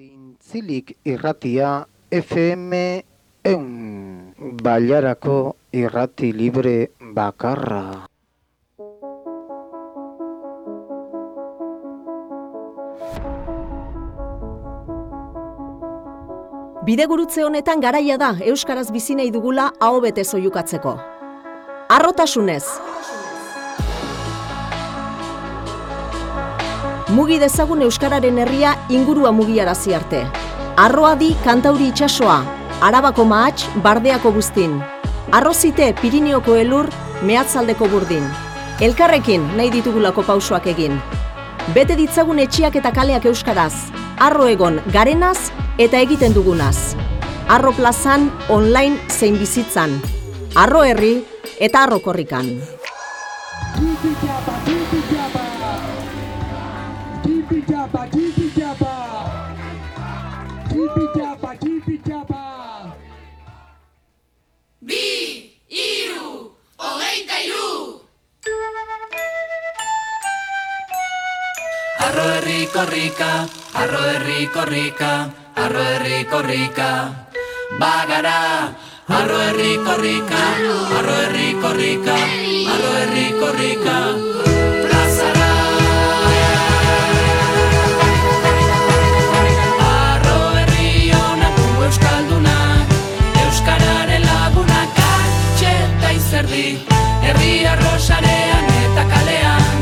Zintzilik irratia FM eun bailarako irrati libre bakarra. Bidegurutze honetan garaia da euskaraz bizi nahi dugula aho bete soilukatzeko. Arrotasunez. Mugi dezagun euskararen herria ingurua mugiarazi arte. Arroadi kantauri itsasoa, Arabako mahats bardeako guztin. Arrozite Pirineoko elur mehatzaldeko burdin. Elkarrekin nahi ditugulako pausoak egin. Bete ditzagun etxiak eta kaleak euskaraz. Arro egon garenaz eta egiten dugunaz. Arro plazan, online zein bizitzan. Arro herri eta arro korrikan. Japa, kipi japa. Kipi japa, kipi japa. Bi, iru, hogeita iru. Arro herri korrika, arro herri korrika, arro herri korrika. Bagara, arro herri korrika, arro herri korrika, arro herri korrika. Izerdi, herri arrosarean eta kalean,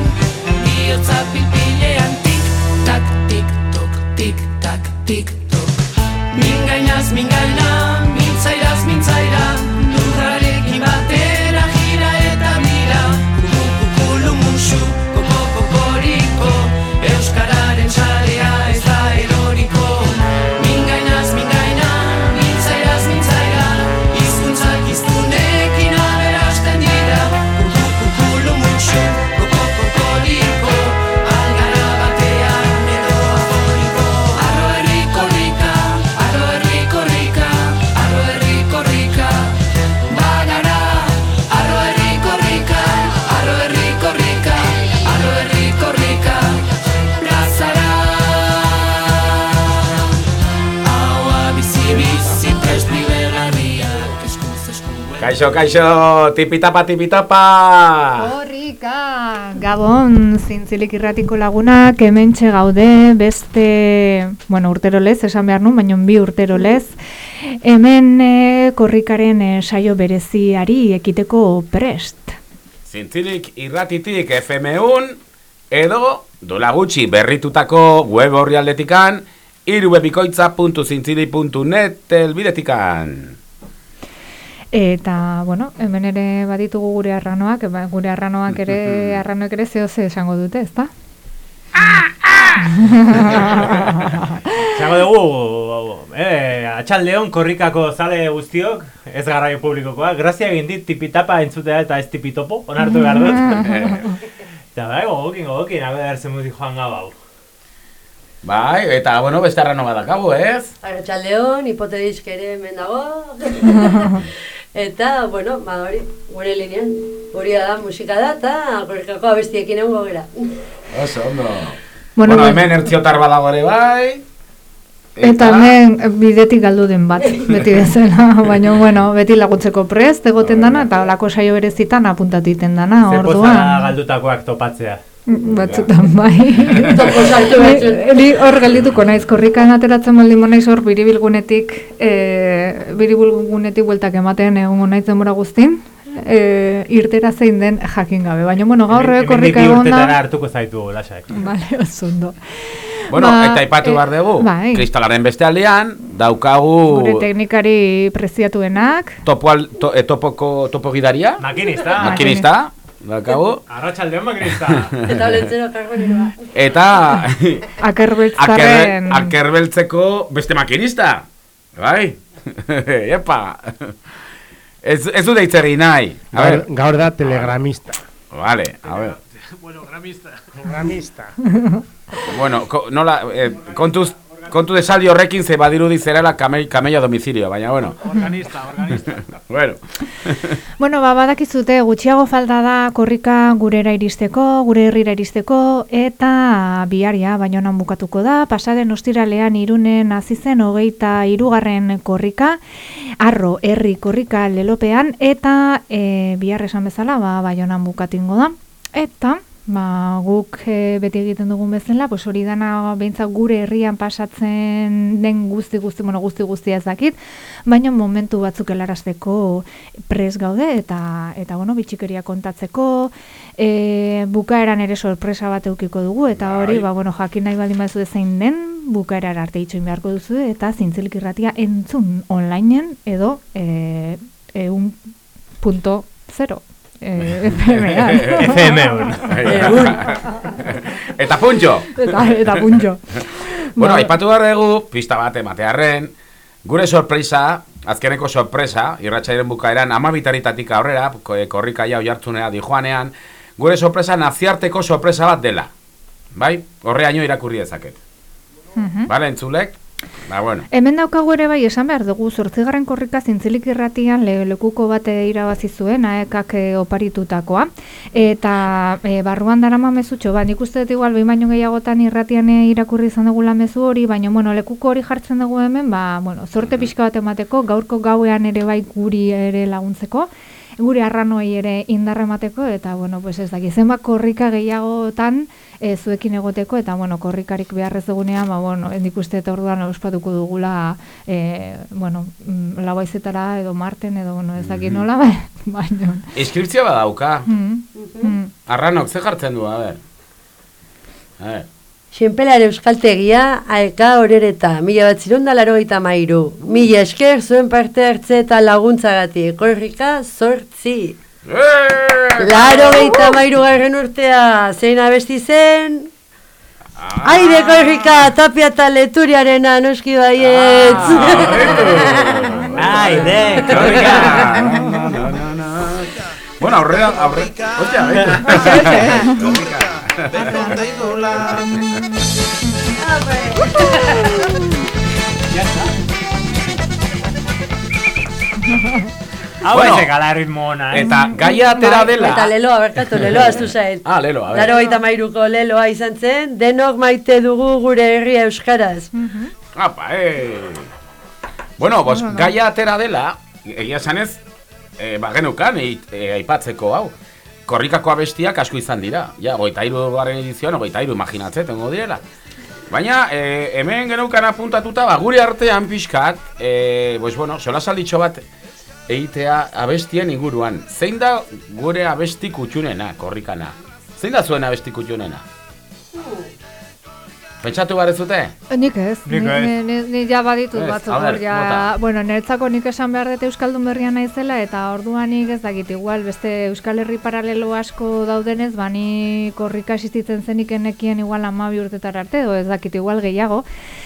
bihotza pilpilean tik tak tik tok tik tak tik tok. Mingainaz Kaixo, kaixo, tipitapa, tipitapa! Horrika, Gabon, zintzilik irratiko lagunak, hementxe gaude, beste, bueno, urtero lez, esan behar nun, baina bi urtero lez, hemen eh, korrikaren eh, saio bereziari ekiteko prest. Zintzilik irratitik FM1, edo dola gutxi berritutako web horri aldetikan, irubebikoitza.zintzili.net elbidetikan. Eta, bueno, hemen ere baditugu gure arranoak, ba, gure arranoak ere, arranoek ere zeo ze esango dute, ezta? Zango dugu, eh, atxaldeon korrikako zale guztiok, ez garraio publikokoa, grazia egin dit tipitapa entzutea eta ez tipitopo, onartu behar dut. Eta bai, gogokin, gogokin, a ber, zemutik joan gabau. Bai, eta, bueno, beste arrano badakagu, ez? Arratxaldeon, hipotedisk ere hemen dago. eta, bueno, ba hori, gure linean. Hori da, musika da, eta korrikako abestiekin egon gogera. Oso, ondo. Bueno, Bueno, bueno. hemen ertziotar badago ere bai. Eta hemen eh, bidetik galdu den bat, beti bezala, baina bueno, beti laguntzeko prest egoten dana, eta olako saio berezitan apuntatu iten dana, orduan. galdutakoak topatzea. Batzutan bai. Sartu batzut. Ni hor geldituko naiz, korrikan ateratzen baldin naiz hor biribilgunetik, e, biribilgunetik bueltak ematen egongo naiz denbora guztin, e, irtera zein den jakin gabe. Baina, bueno, gaur ere korrika hemendik bi egon urtetara da. hartuko zaitu, lasai. Vale, oso ondo. Bueno, Ba, eta ipatu eh, behar dugu, bai. kristalaren beste aldean, daukagu Gure teknikari preziatuenak, topo, al, to, e, topoko, topo gidaria, Makinista, makinista, daukagu, arratxaldeon makinista. Eta olentzero karbonero eta akerbeltzaren... aker, akerbeltzeko beste makinista, bai, epa, ez, ez du deitzerri nahi, a Gaur, ver, gaur da telegramista. vale, a ver, Telegramista. bueno, ko, nola, eh, kontuz, kontu desaldi horrekin ze badirudi zerala kamei, kameia domicilio, baina bueno. Organista, organista. bueno. Bueno, ba, badakizute gutxiago falta da korrika gurera iristeko, gure herrira iristeko, eta biharia baino bukatuko da, pasaden ostiralean irunen hasi zen hogeita hirugarren korrika, arro herri korrika lelopean, eta e, bihar esan bezala, ba, baionan bukatingo da. Eta, ba, guk e, beti egiten dugun bezala, pues hori dana behintzat gure herrian pasatzen den guzti guzti, bueno, guzti guztia ez dakit, baina momentu batzuk helarazteko pres gaude eta eta bueno, bitxikeria kontatzeko, e, bukaeran ere sorpresa bat eukiko dugu eta hori, ba bueno, jakin nahi baldin baduzu zein den, bukaerara arte itxoin beharko duzu eta zintzilik irratia entzun onlineen edo e, eun punto zero. E, FM-ean. FM-eun. Eta puntxo! eta, eta puntxo. Bueno, Ba, aipatu behar dugu, pista bat ematearren, gure sorpresa, azkeneko sorpresa, irratxairen bukaeran, amabitaritatik aurrera, ko- korrika jau jartzunea di gure sorpresa naziarteko sorpresa bat dela. Bai? Horreaino irakurri dezaket. Mhm. Bale, entzulek? Ba, bueno. Hemen daukagu ere bai esan behar dugu zortzigarren korrika zintzilik irratian le, lekuko bate irabazi zuen aekak e, oparitutakoa. Eta e, barruan darama mezutxo ba nik uste dut igual behin baino gehiagotan irratian e, irakurri izan dugula mezu hori baina bueno lekuko hori jartzen dugu hemen ba bueno zorte pixka bat emateko gaurko gauean ere bai guri ere laguntzeko gure arranoi ere indarra emateko eta bueno pues ez daki zenbat korrika gehiagotan e, zuekin egoteko eta bueno korrikarik beharrez dugunean ba bueno nik uste eta orduan ospatuko dugula e, bueno mm, labaizetara edo marten edo bueno ez daki nola ba, baina Inskriptzioa badauka. mm, mm. Arranok, ze jartzen du, a ber. A ber. Xenpelar Euskaltegia, aeka horereta, mila bat zirunda laro gaita mairu. Mila esker zuen parte hartze eta laguntzagatik. Korrika, sortzi. Laro gaita mairu garren urtea, zein abesti zen? Aire korrika, tapia eta leturiarena, noski baietz. Ai, de, Korrika! No, no, no, no. Bueno, aurrera, aurrera. Hostia, venga. Korrika. Hau Bueno, bueno, ezek ritmo ona, eh? Eta gaia atera dela. Eta leloa, berkatu, leloa, ez du zain. Ah, lelo, a Laro gaita mairuko leloa izan zen, denok maite dugu gure herria euskaraz. Apa, eh. Bueno, bos, gaia atera dela, egia esanez, eh, ba, genukan, e, e, aipatzeko hau. Korrikako abestiak asko izan dira. Ja, goita iru garen edizioan, goita iru imaginatze, tengo direla. Baina, eh, hemen geneukan apuntatuta, ba, gure artean pixkat, eh, pues, bueno, sola salditxo bat egitea abestien inguruan. Zein da gure abesti kutxunena, korrikana? Zein da zuen abesti kutxunena? Pentsatu barezute? Nik ez, Nik ni, ez. ni, ni, ni ja baditut batzuk ber, hor ja, bueno, niretzako nik esan behar dut Euskaldun berria naizela eta orduan nik ez dakit igual beste Euskal Herri paralelo asko daudenez, ba ni korrika existitzen zenik enekien igual amabi urtetara arte, edo ez dakit igual gehiago.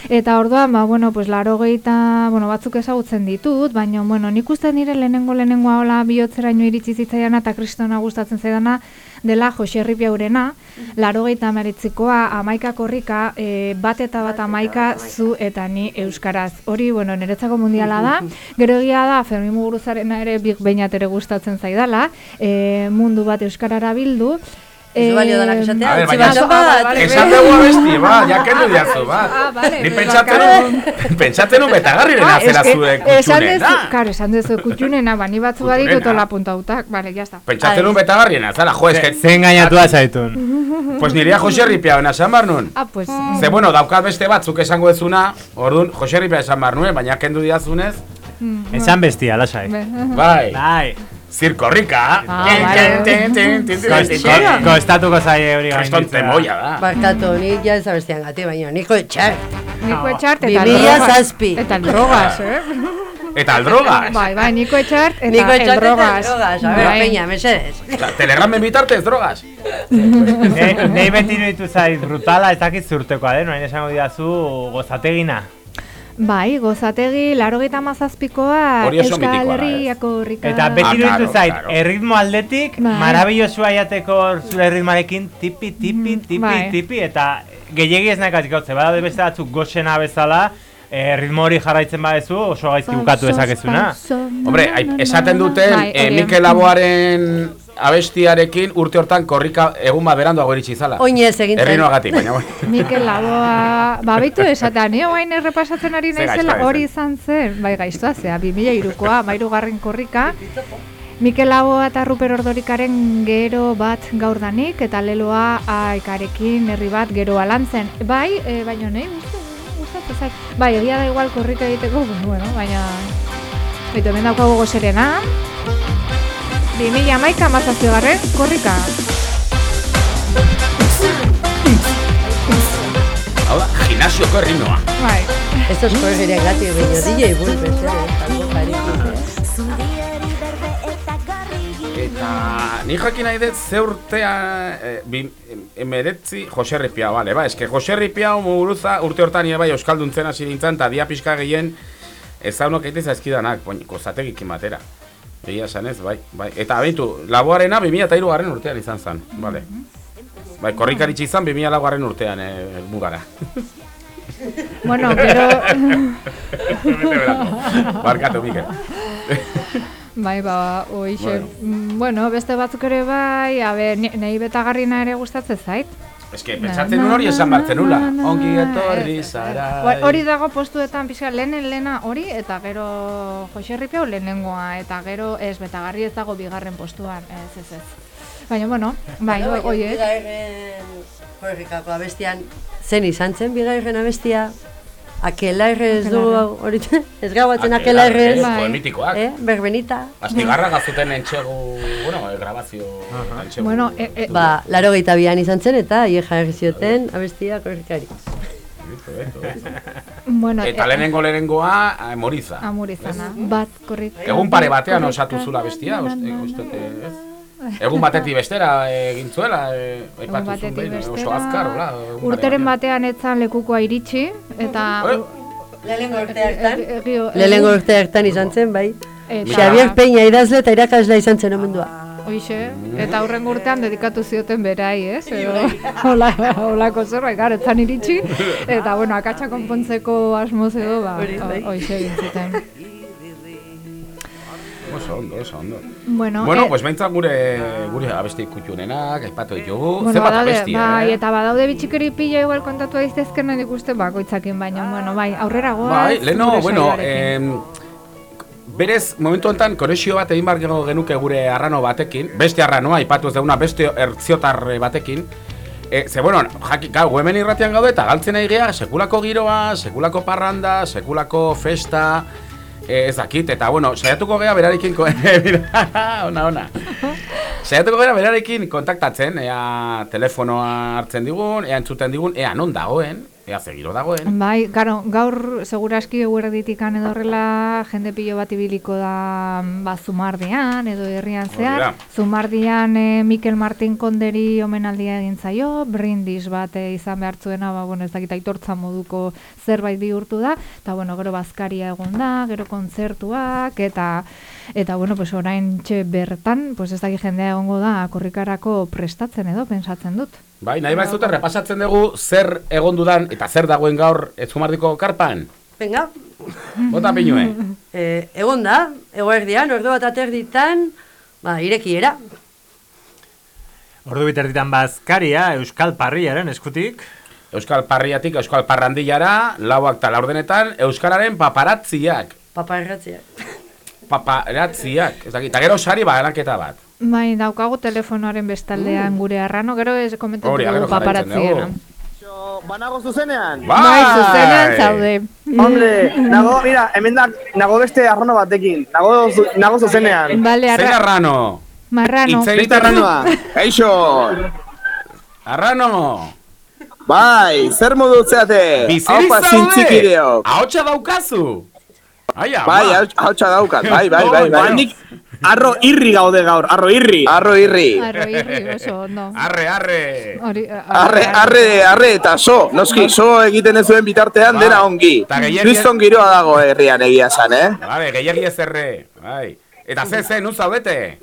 Eta orduan, ba, bueno, pues laro gehieta, bueno, batzuk ezagutzen ditut, baina, bueno, nik uste nire lehenengo lehenengoa hola bihotzeraino iritsi zitzaiana eta kristona gustatzen zaidana, dela Jose Ripiaurena, laro gehieta meritzikoa, amaika korrika, e, bat eta bat amaika zu eta ni euskaraz. Hori, bueno, niretzako mundiala da. Gero egia da, Fermin Muguruzarena ere big behinat ere gustatzen zaidala, e, mundu bat euskarara bildu. Ez balio danak esatea, baina- bat bat. Vale, Esan dugu abesti, ba, ja kendu diazu, ba. Ah, vale, Ni me pentsatzen nun, pentsatzen nun betagarriren Ah, azera eske, zure kutxunena. karo, esan dezu kutxunena, ba, ni batzu baditut hola puntautak, vale, ya está. Pentsatzen nun betagarriren azala, jo, eske, Ze engainatua zaitun. pues nirea Jose Ripiauen esan bar nun. Ah, pues... Ze, bueno, daukat beste batzuk esango ezuna, orduan, Jose Ripia esan bar nuen, baina kendu diazunez, Esan bestia, lasai. Be- bai, Bai. zirkorrika. Ah, vale. Ko- Kostatuko zaie hori Kriston temoia da. Barkatu, ni ja ez abestian gati, baina niko etxar. Niko Ah, etxart bi eta drogas. zazpi. Eta drogas, eh? Eta aldrogas. Bai, bai, niko etxart eta Niko etxar eta drogas. drogas. A ver, Bai. peña, mesedes. Telegramen bitartez, drogas. Ne- Nei beti nuitu zait brutala, ez dakit zurtekoa den, orain esango didazu gozategina. Bai, gozategi, laro gita mazazpikoa Euskal Herriako rika. Eta Ah, beti claro, nuitu zait, claro. erritmo aldetik, Bai. marabillosua jateko zure erritmarekin, tipi, tipi, tipi, bai. tipi, eta gehiegi ez nahikazik gautze, bada beste batzuk goxena bezala, eh, ritmo hori jarraitzen badezu oso gaizki bukatu dezakezuna. Hombre, ai- esaten duten Bai, eh. Mikel Laboaren abestiarekin urte hortan korrika egun bat beranduago iritsi zala. Oinez egin zen. Errinoagatik, baina bueno. Mikel Laboa, ba baitu esatea, ni oain errepasatzen ari Ze naizela hori izan. zen, bai gaiztoa zea, 2003koa, mairugarren korrika. Mikel Laboa eta Ruper Ordorikaren gero bat gaur danik, eta leloa aikarekin herri bat geroa lantzen. Bai, e, baina nahi, gustatzen zait. Bai, egia da igual korrika egiteko, bueno, baina... Baitu, hemen daukagu gozerena. 2000 amaika amazaziogarren korrika. Hau da, gimnasioko errinoa. Bai. Estos correrían gratis, baina DJ Bulbes, eh, tango jarekin, eh. Eta ni jakin nahi dut ze urtea eh, bi, emeretzi Jose Ripia, bale, ba, eske Jose Ripia muguruza urte hortan bai Euskalduntzen hasi nintzen, eta dia pixka gehien ezaunok egite zaizkidanak, boin, kozategikin batera. Egia esan ez, bai, bai. Eta abentu, laboarena 2000 eta garren urtean izan zen, bale. Bai, korrikaritxe izan 2000 laguarren urtean eh, mugara. Bueno, berako. Barkatu, Mikel. Bai, ba, oixe, Bueno. bueno. bueno, beste batzuk ere bai, a ber, nahi betagarrina ere gustatzen zait. Eske, pentsatzen hori esan bartzen nula. Ongi etorri zara. Hor- Hori dago postuetan pixka lehenen lehena hori eta gero Jose Ripiau lehenengoa eta gero ez betagarri ez dago bigarren postuan, ez ez ez. Baina, bueno, bai, ez. Bigarren abestian, zen izan zen bigarren abestia, Akela erre ez du hori, ez gabatzen akela erre ez, Bai. Mitikoak. eh, berbenita. Astigarra gazuten entxegu, bueno, eh, grabazio entxegu. Bueno, e, e, Ba, laro gehieta bian izan zen eta hie jarri zioten abestia korrikari. Bueno, Eta lehenengo lehenengoa, eh, Moriza. Amur izana, bat korrik. Egun pare batean osatu zula bestia, uste, uste, ez? Egun batetik bestera egin zuela, eh, Egun batetik behin, oso bestera, azkar, hola. pare urteren batean. etzan lekukoa iritsi, eta... Eh? Lehenengo urte hartan. E- egio- Lehenengo urte hartan izan zen, bai. Eta- Xabier Peña idazle eta irakasla izan zen omendua. Hoixe, eta aurren urtean dedikatu zioten berai, ez? Edo, hola, holako zerbait, gara, etzan iritsi, eta, bueno, akatsa konpontzeko asmoz edo, ba, Hori, bai. hoixe egin zuten. Oso ondo, oso ondo. Bueno, Bueno, eh, pues behintzat gure, gure abesti kutxunenak, aipatu ditugu. bueno, badaude, abesti, bai, eh? eta badaude bitxikeri pila igual kontatu daiztezken nik uste bakoitzakin, baina, bueno, bai, aurrera goaz, Bai, leheno, bueno, em, berez, momentu honetan, konexio bat egin behar gero genuke gure arrano batekin, beste arranoa, aipatu ez duguna beste ertziotar batekin, e, ze, bueno, jaki, gau, hemen irratian gaude eta galtzen nahi gea, sekulako giroa, sekulako parranda, sekulako festa, e, ez dakit, eta, bueno, saiatuko gea berarekin, mira, ona, ona. Saiatuko gara berarekin kontaktatzen, ea telefonoa hartzen digun, ea entzuten digun, ea non dagoen, ea zegiro dagoen. Bai, garo, gaur seguraski eguerditikan edo horrela jende pilo bat ibiliko da ba, Zumardian edo herrian zehar. Zumardian eh, Mikel Martin Konderi omenaldia egin zaio, brindis bat eh, izan behar zuena, ba, bueno, ez dakit aitortza moduko zerbait bihurtu da, eta bueno, gero bazkaria egon da, gero kontzertuak, eta eta bueno, pues orain txe bertan, pues ez dakit jendea egongo da korrikarako prestatzen edo, pensatzen dut. Bai, nahi baizute repasatzen dugu zer egon dudan eta zer dagoen gaur ezumardiko karpan. Venga, Bota pinue. eh, egon da, eguerdian, ordu bat aterditan, ba, irekiera. Ordu biterditan bazkaria Euskal Parriaren eskutik. Euskal Parriatik, Euskal Parrandillara, lauak eta laurdenetan, Euskararen paparatziak. Paparratziak. Paparatziak. Ez dakit, eta gero sari banaketa bat. Bai, daukagu telefonoaren bestaldean gure arrano, gero ez komentatu dugu dugu. Banago zuzenean? Bai, zuzenean zaude. Hombre, nago, mira, hemen da, nago beste arrano batekin. Nago, zu- nago zuzenean. Zein arra... arrano? Marrano. Egiten arranoa. Eixo! Arrano! Bai, zer modu zeate? Bizirik zaude! Ahotsa daukazu! Ai, ama! Bai, hau- hautsa daukat, bai, bai, bai, bai. Arro irri gaude gaur, arro irri. Arro irri. Arro irri, oso, ondo. Arre, arre! Hori, Arre, arre, arre, eta so, noski, so egiten ez duen bitartean Bai. dena ongi. Gehiagia- Kriston giroa dago herrian egia esan, eh? Vale, gehiagi ez erre. Bai. Eta ze, ze, nun zaudete?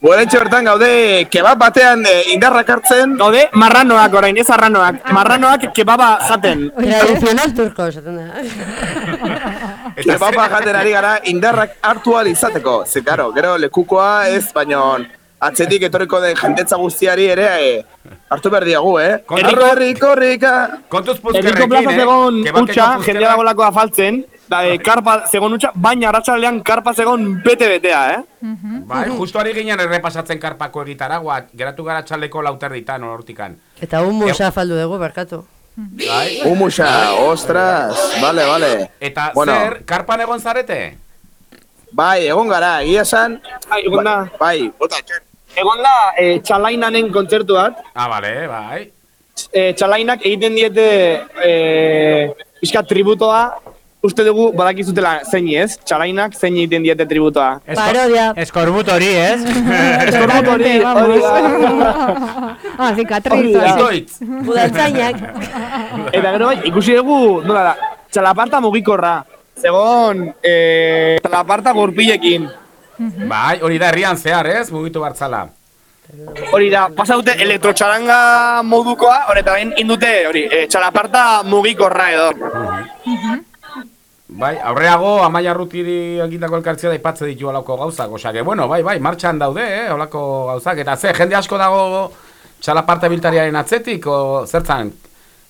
Gorentxe bertan gaude kebab batean eh, indarrak hartzen. Gaude marranoak orain, ez arranoak. Marranoak kebaba jaten. Tradicional turko, esaten da. Kebaba jaten ari gara indarrak hartu ahal izateko. Ze, karo, gero lekukoa ez, baino atzetik etorriko den jendetza guztiari ere eh, hartu behar diagu, eh? Arro herri korrika. Kontuz Herriko plaza zegon utxa, jendea dagoelako afaltzen, da, e, karpa zegon utxa, baina arratsaldean karpa zegon bete-betea, eh? Bai, justu ari ginen errepasatzen karpako egitaragua, geratu gara txaldeko lauterditan hortikan. Eta un musa faldu dugu, barkatu. Bai? Humusa, ostras, vale, vale. Eta Bueno. zer, karpan egon zarete? Bai, egon gara, egia esan. Bai, egon da. Bai, bota, Egon da, e, txalainanen kontzertu bat. Ah, bale, bai. E, txalainak egiten diete e, pixka tributoa. Uste dugu badakizutela zein ez, txalainak zein egiten diete tributoa. Parodia. Eskorbut hori, ez? Eskorbut hori, hori da. Ah, da. Itoitz. Udaltzainak. Eta gero bai, ikusi dugu, nola da, txalaparta mugikorra. Zegon, e, txalaparta gurpilekin. Bai, hori da herrian zehar, ez? Mugitu bartzala. Hori da, pasa dute elektrotxaranga modukoa, hori eta indute, hori, e, txalaparta mugikorra edo. Bai, aurreago Amaia Rutiri egindako elkartzea da ipatze ditu holako gauzak, osea que bueno, bai, bai, martxan daude, eh, holako gauzak. Eta ze jende asko dago txalaparte biltariaren atzetik o zertzan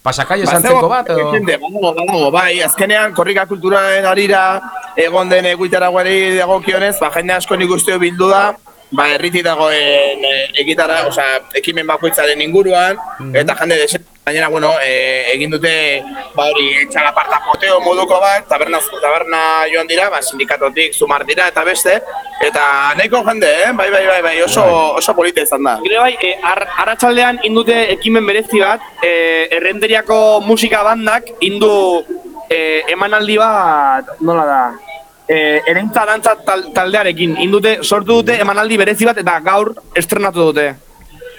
pasakaio santzeko bat edo Jende, badago, badago, bai, azkenean korrika kulturaren arira egon den egitaraguari dagokionez, ba, jende asko nik usteo bildu da, ba, herriti dagoen e, egitara, osea, ekimen bakoitzaren inguruan, eta jende desen, gainera, bueno, e, egin dute, ba, hori, txalaparta poteo moduko bat, taberna, taberna joan dira, ba, sindikatotik zumar dira, eta beste, eta nahiko jende, eh? bai, bai, bai, bai, oso, oso polita izan da. Gire bai, e, ar, arratsaldean indute ekimen berezi bat, e, errenderiako musika bandak indu e, emanaldi bat, nola da, e, erentza dantza tal, taldearekin, indute, sortu dute emanaldi berezi bat, eta gaur estrenatu dute.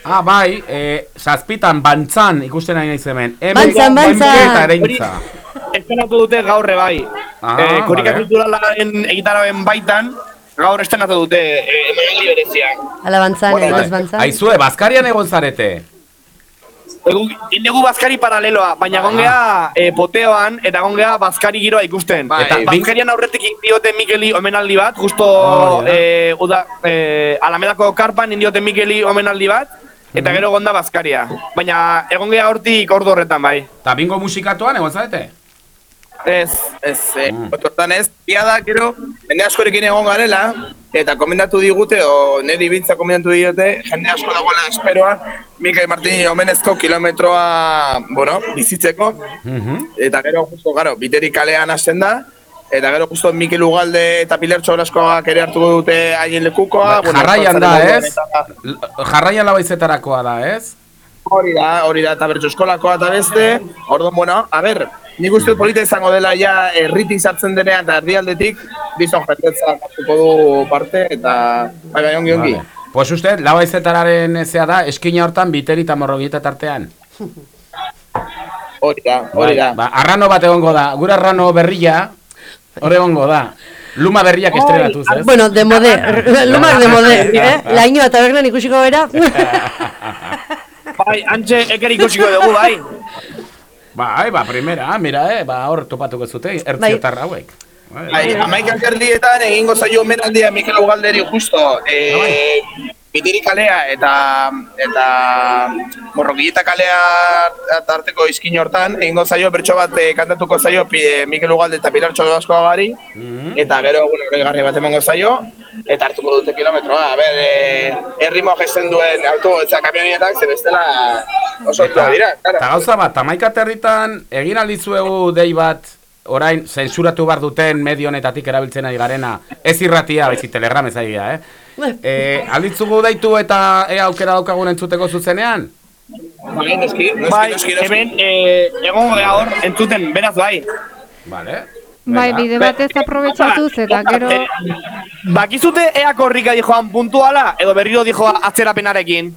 Ah, bai, eh, zazpitan bantzan ikusten nahi naiz hemen. Hemen Bantzan, bantzan. eta ereintza. Estrenatu dute gaurre bai. Ah, e, korrika vale. kulturalaren egitaraben baitan, gaur estrenatu dute e, emanaldi berezia. Ala bantzan, Bueno, ez bai. bantzan. Aizue, Baskarian egon zarete. Egu, indegu bazkari paraleloa, baina gongea e, poteoan eta gongea bazkari giroa ikusten. Bai, eta bin- bazkarian aurretik indiote Mikeli omenaldi bat, justo Hori da. e, uda, e, Alamedako karpan indiote Mikeli omenaldi bat, eta gero gonda bazkaria. Baina egon gea hortik ordu horretan bai. Eta bingo musikatuan egon zarete? Ez, ez, e, Mm. ez, pia da, gero, jende askorekin egon garela, eta komendatu digute, o niri bintza komendatu digute, jende asko dagoela esperoa, Mikel Martini omenezko kilometroa, bueno, bizitzeko, Mhm. eta gero, justo, garo, biteri kalean hasten da, eta gero, justo, Mikel Ugalde eta Pilar Txolaskoak ere hartuko dute haien lekukoa. bueno, Jarraian da, ez? Jarraian labaizetarakoa da, ez? Hori da, hori da, eta bertso eskolakoa eta beste, orduan, bueno, a ber, nik uste dut polita izango dela ja erritik sartzen denean eta erdialdetik, bizon jendetza hartuko du parte, eta bai, bai, ongi, ongi. Vale. Pues uste, labaizetararen ezea da, eskina hortan biteri eta morrogieta tartean. Hori da, hori da. Ba, arrano bat egongo da, gure arrano berria, hor egongo da. Luma berriak estrenatuz, ez? Bueno, de mode, lumak de mode, eh? Lainoa tabernan ikusiko bera. Bai, antxe eker ikusiko dugu, bai. Bai, ba, primera, mira, eh, ba, hor topatuko zute, ertziotar hauek. Bai, Bai, amaikak erdietan egingo zaio menaldia Mikel Ugalderi justo, e, Bitiri kalea eta eta Morrokilleta kalea tarteko izkin hortan egingo zaio bertso bat eh, kantatuko zaio eh, Mikel Ugalde eta Pilar Txologasko gari eta gero bueno, garri bat emango zaio eta hartuko dute kilometroa. A ber, eh, errimo gesten duen auto eta kamionietak ze bestela oso Eta, dira, claro. eta gauza bat, amaika territan egin aldizuegu dei bat orain zensuratu bar duten medio honetatik erabiltzen ari garena, ez irratia, baizik telegram ez egia, eh? E, alditzugu deitu eta ea aukera daukagun entzuteko zuzenean? Bai, noski, noski, noski, hemen eh, egongo da hor entzuten, beraz bai. Vale. Bai, bide batez aprobetxatuz eta gero... Eh, bakizute ea korrika dijoan puntuala edo berriro dijoa atzerapenarekin.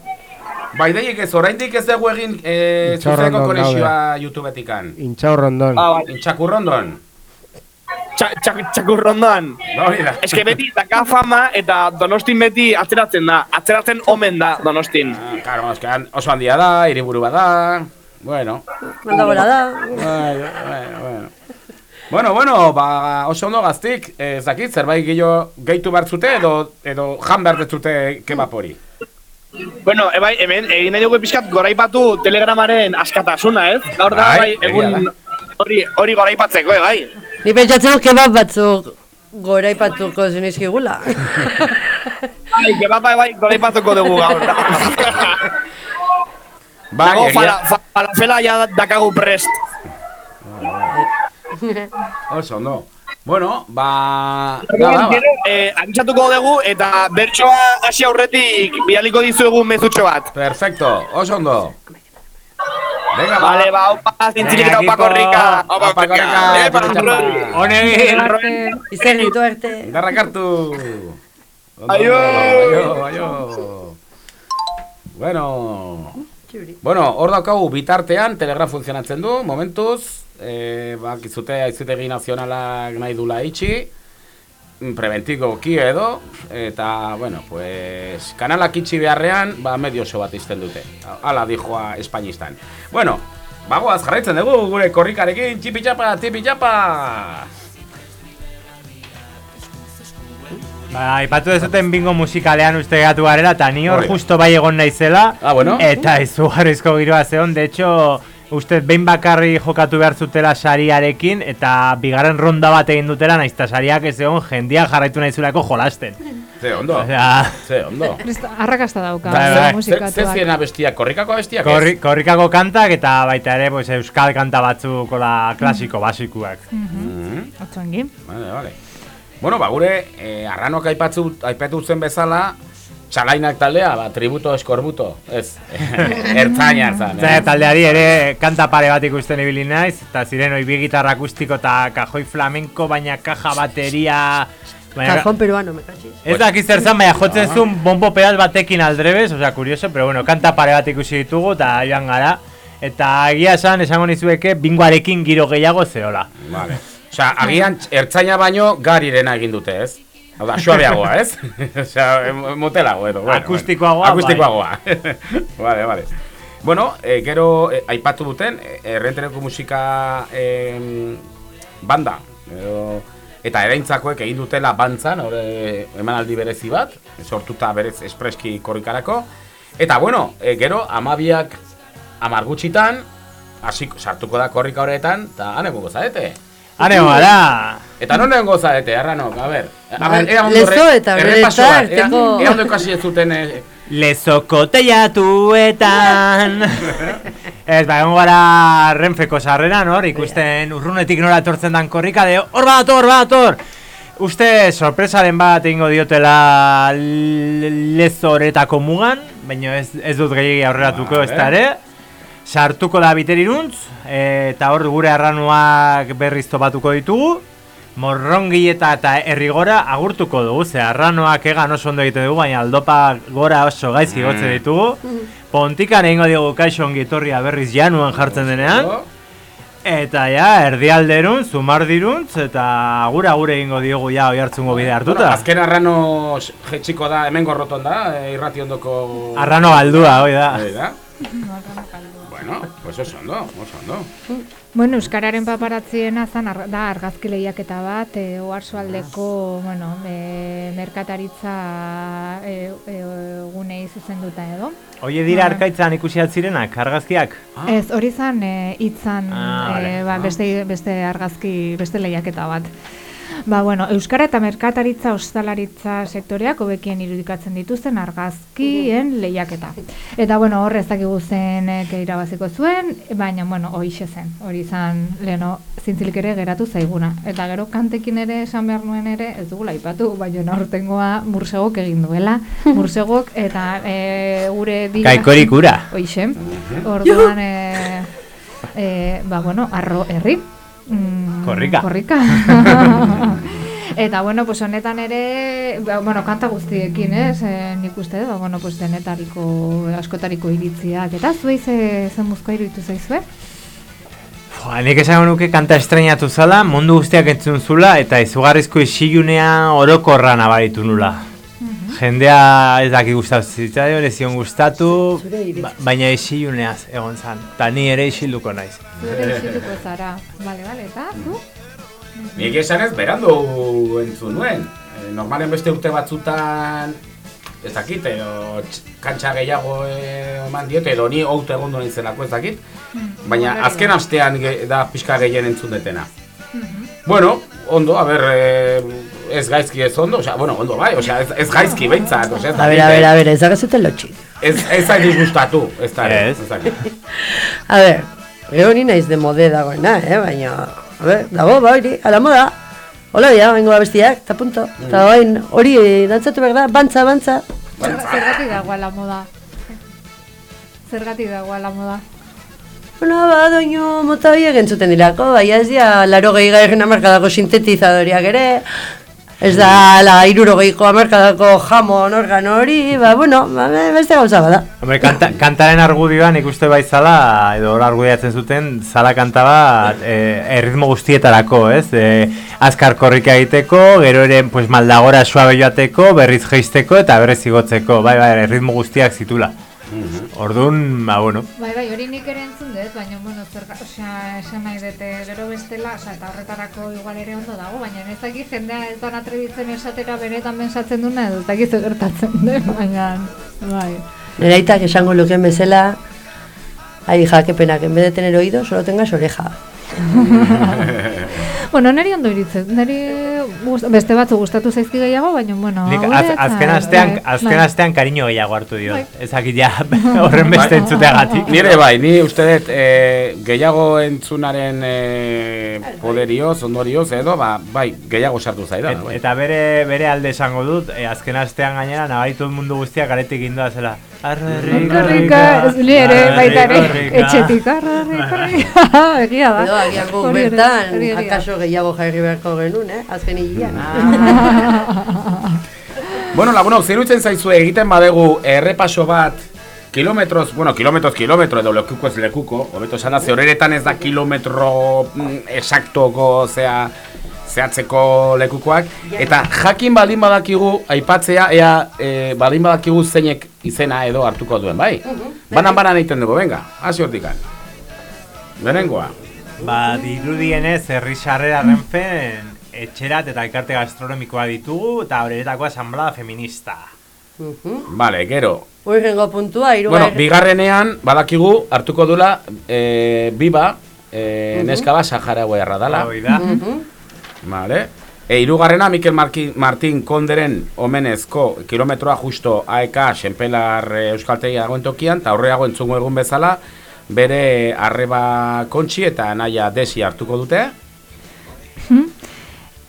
Bai, deiek ez, oraindik ez dugu egin e, Intxaurrondon zuzeneko konexioa daude. YouTubetikan. Intxaurrondon. Ah, bai. Intxakurrondon. Txa- txa- txakurrondoan. Hori da. Eske beti daka fama eta donostin beti atzeratzen da. Atzeratzen omen da donostin. Ah, Claro, es que han- oso handia da, hiriburu bada. Bueno. Malda gora da. Bueno, bueno. Bueno, bueno, ba, oso ondo gaztik, ez dakit, zerbait gehiago gehitu behar zute edo, edo jan behar dezute kebab hori. Bueno, ebai, hemen egin nahi dugu pixkat goraipatu telegramaren askatasuna, ez? Gaur da, Bai, bai, egun. Hori hori goraipatzeko, eh, bai. Ni pentsatzen dut kebab batzuk goraipatuko zenizkigula. Bai, kebab bai, bai, goraipatuko dugu gaur. Bai, Dago egia, fala, fa- falafela ja dakagu prest. oso ondo. Bueno, ba... Nada, ba. Gero, eh, abisatuko dugu eta bertsoa hasi aurretik bidaliko dizuegu mezutxo bat. Perfecto, oso ondo. Venga. Vale, ba, opa, zintzilik eta opa Equipo. korrika. Opa korrika, Epa! Arte. Izen ditu arte. Indarrak hartu. Aio. Aio, aio. Bueno, bueno, hor daukagu bitartean Telegram funtzionatzen du, momentuz, eh, bakizute aizutegi nazionalak nahi dula itxi, preventiko ki edo, eta, bueno, pues, kanalak itxi beharrean, ba, medio oso bat izten dute. Hala dijoa Espainistan. Bueno, bagoaz jarraitzen dugu gure korrikarekin, txipi txapa, tipi txapa! Ba, ipatu dezuten bingo musikalean uste gatu garela, eta ni hor justo bai egon naizela. Ah, bueno. Eta izugarrizko giroa zeon, de hecho, uste behin bakarri jokatu behar zutela sariarekin, eta bigarren ronda bat egin dutela, naiz eta sariak ez egon jendia jarraitu nahizulako jolasten. Ze ondo, Osea, ze ondo. Arrakasta dauka, Bai, bai. Ze, ze musikatuak. ziren abestiak, korrikako abestiak ez? korri, korrikako kantak eta baita ere pues, euskal kanta batzuk ola klasiko basikuak. Mhm. Otzongi. Vale, vale. Bueno, ba, gure, eh, arranok aipatzu, aipatu zen bezala, txalainak taldea, ba, tributo eskorbuto, ez, ertzaina Eta eh? taldeari ere kanta pare bat ikusten ibili naiz, eta ziren oi bi gitarra akustiko eta kajoi flamenko, baina kaja bateria... Baina, Cajón peruano, me cachis. Ez dakit zer zan, baina jotzen zuen bombo pedal batekin aldrebes, osea, kurioso, pero bueno, kanta pare bat ikusi ditugu eta joan gara. Eta egia esan, esango nizueke, bingoarekin giro gehiago zeola. Vale. Osea, agian ertzaina baino garirena egin dute, ez? Hau da, suabeagoa, ez? Osea, motelago edo. Bueno, Akustikoagoa, bueno. Akustikoagoa. vale, vale. Bueno, eh, gero eh, aipatu duten, eh, errentereko musika eh, banda, edo, eta eraintzakoek egin dutela bantzan, hori emanaldi berezi bat, sortuta berez espreski korrikarako. Eta bueno, eh, gero amabiak amar gutxitan, hasiko sartuko da korrika horretan, eta haneko gozarete. Hane gara! Eta non lehen gozarete, arranok, a ber. A Ba, ber, ea ondo lezo eta errepaso horreta bat, ea- arteko- Ea ondo ikasi ez zuten, eh, Lezoko teiatuetan Ez, ba, egon gara renfeko sarreran, hor, ikusten urrunetik nora etortzen dan korrika, de hor badator, hor badator! Uste sorpresaren bat egingo diotela l- lezo horretako mugan, baina ez, ez dut gehiagia aurreratuko ez da ere. Sartuko da biteriruntz, eta hor gure arranuak berriz topatuko ditugu. Morrongi eta eta herrigora agurtuko dugu, ze arranoak egan oso ondo egiten dugu, baina aldopa gora oso gaizki gotze ditugu. Pontikan egingo diogu kaixo ongi etorria berriz januan jartzen denean. Eta ja, erdialderun, zumardiruntz, eta agura agure egingo diogu ja oi hartzungo bide Bueno, hartuta. azken arrano jetxiko da, hemen gorroton da, eh, irrati ondoko... Arrano galdua, hoi da. Hori da. Bueno, pues oso ondo, oso ondo. Bueno, Euskararen paparatziena zan ar, da argazki lehiaketa bat, e, oarsoaldeko, bueno, e, merkataritza e, e, gunei zuzenduta edo. Oie dira Bai. arkaitzan ikusi altzirenak, argazkiak? Ez, hori zan e, hitzan Ah, vale. e, ba, beste, beste argazki, beste lehiaketa bat. Ba, bueno, Euskara eta merkataritza ostalaritza sektoreak hobekien irudikatzen dituzten argazkien lehiaketa. Eta, bueno, horre ez dakigu zen irabaziko zuen, baina, bueno, hoixe zen. Hori izan, leno, zintzilik ere geratu zaiguna. Eta gero kantekin ere esan behar nuen ere, ez dugula aipatu, baina aurtengoa mursegok egin duela. Mursegok eta e, gure dira... Kaikorik ura. Hoixe. Orduan, e, e, ba, bueno, arro herri. Mm, Korrika. Korrika. Eta, bueno, pues honetan ere, ba, bueno, kanta guztiekin, ez? E, nik uste, ba, bueno, pues denetariko, askotariko iritziak. Eta zuei ze, ze muzkoa iruditu zaizue? Jo, nik esango nuke kanta estrenatu zala, mundu guztiak entzun zula, eta izugarrizko isilunea orokorra nabaritu nula. Jendea ez daki gustatu zitzaion, ez zion gustatu, ba- baina isiluneaz egon zan. Ta ni ere isilduko naiz. Zure isituko zara. Bale, bale, eta zu? Nik esan ez berandu entzun nuen. E, normalen beste urte batzutan, ez dakit, edo tx- kantxa gehiago eh, eman diote, edo ni outu egon duen zelako ez dakit. Baina Horrela. azken astean da pixka gehien entzun detena. Bueno, ondo, a ber, eh, ez gaizki ez ondo, osea, bueno, ondo bai, osea, ez, ez gaizki behintzat, osea, ez A ver, a ver, eh, a ver, ez agazuten lotxik. Ez, ez zait gustatu, ez da, Ez. ez. A ver, gero ni naiz de mode dagoena, eh, baina, a ver, dago, ba, hori, ala moda. Hola dia, bengo abestiak, eta punto. Eta bain, hori, eh, dantzatu behar da, bantza, bantza. Zergatik dagoa la moda. Zergatik dagoa la moda. Bueno, ba, doinu mota horiek entzuten dirako, bai ez dira, laro gehi gairren amarkadako sintetizadoriak ere, ez da, la irurogeiko amarkadako jamon organo hori, ba, bueno, ba, beste gauza bada. Hombre, kanta, kantaren argudioan ikuste bai zala, edo hor argudiatzen zuten, zala kanta bat e, erritmo guztietarako, ez? E, azkar korrika egiteko, gero ere pues, maldagora suabe joateko, berriz jeisteko eta berriz igotzeko, bai, bai, erritmo guztiak zitula. Orduan, ba, bueno, Bai, bai, hori nik ere entzun dut, baina, bueno, zerga, osea, esan nahi dute, gero bestela, osea, eta horretarako igual ere ondo dago, baina ez dakit jendea ez dan atrebitzen esatera benetan bensatzen duna, ez dakit zer gertatzen den, baina, bai. Nera aitak esango lukeen bezala, ai jakepenak, en vez de tener oído, solo tengas oreja. bueno, niri ondo iritzen, niri gust, beste batzu gustatu zaizki gehiago, baina, bueno, nik az, azken eta- astean, bai, azken bai. astean kariño gehiago hartu diot. Bai. Ezakit ja horren beste entzuteagatik. Nire bai, ni uste dut e, gehiago entzunaren e, poderioz, ondorioz edo, ba, bai, gehiago sartu zaida. Et, bai. eta bere bere alde esango dut, e, azken astean gainera nabaitu mundu guztiak garetik indoa zela. Arre, Rika, rika, ez ni ere, baita ere, etxetik, arra, rika, rika, egia da. Edo, ere, bertan, akaso gehiago jarri beharko genuen, eh? Azken hilean. Bueno, lagunok, zer utzen zaizue egiten badegu errepaso bat kilometroz, bueno, kilometroz, kilometro edo lekuko ez lekuko, hobeto esan da, ze horeretan ez da kilometro mm, exactoko, zea, zehatzeko lekukoak, eta jakin baldin badakigu, aipatzea, ea, e, baldin badakigu zeinek izena edo hartuko duen, bai? Banan banan egiten dugu, venga, hasi hortikan. Berengoa. Ba, dirudienez, herri sarrera renfen, etxerat eta elkarte gastronomikoa ditugu, eta horretako asamblea feminista. Vale, gero, Urrengo puntua, Bueno, irugarren. bigarrenean badakigu hartuko dula e, biba e, neska bat Saharaua dala. Hoi da. Vale. E, irugarrena Mikel Martin Konderen omenezko kilometroa justo AEK Senpelar e, Euskaltegia dagoen tokian, eta horreago entzungo egun bezala, bere arreba kontxi eta naia desi hartuko dute.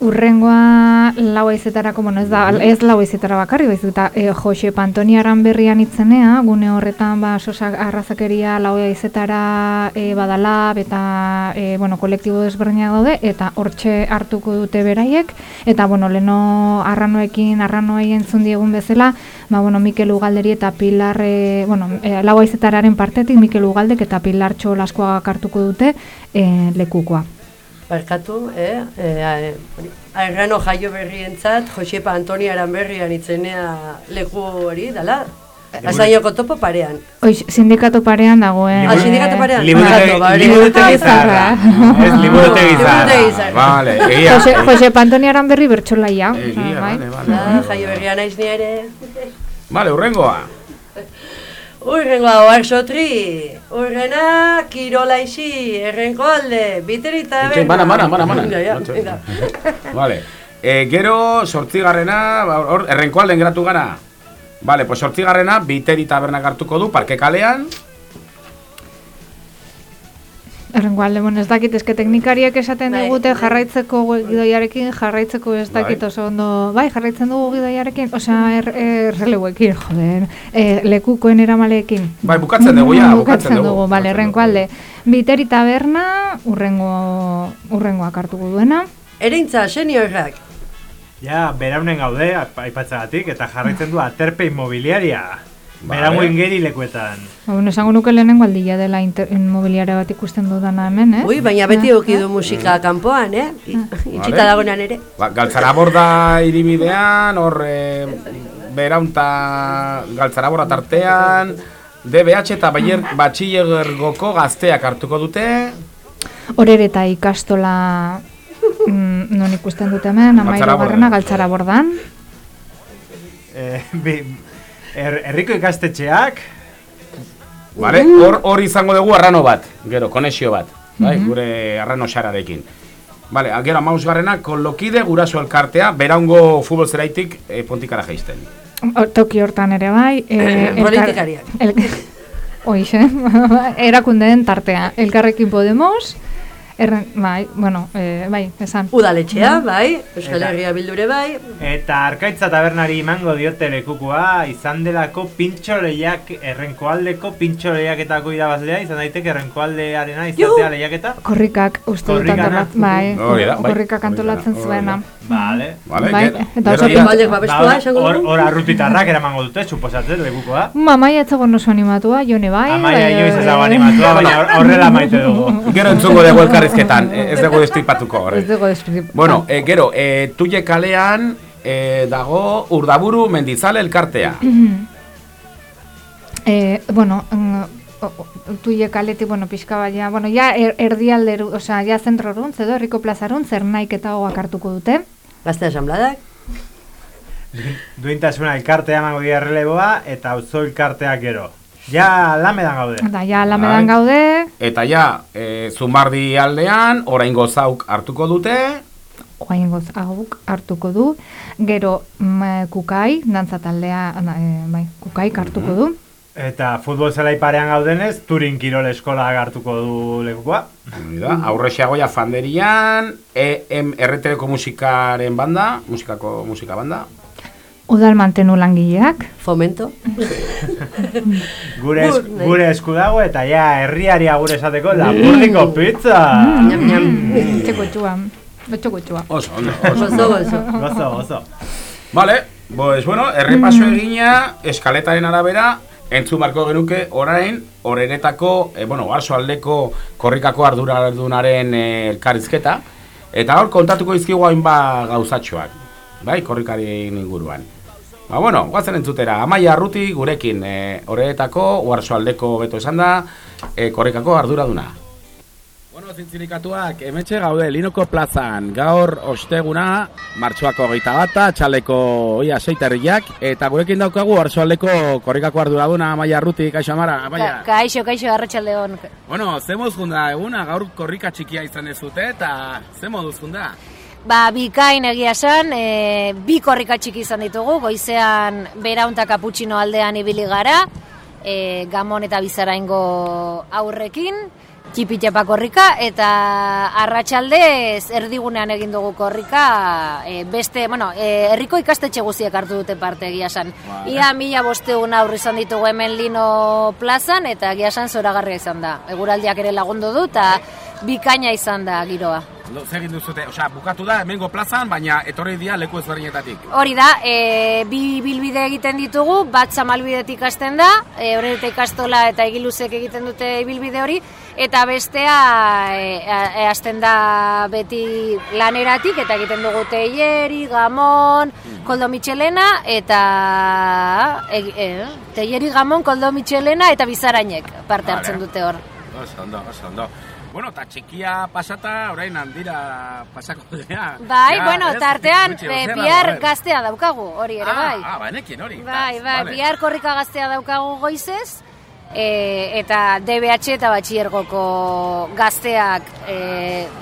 Urrengoa lau aizetarako, bueno, ez da, ez lau aizetara bakarri, baizik eta e, Jose Pantoni Aranberrian itzenea, gune horretan ba sosa arrazakeria lau aizetara e, badala eta e, bueno, kolektibo desberdinak daude eta hortxe hartuko dute beraiek eta bueno, leno arranoekin arranoei entzun diegun bezala, ba bueno, Mikel Ugalderi eta Pilar e, bueno, e, lau aizetararen partetik Mikel Ugaldek eta Pilar Txolaskoagak hartuko dute e, lekukoa. Barkatu, eh? eh hori, Arrano jaio berrientzat, Josepa Antonia Aranberrian itzenea leku hori, dala? Azaioko topo parean. Oix, sindikato parean dagoen. Ah, sindikato parean? Barkatu, Barkatu, ba, hori. Liburutegi zarra. Ez liburutegi zarra. Liburutegi zarra. Vale, egia. Jose, Jose Pantoni Aranberri bertsolaia. Egia, bai. vale, vale. Ah, jaio berria naiz ni ere. Vale, urrengoa. Urrengoa ohar sotri, urrena kirola isi, errenko alde, biterita Itxoin, bana, bana, bana, bana. Venga. Vale. E, gero, sortzigarrena, ba, hor, errenkoalden geratu gara. Vale, pues sortzigarrena, biteri tabernak hartuko du, parke kalean. Errengo alde, bueno, ez dakit, eske teknikariek esaten Bai, digute bai. jarraitzeko gidoiarekin, jarraitzeko ez dakit Bai. oso ondo, bai, jarraitzen dugu gidoiarekin, osea, er, erreleuekin, joder, e, lekukoen eramaleekin. Bai, bukatzen dugu, ja, bukatzen bukatzen dugu. bale, Bukatzen errenko dugu. alde. Biteri taberna, urrengo, urrengoak hartuko duena. Ereintza, seniorrak. Ja, beraunen gaude, aipatzagatik, eta jarraitzen du aterpe inmobiliaria. Beramuin geri lekuetan. Bueno, esango nuke lehenengo aldia dela inmobiliaria bat ikusten dudana hemen, eh? Ui, baina beti euki du musika kanpoan, eh? I- Itxita dagoenan ere. Ba, galtzaraborda iribidean, hor e, beraunta galtzaraborda tartean, DBH eta Bayer batxilergoko gazteak hartuko dute, Horere eta ikastola mm, non ikusten dut hemen, amairu Galtzarabordan. garrana galtzara bordan. Eh, bi, er, herriko ikastetxeak, Vale? Hor hor izango dugu arrano bat, gero, konexio bat, bai? gure arrano xararekin. Vale, gero, amaus garrena, kolokide guraso elkartea, beraungo futbol zeraitik e, pontikara jaisten. O- Toki hortan ere bai. Eh, elkar- Politikariak. El, Oixe, erakundeen tartea. Elkarrekin Podemos, erren, bai, bueno, eh, bai, esan. Udaletxea, bai, Euskal Eta- Herria bildure bai, eta arkaitza tabernari imango diote lekukua, izan delako pintxoleiak, errenkoaldeko pintxoleiaketako irabazlea, izan daiteke errenkoaldearena izatea lehiaketa. Korrikak uste dut antolat, bai, bai. korrikak antolatzen zuena. Vale. Vale, Bai, eta oso Baldek babeskoa, Ba, esango hor, dugu. hor arrutitarrak eramango dute, suposatzen, lekukoa. Mamaia etzagon oso animatua, jone bai. Amaia bai, bai, dago bai. animatua, baina hor- horrela maite dugu. Gero entzungo dugu elkarrizketan, e, ez dugu destripatuko horre. Ez dugu desprizip. Bueno, e, gero, e, tuie kalean e, dago urdaburu mendizale elkartea. Eh, bueno, mm, tuie kaletik, bueno, pixka baina, bueno, ja er, erdialderu, osea, ja zentroruntz edo herriko plazarun zer naik eta goak hartuko dute. Gazte asambladak. Duintasuna elkartea emango dira releboa, eta auzo elkarteak gero. Ja, lamedan gaude. Eta ja lamedan Bai. gaude, Eta ja, e, Zumbardi aldean, oraingo zauk hartuko dute, oaingoz hauk hartuko du, gero mm, kukai, dantza taldea, na, eh, bai, kukaik hartuko du. Eta futbol zelai parean gaudenez, Turin Kirol Eskola hartuko du lekukoa. da, aurrexeagoia fanderian, EM erretereko musikaren banda, musikako musika banda, Udal mantenu langileak, Fomento. Gure, es, gure esku dago eta ja herriari agur esateko lapurdiko pizza. Ñam, ñam. txeko txua, txeko txua. oso, ondo, oso. Gozo. Gozo, gozo. Vale, pues bueno, errepaso egina, eskaletaren arabera, entzun barko genuke orain, horrenetako, e, bueno, oarso aldeko korrikako arduradunaren e, elkarrizketa, eta hor kontatuko izkigu hainba gauzatxoak, bai, korrikaren inguruan. Ba, bueno, guazen entzutera, Amaia Arruti gurekin, e, horretako, oarso aldeko beto esan da, e, korrikako arduraduna. Bueno, zintzilikatuak, emetxe gaude, Linoko plazan, gaur osteguna, martxoako geita bata, txaleko oia seiterriak, eta gurekin daukagu arsoaldeko korrikako arduraduna, Amaia Arruti, kaixo Amara, Amaia. Ka kaixo, kaixo, arratsalde hon. Bueno, ze moduz junda eguna, gaur korrika txikia izan ez dute, eta ze moduz junda? Ba, bikain egia esan, e, bi korrika txiki izan ditugu, goizean beraunta kaputxino aldean ibili gara, e, gamon eta bizaraingo aurrekin, txipitxapa korrika, eta arratsaldez erdigunean egin dugu korrika, e, beste, bueno, e, herriko ikastetxe guziek hartu dute parte egia esan. Ia mila bosteun aurri izan ditugu hemen lino plazan, eta egia esan zoragarria izan da. Eguraldiak ere lagundu du, eta bikaina izan da giroa. Lo, zer egin duzute, osea, bukatu da hemengo plazan, baina etorri dira leku ezberdinetatik. Hori da, e, bi bilbide egiten ditugu, bat zamalbidetik hasten da, e, horreta ikastola eta egiluzek egiten dute bilbide hori, eta bestea e, a- e, hasten da beti laneratik, eta egiten dugu teieri, gamon, koldo mitxelena, eta e, e, teieri, gamon, koldo mitxelena, eta bizarainek parte hartzen dute hor. Oso ondo, oso ondo. Bueno, eta txikia pasata, orain handira pasako dira. Bai, Ja, bueno, tartean e, dago, bihar gaztea daukagu, hori ere ah, bai. Ah, banekin hori. Bai, bai, vale. bihar korrika gaztea daukagu goizez, e, eta DBH eta batxiergoko gazteak e,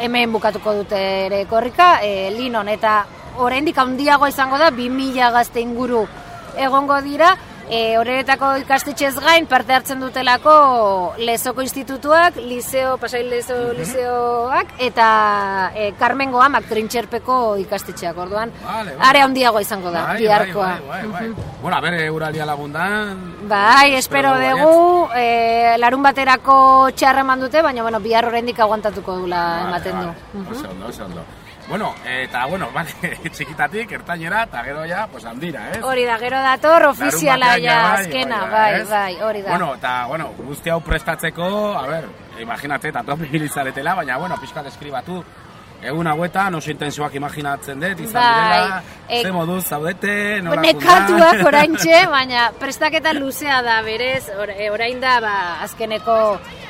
hemen bukatuko dute ere korrika, e, linon, eta oraindik handiagoa izango da, 2000 gazte inguru egongo dira, e, horretako ikastetxez gain parte hartzen dutelako Lezoko institutuak, Liceo, Pasai Lezo Liceoak, eta e, Carmengo Amak trintxerpeko ikastetxeak, orduan, Vale, vale. are handiagoa izango da, Bai, biharkoa. Bai, bai, bai, bai. Bueno, a ber, euralia lagundan. Bai, espero Espero dugu, e, larun baterako txarra eman dute, baina bueno, bihar oraindik aguantatuko dula ematen du. Oso ondo, oso. Bueno, eta, bueno, vale, txikitatik, ertainera, eta gero ja, pues handira, ez? Hori da, gero dator ofiziala ja, bai, azkena, da, bai, ez? bai, hori da. Bueno, eta, bueno, guzti hau prestatzeko, a ber, imaginate, eta topi bilizaretela, baina, bueno, pixka deskribatu, egun hauetan, oso intensoak imaginatzen dut, izan Bai, direla, e- ze moduz zaudete, nola Nekatuak oraintxe, baina prestaketa luzea da berez, or, e, orain da ba, azkeneko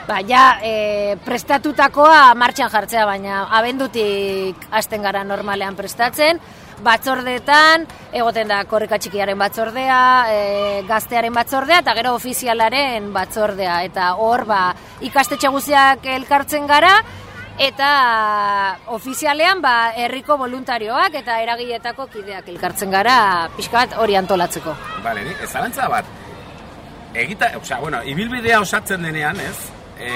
ba, ja, e, prestatutakoa martxan jartzea, baina abendutik hasten gara normalean prestatzen, batzordeetan, egoten da korrika txikiaren batzordea, e, gaztearen batzordea, eta gero ofizialaren batzordea, eta hor ba, ikastetxe guztiak elkartzen gara, eta ofizialean ba, herriko voluntarioak eta eragiletako kideak elkartzen gara pixka bat hori antolatzeko. Bale, ni, ez zalantza bat, egita, osea, bueno, ibilbidea osatzen denean, ez? E,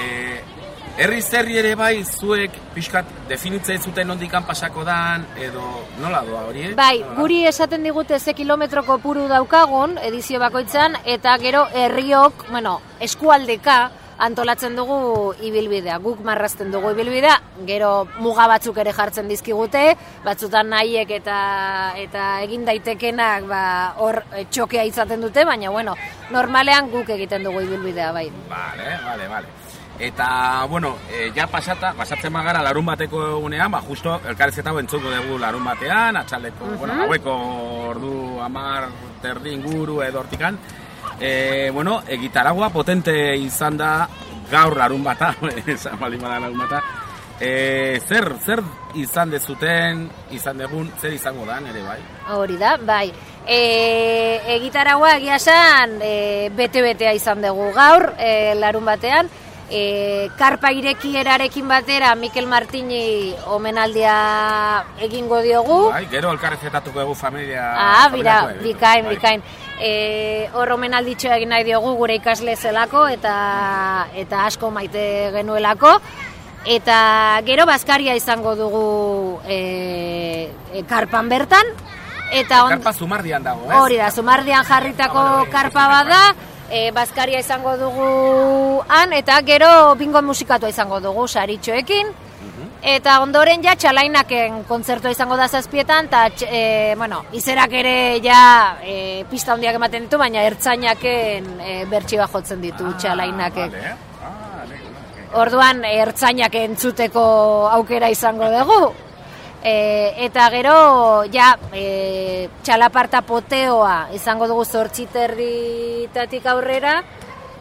herri zerri ere bai zuek pixkat definitzen zuten nondikan pasako dan, edo nola doa hori, eh? Bai, Nola? guri esaten digute ze kilometro kopuru daukagun edizio bakoitzan eta gero herriok, bueno, eskualdeka antolatzen dugu ibilbidea. Guk marrazten dugu ibilbidea, gero muga batzuk ere jartzen dizkigute, batzutan nahiek eta eta egin daitekenak ba, hor eh, txokea izaten dute, baina bueno, normalean guk egiten dugu ibilbidea, bai. Vale, vale, vale. Eta, bueno, e, ja pasata, pasatzen magara larun bateko egunean, ba, justo elkarrizketa hau entzuko dugu larun batean, atxaldeko, bueno, haueko ordu amar terdi inguru edo hortikan. E, bueno, egitaragua potente izan da gaur larun bata, esan bada larun bata. E, zer, zer izan dezuten, izan degun, zer izango da, ere bai? Hori da, bai. E, egitaragua egia esan e, bete-betea izan dugu gaur, e, larun batean. E, karpa irekierarekin batera Mikel Martini omenaldia egingo diogu. Bai, gero elkarrizketatuko dugu familia... Ah, bira, eh, bikain, bai. bikain. E, hor omenalditxo egin nahi diogu gure ikasle zelako eta eta asko maite genuelako. Eta gero bazkaria izango dugu e, e, karpan bertan. Eta on, Karpa zumardian dago, ez? hori da, zumardian jarritako Ah, karpa bada, e, bazkaria izango dugu han, eta gero bingo musikatua izango dugu saritxoekin. Eta ondoren ja txalainaken kontzertua izango da zazpietan, eta e, bueno, izerak ere ja e, pista handiak ematen ditu, baina ertzainaken e, bertsioa jotzen ditu txalainakek. Vale, ah, vale, vale. Orduan ertzainak entzuteko aukera izango dugu. E, eta gero, ja, e, txalaparta poteoa izango dugu zortziterritatik aurrera,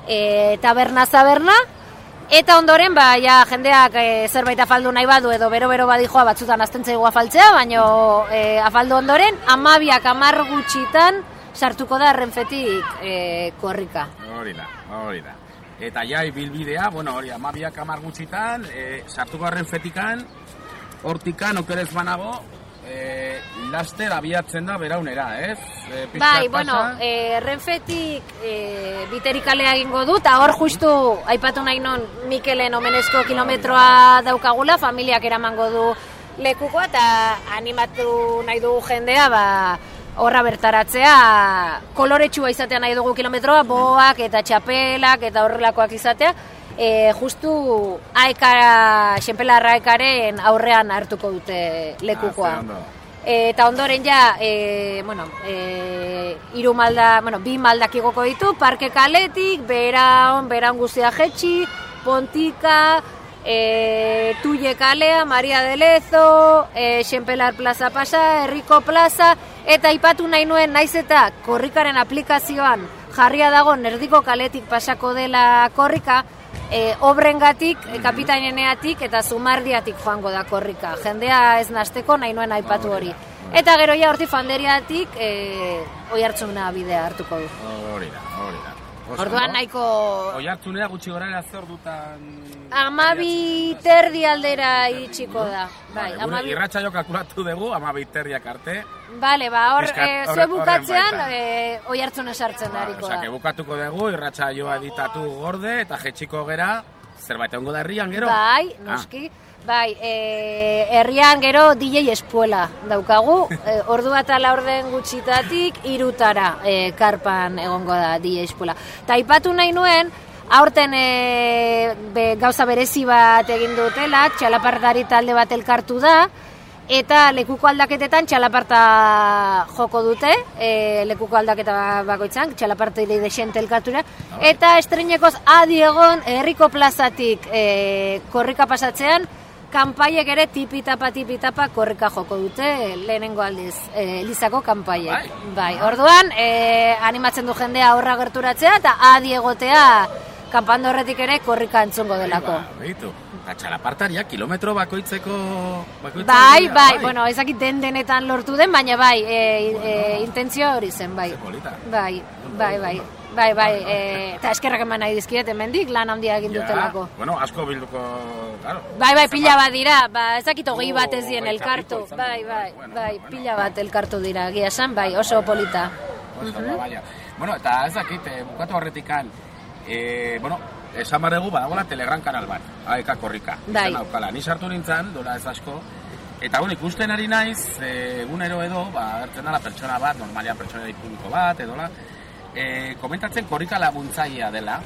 e, taberna zaberna, eta ondoren, ba, ja, jendeak e, zerbait afaldu nahi badu edo bero-bero badijoa batzutan azten zaigu afaltzea, baino e, afaldu ondoren, amabiak amar gutxitan sartuko da renfetik e, korrika. Hori da, hori da. Eta ja, bilbidea, bueno, hori, amabiak amar gutxitan, e, sartuko arren fetikan, hortikan, okerez banago, e, laster abiatzen da beraunera, ez? E, Bai, pasa. bueno, e, Renfetik e, biterikale egingo du, eta hor justu aipatu nahi non Mikelen omenezko kilometroa daukagula, familiak eramango du lekuko eta animatu nahi dugu jendea, ba, horra bertaratzea, koloretsua izatea nahi dugu kilometroa, boak eta txapelak eta horrelakoak izatea, e, justu aeka, xenpelarra aekaren aurrean hartuko dute lekukoa. Ah, ondo. Eta ondoren ja, e, bueno, e, iru malda, bueno, bi maldak igoko ditu, parke kaletik, beraun, beraun guztia jetxi, pontika, e, tuie kalea, Maria de Lezo, e, Xenpelar plaza pasa, Herriko plaza, eta ipatu nahi nuen naiz eta korrikaren aplikazioan jarria dago nerdiko kaletik pasako dela korrika, e, obrengatik, e, kapitaineneatik eta zumardiatik joango da korrika. Jendea ez nasteko nahi nuen aipatu hori. Eta gero ja horti fanderiatik e, oi hartzuna bidea hartuko du. Hori da, hori da. Orduan nahiko Oi hartzunea gutxi gorara zer dutan... amabi terdi aldera itxiko da. Bai, Gure amabi... irratxa jo kalkulatu dugu, ama biterriak arte. Bale, ba, hor, e, horre- zue bukatzean, e, oi hartzuna sartzen dariko Osea, que da. bukatuko dugu, irratxa joa editatu gorde, eta jetxiko gera, zerbait egongo da herrian gero? Bai, Ah, noski. Bai, e, herrian gero DJ espuela daukagu, e, ordu bat ala orden gutxitatik irutara e, karpan egongo da DJ espuela. Ta aipatu nahi nuen, aurten e, be, gauza berezi bat egin dutela, txalapartari talde bat elkartu da, eta lekuko aldaketetan txalaparta joko dute, e, lekuko aldaketa bakoitzan, txalaparta ire desente elkartura, eta estrenekoz adi egon herriko plazatik e, korrika pasatzean, kanpaiek ere tipitapa tipitapa korrika joko dute lehenengo aldiz e, Elizako kanpaiek. Bai, orduan e, animatzen du jendea aurra gerturatzea eta adi egotea kanpando horretik ere korrika entzungo delako. Beitu, eta txalapartaria kilometro bakoitzeko... bakoitzeko Bai, dira, bai, bueno, ezakit den denetan lortu den, baina bai, e, e, intentzioa hori zen, bai. polita. Bai, bai, bai. Bai, bai, e, eta eskerrak eman nahi dizkiet hemendik lan handia egin dutelako. Bueno, asko bilduko, claro. Bai, bai, pila bat dira, ba, ezakit hogei bat ez dien elkartu. Bai, bai, bai, pila bat elkartu dira, gia esan, bai, oso polita. Oso, ba. Bueno, eta ez dakit, eh, bukatu horretikan, eh, bueno, esan barregu badagoela Telegram kanal bat, aeka korrika. Bai. Ni sartu nintzen, dola ez asko, eta bueno, ikusten ari naiz, eh, egunero edo, ba, ertzen dela pertsona bat, normalia pertsona publiko bat, edola, eh, komentatzen korrika laguntzailea dela,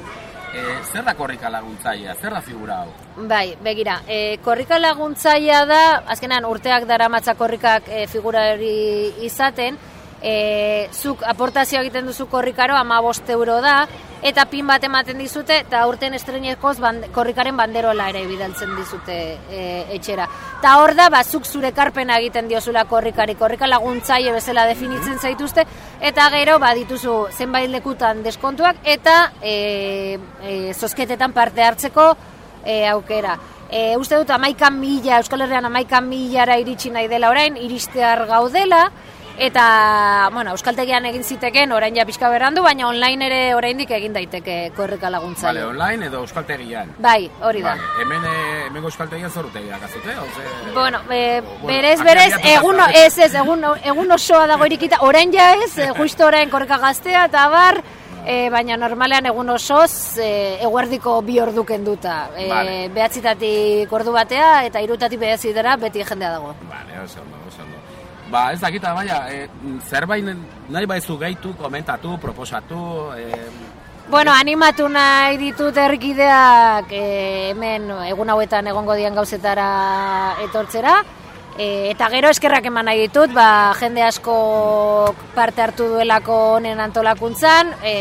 eh, zer da korrika laguntzailea, zer da figura hau? Bai, begira, e, korrika laguntzaia da, azkenan urteak daramatza korrikak e, figura hori izaten, e, zuk aportazio egiten duzu korrikaro ama euro da, eta pin bat ematen dizute, eta urten estrenekoz band, korrikaren banderola ere bidaltzen dizute e, etxera. Ta hor da, ba, zuk zure karpena egiten diozula korrikari, korrika laguntzaile bezala definitzen zaituzte, eta gero, ba, dituzu zenbait lekutan deskontuak, eta e, e, zozketetan parte hartzeko e, aukera. E, uste dut amaikan mila, Euskal Herrian amaikan milara iritsi nahi dela orain, iristear gaudela, eta, bueno, Euskaltegian egin ziteken orain ja pixka berrandu, baina online ere oraindik egin daiteke korrika laguntza. Vale, online edo euskaltegian? Bai, hori da. Vale, hemen, eh, hemengo euskaltegian zorutegiak azute? Oze... Bueno, e, bueno, berez, berez, egun, ez, ez, egun, egun osoa dago irikita, orain ja ez, e, justo orain korrika gaztea, eta bar, e, baina normalean egun osoz, e, eguerdiko bi ordu kenduta. E, Vale. Behatzitatik ordu batea, eta irutatik behatzitara beti jendea dago. Vale, oso oso ondo. Ba, ez dakita, baina, e, zerbait nahi baizu gehitu, komentatu, proposatu, e, Bueno, animatu nahi ditut herrikideak e, hemen egun hauetan egongo dian gauzetara etortzera. E, eta gero eskerrak eman nahi ditut, ba, jende asko parte hartu duelako honen antolakuntzan. E,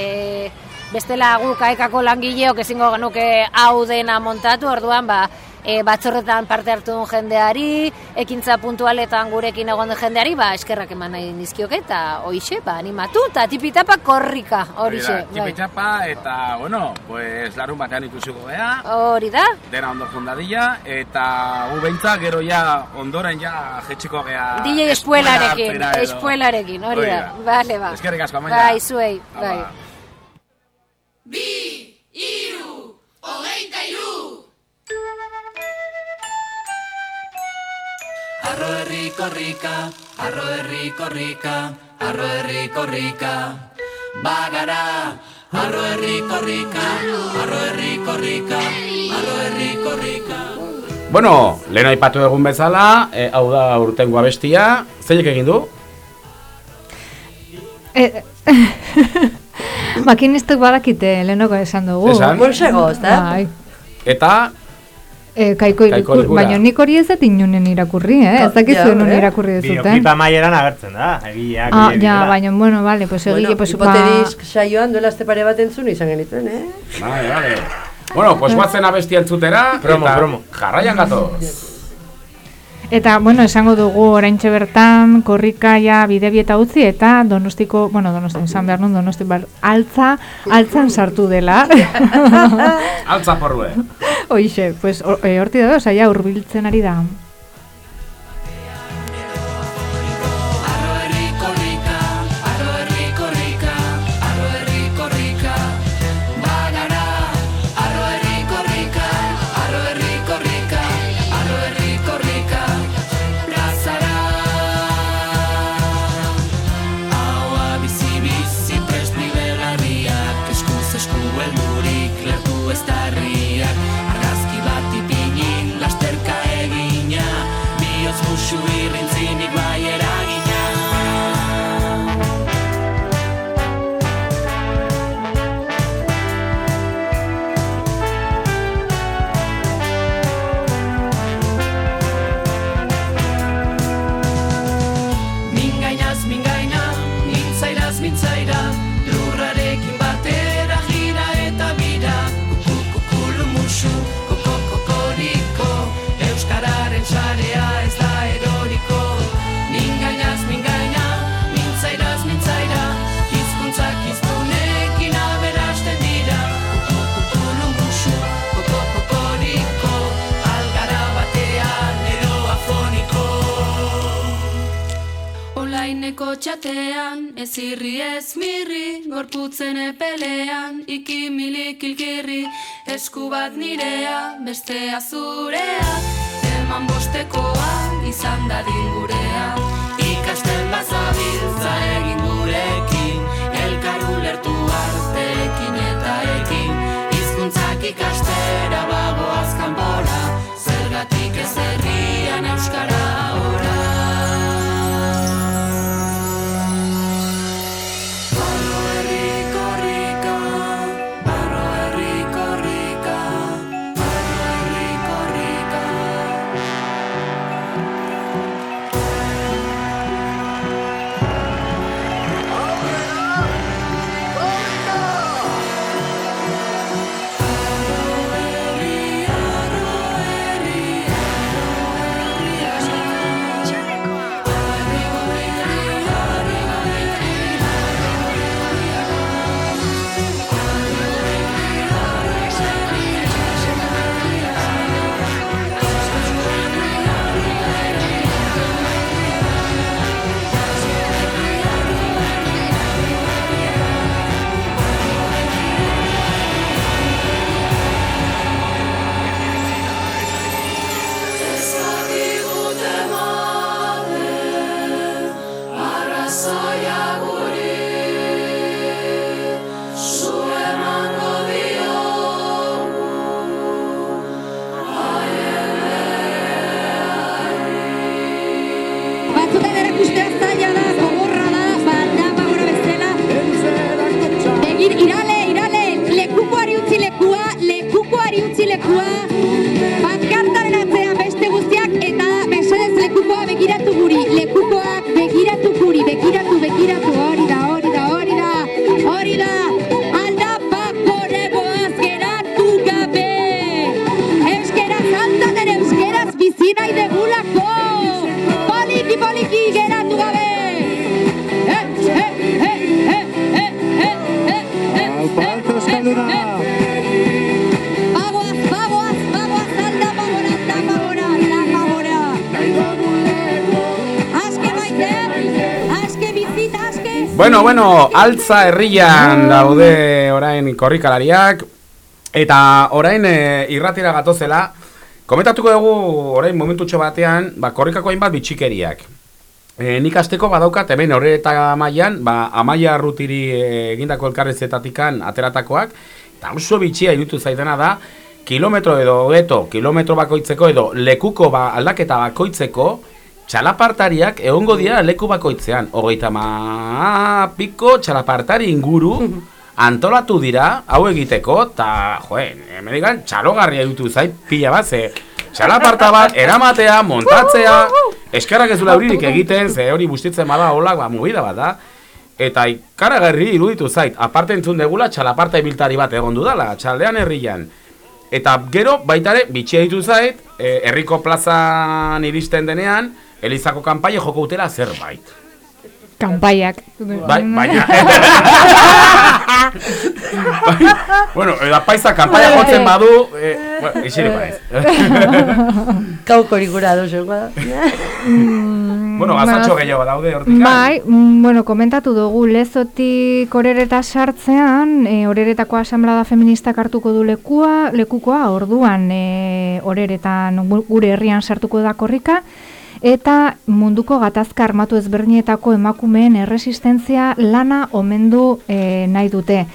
bestela guk aekako langileok ezingo genuke hau dena montatu, orduan ba, e, batzorretan parte hartu duen jendeari, ekintza puntualetan gurekin egon den jendeari, ba, eskerrak eman nahi nizkioke, eta hoixe, ba, animatu, eta tipitapa korrika, horixe. bai. Txipitxapa, eta, bueno, pues, larun batean ikusiko gea, Hori da, dena ondo fundadilla, eta gu beintza gero ja ondoren ja jetxiko gea... DJ espuelarekin, espuelarekin, hori da. Bale, ba. Eskerrik asko, Amaia. Bai, zuei, bai. Arro herri korrika, arro herri korrika, arro herri korrika. Bagara, arro herri korrika, arro herri korrika, arro herri korrika. Bueno, lehen aipatu egun bezala, e, hau da urtengo abestia, zeinek egin du? E, Makinistek badakite lehenoko esan dugu. Esan? Bolsego, ezta? Bai. Eta, E, kaiko Ligura. baina nik hori ez dut inunen irakurri, eh? Ez dakizu eh? irakurri dezuten. Bideoklipa maieran agertzen da, egileak. Ah, ja, baina, bueno, vale, pues egile, Bueno, pues, hipotedisk saioan duela azte pare bat entzun izan genituen, eh? vale, vale. Bueno, pues guatzen abestia entzutera, Promo, eta promo. jarraian gatoz. Eta, bueno, esango dugu oraintxe bertan, korrikaia bidebieta utzi eta donostiko, bueno, donosti, esan behar nun donosti, bar, altza, altzan sartu dela. Altza porrue. Hoixe, pues, eh, horti da, saia hurbiltzen ari da. Barneko txatean, ez irri ez mirri, gorputzen epelean, ikimilik ilkirri, esku bat nirea, bestea zurea, eman bostekoa, izan dadin gurea. Ikasten bazabiltza egin gurekin, elkar ulertu artekin eta ekin, hizkuntzak ikastera bagoaz kanpora, zergatik ez herrian Altza herrian daude orain korrikalariak eta orain e, irratira gatozela komentatuko dugu orain momentutxo batean ba, korrikako hainbat bitxikeriak. E, nik asteko badaukat hemen horreta mailan ba, amaia rutiri e, egindako elkarrezetatikan ateratakoak eta oso bitxia irutu zaidana da kilometro edo geto, kilometro bakoitzeko edo lekuko ba, aldaketa bakoitzeko txalapartariak egongo dira leku bakoitzean. Hogeita ma piko txalapartari inguru antolatu dira hau egiteko, eta, joen, emedigan txalogarria dutu zait pila bat, ze txalaparta bat eramatea, montatzea, eskerrak ez horirik egiten, ze hori bustitzen bada hola, ba, movida bat da. Eta ikaragarri iruditu zait, aparte entzun degula txalaparta ibiltari bat egon dudala, txaldean herrian. Eta gero, baitare, bitxia ditu zait, eh, herriko plazan iristen denean, Elizako kanpaia joko utela zerbait. Kanpaiak. Bai, baina... Bai, bueno, eda paisa kanpaia jotzen badu, eh, bueno, isirik baiz. Kauko gura dozu, ba. bueno, gazatxo gehiago daude hortik. Bai, mm, bueno, komentatu dugu, lezotik orereta sartzean, e, oreretako asamblada feministak hartuko du lekua, lekukoa, orduan e, oreretan gu- gure herrian sartuko da korrika, eta munduko gatazka armatu ezberdinetako emakumeen erresistentzia lana omendu e, nahi dute.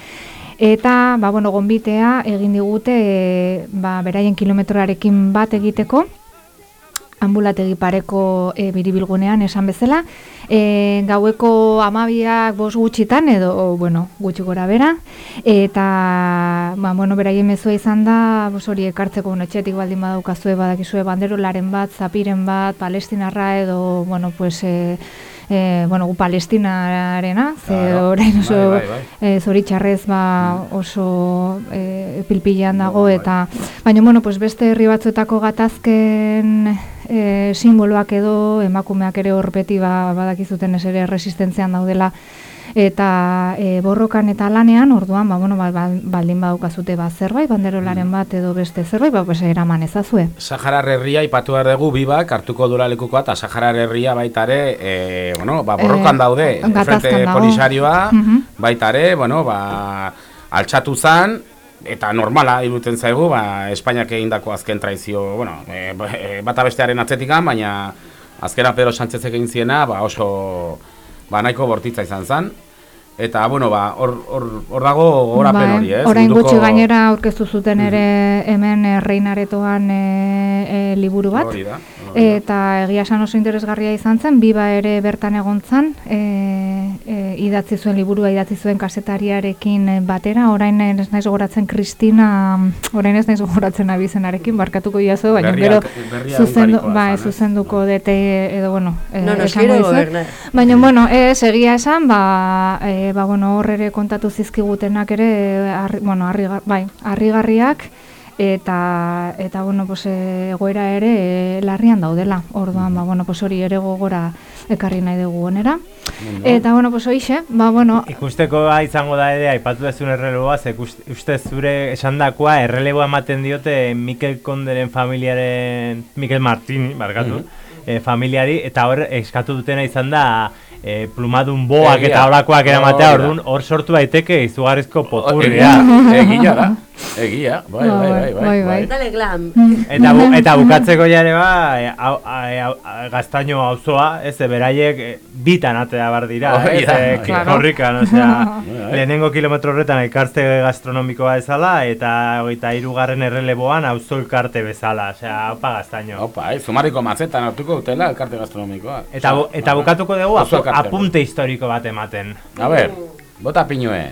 Eta, ba, bueno, gonbitea egin digute, e, ba, beraien kilometroarekin bat egiteko, ambulategi pareko e, biribilgunean esan bezala. E, gaueko amabiak bos gutxitan edo, bueno, gutxi gora bera. Eta, ba, bueno, beraien mezua izan da, bos hori ekartzeko bueno, etxetik baldin badaukazue badakizue banderolaren bat, zapiren bat, palestinarra edo, bueno, pues... E, e, bueno, gu palestinarena, ze Claro. orain oso Bai, bai, bai. e, zoritxarrez ba, oso e, pilpilan dago eta baina bueno, pues beste herri batzuetako gatazken e, simboloak edo emakumeak ere hor beti ba, badakizuten ez ere resistentzian daudela eta e, borrokan eta lanean, orduan, ba, bueno, ba, ba- baldin baukazute bat zerbait, banderolaren bat edo beste zerbait, ba, pues, eraman ezazue. Saharar herria ipatu behar dugu bibak hartuko dura lekukoa eta Saharar herria baita ere, e, bueno, ba, borrokan Eh, daude, gatazkan frente dago. polisarioa, Mhm. baita ere, bueno, ba, altxatu zan, eta normala iruten zaigu, ba, Espainiak egindako azken traizio, bueno, e, ba- e, bata bestearen atzetikan, baina azkena Pedro Sánchez egin ziena, ba, oso, ba, nahiko bortitza izan zan, eta, bueno, ba, hor, hor, hor dago gorapen Bai, hori, ez? Orain Munduko- gutxi gainera aurkeztu zuten ere hemen e, reinaretoan e, e, liburu bat. Hori da, Eta egia esan oso interesgarria izan zen, biba ere bertan egon zen, e, e, idatzi zuen liburua idatzi zuen kasetariarekin e, batera, orain ez naiz gogoratzen Kristina, orain ez naiz gogoratzen abizenarekin, barkatuko iazu, baina gero zuzendu, eh? zuzenduko dete edo bueno, e, No nos esango. Baina, bueno, ez, egia esan, ba, e, ba, bueno, hor ere kontatu zizkigutenak ere, arri, bueno, arri, bai, harrigarriak, eta, eta bueno, pues, e, egoera ere e, larrian daudela. Orduan, ba, bueno, pues, hori ere gogora ekarri nahi dugu onera. Eta, bueno, pues, hoixe, ba, bueno, Ikustekoa izango da ere, aipatu dezun erreleboa, ze uste zure esandakoa erreleboa ematen diote Mikel Konderen familiaren, Mikel Martini, barkatu, Mhm. eh, familiari, eta hor eskatu dutena izan da eh, plumadun boak Egia. eta horakoak eramatea, orduan hor sortu daiteke izugarrizko poturria. egia da, egia, bai, bai, bai, bai, bai. Dale glam. Eta, bu, eta bukatzeko jare ba, gaztaino auzoa, ez, beraiek e, bitan atea bar dira, ez, da, e, bai. ki- korrikan, osea, Bai, bai. lehenengo kilometro horretan elkarte gastronomikoa bezala, eta hogeita hirugarren erreleboan auzo elkarte bezala, osea, opa gaztaino. Opa, eh, zumarriko mazetan hartuko dutela elkarte gastronomikoa. Eta, bu, eta bukatuko dugu apunte historiko bat ematen. A ber, bota pinue.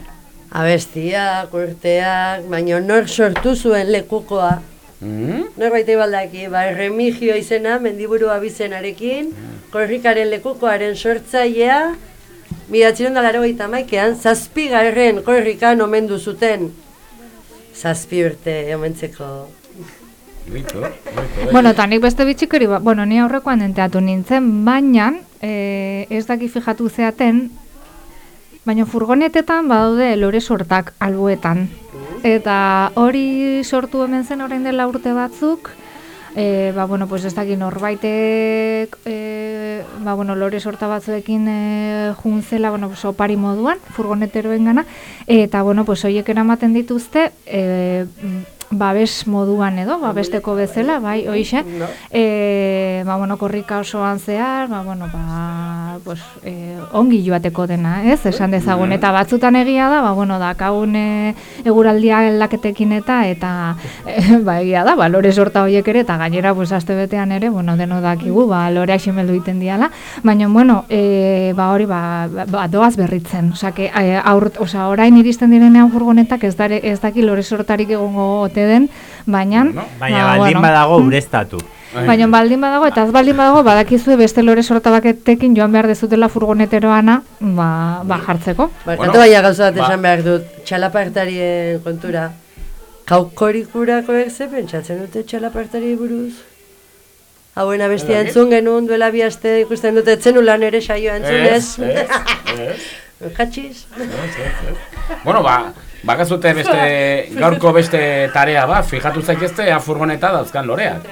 Abestiak, urteak, baina nor sortu zuen lekukoa. Mm? Norbait baldaki, ba, remigio izena, mendiburu abizenarekin, korrikaren lekukoaren sortzailea, miratziron da laro gaita maikean, zazpigarren korrikan omendu zuten. Zazpi urte omentzeko. Bueno, eta nik beste bitxikori, ba, bueno, ni aurrekoan enteatu nintzen, baina e, ez daki fijatu zeaten, baina furgonetetan badaude lore sortak albuetan. Eta hori sortu hemen zen orain dela urte batzuk, e, ba, bueno, pues ez daki norbaitek, e, ba, bueno, lore sorta batzuekin e, juntzela, bueno, pues opari moduan, furgoneteroen gana, eta, bueno, pues hoiek eramaten dituzte, e, babes moduan edo, babesteko bezala, bai, hoixe, e, ba, bueno, korrika osoan zehar, ba, bueno, ba, pues, e, ongi joateko dena, ez, esan dezagun, eta batzutan egia da, ba, bueno, da, kagun e, eguraldia laketekin eta, eta, e, ba, egia da, ba, lore sorta horiek ere, eta gainera, pues, aste betean ere, bueno, deno dakigu, ba, loreak ximeldu iten diala, baina, bueno, e, ba, hori, ba, ba, doaz berritzen, osea, que, aur, osea, orain iristen direnean furgonetak ez, dare, ez daki lore sortarik egongo ote den, baina, Baina ba, baldin bueno. badago ureztatu. Baina baldin badago eta ez baldin badago badakizue beste lore sorta baketekin joan behar dezutela furgoneteroana ba, ba jartzeko. Barkatu baina gauza bat esan behar dut, txalapartarien kontura. Kaukorikurakoek ze pentsatzen dute txalapartari buruz? Hauen abestia Badakit. entzun genuen duela bi aste ikusten dute etzen ulan ere saioa entzunez. Ez, ez, ez. Jatxiz? Bueno, ba, bakazute beste, gaurko beste tarea bat, fijatu zaitezte, ea furgoneta dauzkan loreak.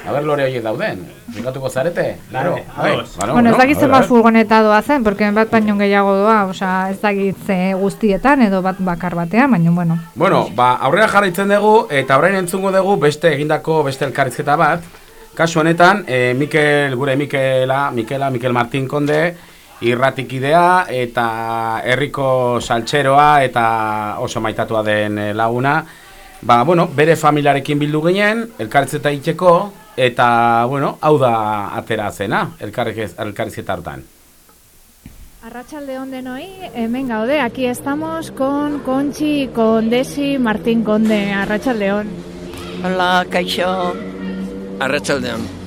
A ber lore horiek dauden, fijatuko zarete? Claro, bai. Bueno, Bueno, ez dakit a a zenbat furgoneta doa zen, porque bat baino gehiago doa, osea, ez dakit ze guztietan edo bat bakar batean, baina bueno. Bueno, ba, aurrera jarraitzen dugu, eta orain entzungo dugu beste egindako beste elkarrizketa bat. Kasu honetan, e, Mikel, gure Mikela, Mikela, Mikel Martin Konde, irratikidea eta herriko saltxeroa eta oso maitatua den eh, laguna. Ba, bueno, bere familiarekin bildu ginen, elkarrizketa itxeko, eta, bueno, hau da atera zena, elkarriz- elkarrizketa hortan. Arratsalde on denoi, hemen gaude, aquí estamos con Conchi, con Desi, Martín Conde, Arratsaldeon. Hola, kaixo. Arratsaldeon.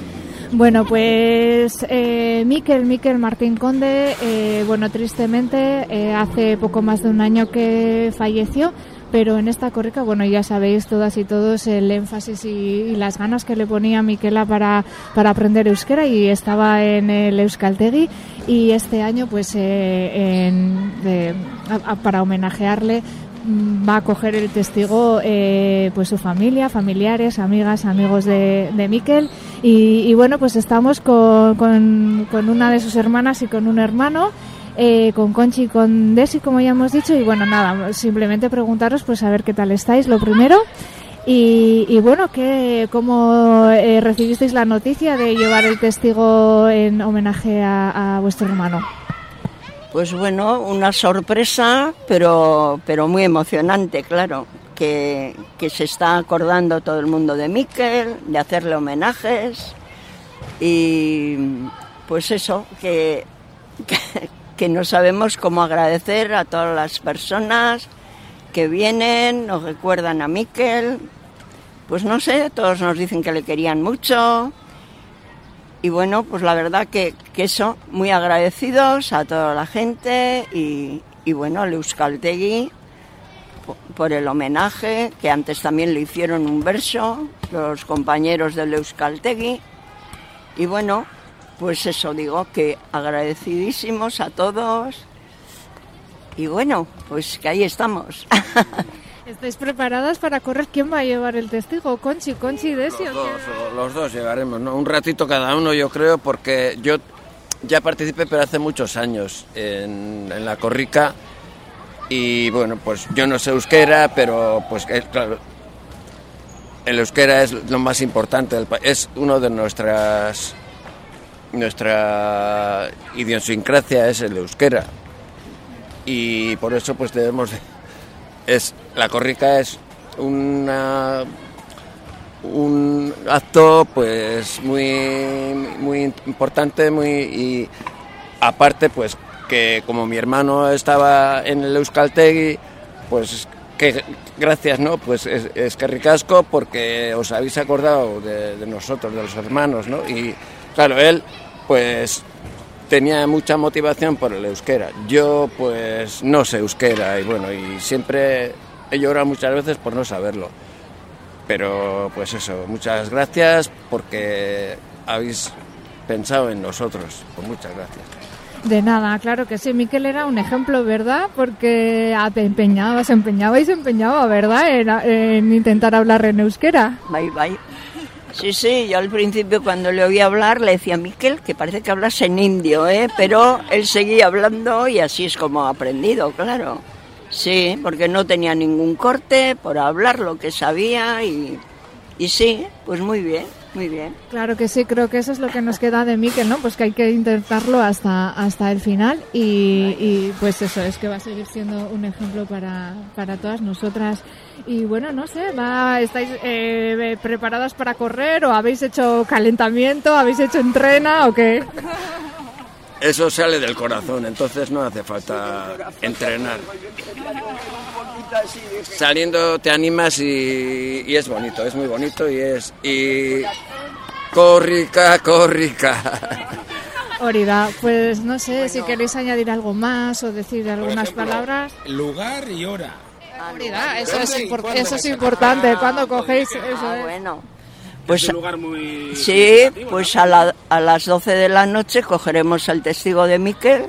Bueno, pues eh, Miquel, Miquel Martín Conde, eh, bueno, tristemente eh, hace poco más de un año que falleció, pero en esta corrica, bueno, ya sabéis todas y todos el énfasis y, las ganas que le ponía Miquela para, para aprender euskera y estaba en el Euskaltegui y este año pues eh, para homenajearle va a coger el testigo eh, pues su familia, familiares, amigas, amigos de, de Miquel. Y, y bueno pues estamos con, con, una de sus hermanas y con un hermano eh, con Conchi y con Desi como ya hemos dicho. Y bueno nada simplemente preguntaros pues a ver qué tal estáis lo primero. Y, y bueno que cómo eh, recibisteis la noticia de llevar el testigo en homenaje a, a vuestro hermano Pues bueno, una sorpresa, pero, pero muy emocionante, claro, que, que se está acordando todo el mundo de Miquel, de hacerle homenajes y pues eso, que, que, que no sabemos cómo agradecer a todas las personas que vienen, nos recuerdan a Miquel, pues no sé, todos nos dicen que le querían mucho, y bueno, pues la verdad que, que eso, muy agradecidos a toda la gente y, y bueno, al Euskaltegui po- por el homenaje, que antes también le hicieron un verso, los compañeros del Euskaltegui. Y bueno, pues eso digo, que agradecidísimos a todos. Y bueno, pues que ahí estamos. ¿Estáis preparadas para correr? ¿Quién va a llevar el testigo? ¿Conchi, Conchi y Desi? Los dos, los dos llegaremos, ¿no? Un ratito cada uno, yo creo, porque yo ya participé, pero hace muchos años en, en la corrica. Y bueno, pues yo no sé euskera, pero pues eh, claro, el euskera es lo más importante del país. Es uno de nuestras. Nuestra idiosincrasia es el euskera. Y por eso, pues debemos. de- es, la corrica es una un acto pues muy muy importante muy y aparte pues que como mi hermano estaba en el Euskaltegui pues que gracias no pues es, es que ricasco porque os habéis acordado de, de nosotros de los hermanos no y claro él pues tenía mucha motivación por el euskera. Yo pues no sé euskera y bueno y siempre he llorado muchas veces por no saberlo pero pues eso, muchas gracias porque habéis pensado en nosotros. Pues muchas gracias. De nada, claro que sí. Miquel era un ejemplo, ¿verdad? Porque te empeñaba, se empeñaba y se empeñaba, ¿verdad? En, en intentar hablar en euskera. Bye, bye. Sí, sí, yo al principio cuando le oí hablar le decía a Miquel que parece que hablas en indio, ¿eh? Pero él seguía hablando y así es como ha aprendido, claro. Sí, porque no tenía ningún corte por hablar lo que sabía y, y sí, pues muy bien, muy bien. Claro que sí, creo que eso es lo que nos queda de Miquel, ¿no? Pues que hay que intentarlo hasta, hasta el final y, y, pues eso, es que va a seguir siendo un ejemplo para, para todas nosotras. Y bueno, no sé, va, ¿estáis eh, preparadas para correr o habéis hecho calentamiento, habéis hecho entrena o qué? Eso sale del corazón, entonces no hace falta entrenar. Saliendo te animas y, y es bonito, es muy bonito y es... Y... Corrica, corrica. Orida, pues no sé si queréis añadir algo más o decir algunas palabras. Lugar y hora. Orida, eso es, impor- eso es importante. Cuando cogéis eso Ah, es. bueno. Pues, Es un lugar muy sí, pues a, la- a las 12 de la noche cogeremos el testigo de Miquel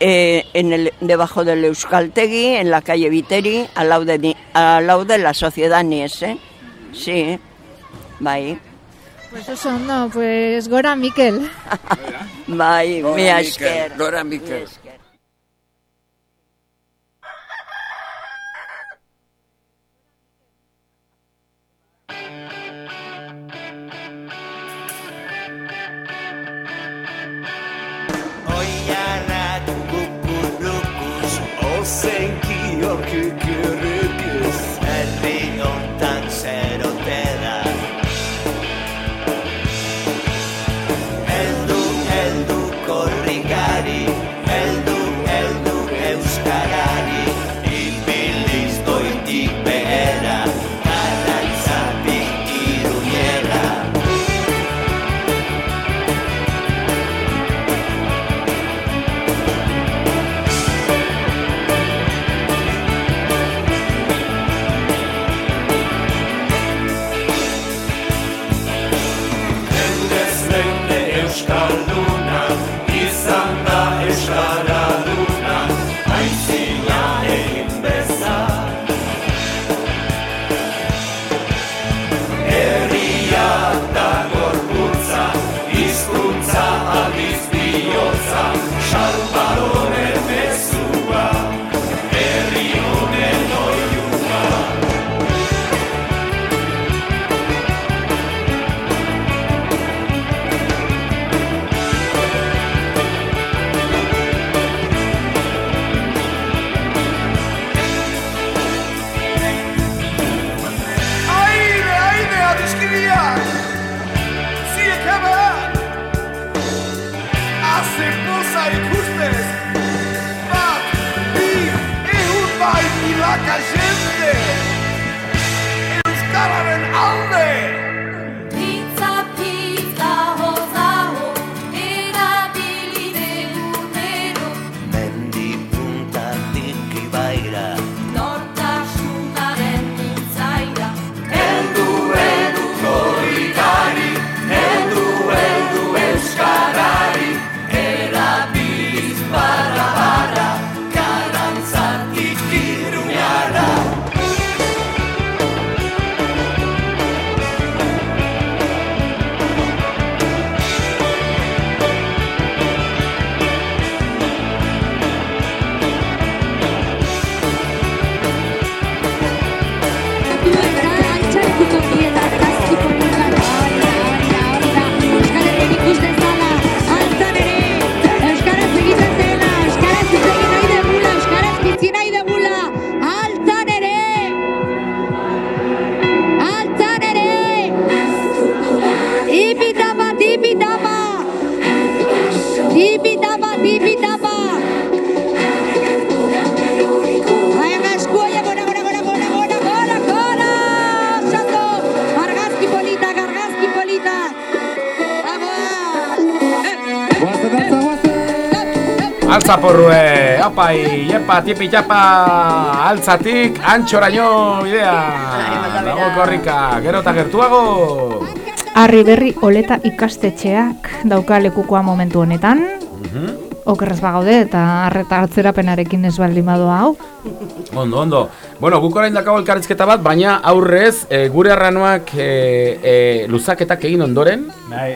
eh, en el, debajo del Euskaltegui, en la calle Viteri, al lado de, al lado de la sociedad Niese. Sí, bye. Pues eso no, pues Gora Miquel. Mia Miquel, esker. Gora Miquel. Altza porrue, apai, jepa, tipi, japa, altzatik, antxoraino, bidea. Dago korrika, gero eta gertuago. Arri berri oleta ikastetxeak dauka lekukoa momentu honetan. Okerrez bagaude eta arreta hartzerapenarekin ez baldin badoa hau. Ondo, ondo. Bueno, guk orain dakago elkarrizketa bat, baina aurrez, e, gure arranoak e, e, luzaketak egin ondoren. Bai,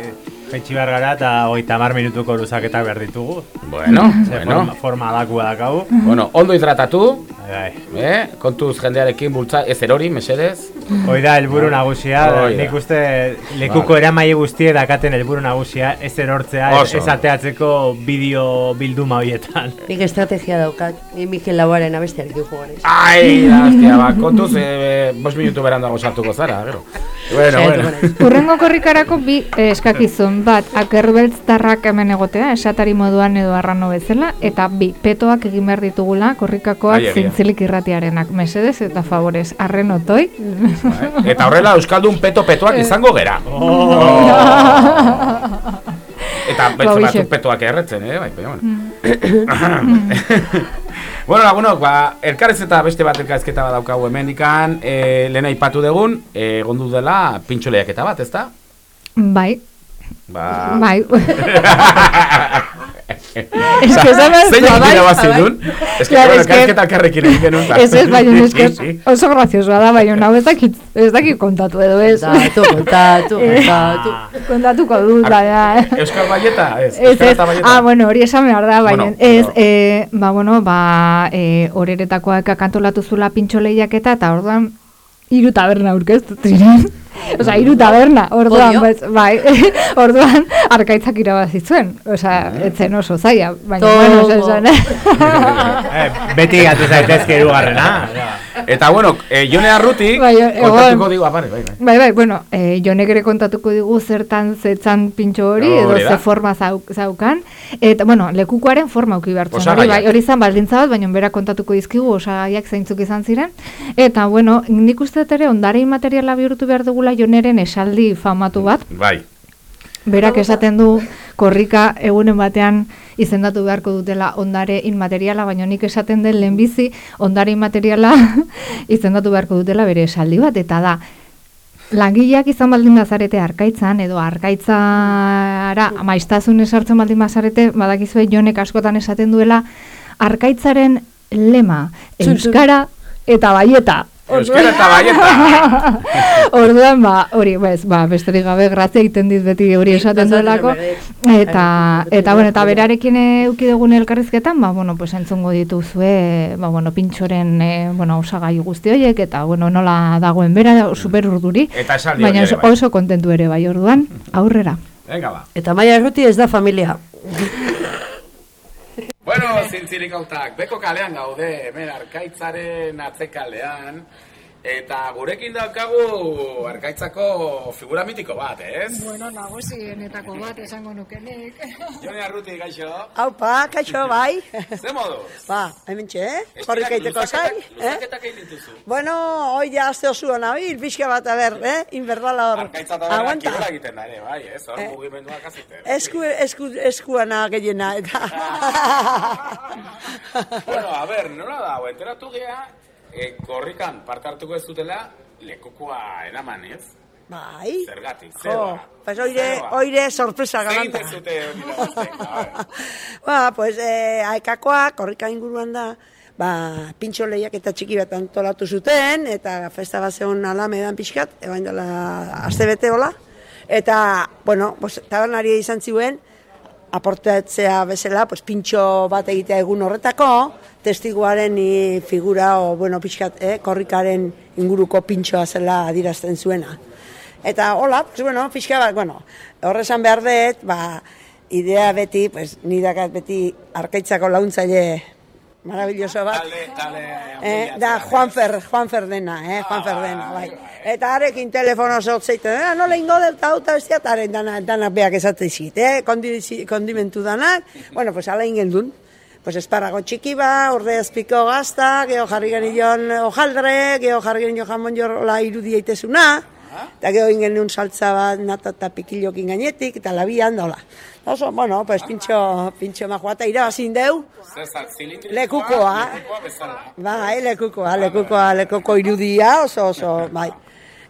jaitsi behar gara eta hogeita mar minutuko luzaketak behar ditugu. Bueno, Ze bueno. Forma, forma alakua dakau. Bueno, ondo hidratatu. Bai. Eh? Kontuz jendearekin bultza, ez erori, mesedez. Hoi da helburu nagusia, da, Hoi da. nik uste lekuko eramaile guztie dakaten helburu nagusia ez erortzea, ez, ateatzeko bideo bilduma horietan. Nik estrategia daukat, ni Mikel Lauaren abestiarekin jogan ez. Ai, da, hostia, ba, kontuz, e, bos minutu berandago sartuko zara, gero. Bueno, bueno. Urrengo korrikarako bi eh, eskakizun bat akerbeltztarrak hemen egotea, esatari moduan edo arrano bezala, eta bi petoak egin behar ditugula korrikakoak zintzilik irratiarenak, mesedez eta favorez, arren otoi. Eta horrela Euskaldun peto-petoak izango gera. Eta Ba, beste hoxe. batzuk petoak erretzen, eh? Bai, baina, bueno. bueno, lagunok, ba, elkarrez eta beste bat elkarrezketa bat daukagu hemendikan, e, lehen aipatu dugun, e, gondu dela pintxoleaketa bat, ezta? Bai, Ba... bai. Es que esa me Zein egin bai, irabazi bai. dun? Ez que, Claro, bueno, es que- elkarrezketa elkarrekin egin genuen. ta. Ez ez, baina ez que Sí, sí. oso graziosoa da, baina hau ez dakit, ez dakit kontatu edo ez. Kontatu, kontatu, Eh, kontatu. Kontatuko dut, baina. Euskal Baieta? Ez, Ez, Euskal ez, eta Baieta? ah, bueno, hori esan behar da, baina Bueno, ez, eh, ba, bueno, ba, eh, horeretakoak akantolatu zula pintxo lehiaketa, eta orduan, hiru taberna aurkeztu ziren. Osea, hiru taberna, orduan, bez, bai, orduan, arkaitzak irabazi zuen. Osea, etzen oso zaila, baina, bueno, esan, Eh, beti gatu zaitezke erugarrena. Eta, bueno, e, Jone Arruti, Bai, egon. kontatuko digu, apare, bai, bai. Bai, bai, bueno, eh, jonek ere kontatuko digu zertan zetzan pintxo hori, edo ze forma zau, zaukan. Eta, bueno, lekukoaren forma auki behartzen. Hori, bai, hori zan baldintza bat, baina bera kontatuko dizkigu osagaiak zeintzuk izan ziren. Eta, bueno, nik uste ere ondare materiala bihurtu behar dugula joneren esaldi famatu bat. Bai. Berak esaten du korrika egunen batean izendatu beharko dutela ondare inmateriala, baina nik esaten den lehenbizi ondare inmateriala izendatu beharko dutela bere esaldi bat, eta da, langileak izan baldin bazarete arkaitzan, edo arkaitzara maiztasun esartzen baldin bazarete, badakizue jonek askotan esaten duela, arkaitzaren lema, euskara eta baieta. Euskara eta baieta. Orduan, ba, hori, bez, ba, besterik gabe grazia egiten dit beti hori esaten duelako. Eta, eta, bueno, eta berarekin euki dugun elkarrizketan, ba, bueno, pues entzungo dituzue, ba, bueno, pintxoren, e, bueno, osagai guzti horiek, eta, bueno, nola dagoen bera, super urduri. Eta esaldi Baina oso, bai. oso kontentu ere bai, orduan, aurrera. Venga, ba. Eta maia erruti ez da familia. Bueno, zintzirik autak, beko kalean gaude, hemen arkaitzaren atzekalean, eta gurekin daukagu arkaitzako figura mitiko bat, ez? Bueno, nagusienetako bat esango nukenik. Jone Arruti, gaixo? Haupa, kaixo, bai. Ze modu? Ba, hemen txe, eh? Korrik eiteko zai, eh? Luzaketak egin dituzu. Bueno, hoi ja azte osua nabil, pixka bat, a ber, eh? Inberdala hor. Arkaitza eta kirola egiten da ere, bai, ez? Hor Eh. mugimenduak aziten. Esku, esku, eskuana gehiena, eta... bueno, a ber, nola da, enteratu gea, e, korrikan parte hartuko ez dutela, lekukoa eraman, ez? Bai. Zergatik, Jo, zeroa. pues oire, Zeroa. oire sorpresa Zein galanta. dezute a ver. Ba, pues, eh, aekakoa, korrika inguruan da, ba, pintxo lehiak eta txiki bat antolatu zuten, eta festa bat zegoen alamedan pixkat, ebain dela aste bete hola, eta, bueno, pues, tabernari izan ziuen, aportatzea bezala, pues, pintxo bat egitea egun horretako, testiguaren i, figura, o, bueno, pixkat, eh, korrikaren inguruko pintxoa zela adirazten zuena. Eta hola, pues bueno, pixka bat, bueno, horrezan behar dut, ba, idea beti, pues, nidakat beti arkaitzako launtzaile maravilloso bat. Talde, talde, Eh, da Juanfer, Juanfer dena, eh, Juanfer dena, bai. Eta arekin telefono zotzeiten, eh, nola ingo dut eta auta bestia, eta haren dana, danak beak esaten zit, eh, kondizi- kondimentu danak, bueno, pues ala ingen dun. Pues esparago txiki ba, urde azpiko gazta, geho jarri genion hojaldre, geho jarri genion jamon jorla irudia itezuna, eta geho ingen un saltza bat nata eta pikilokin gainetik, eta labian dola. Oso, bueno, pues pintxo, pintxo majua, eta irabazin deu, Lekukoa. bezala. Bai, lekukoa, lekukoa, lekuko irudia, oso, oso, bai.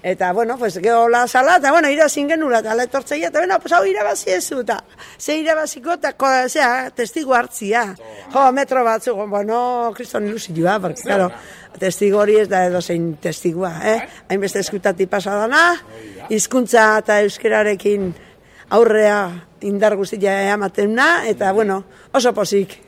Eta, bueno, pues, gehola sala, eta, bueno, irazin genula, eta letortzeia, eta, bueno, pues, hau irabazi ez zu, eta, ze irabaziko, eta, ko, zera, testigu hartzia. Jo, metro batzu, bueno, kriston ilusioa, porque, claro, testigu hori ez da edo zein testigua, eh? Hainbeste eskutati pasadana, hizkuntza eta euskerarekin aurrea indar guztia ematen eta, bueno, oso posik,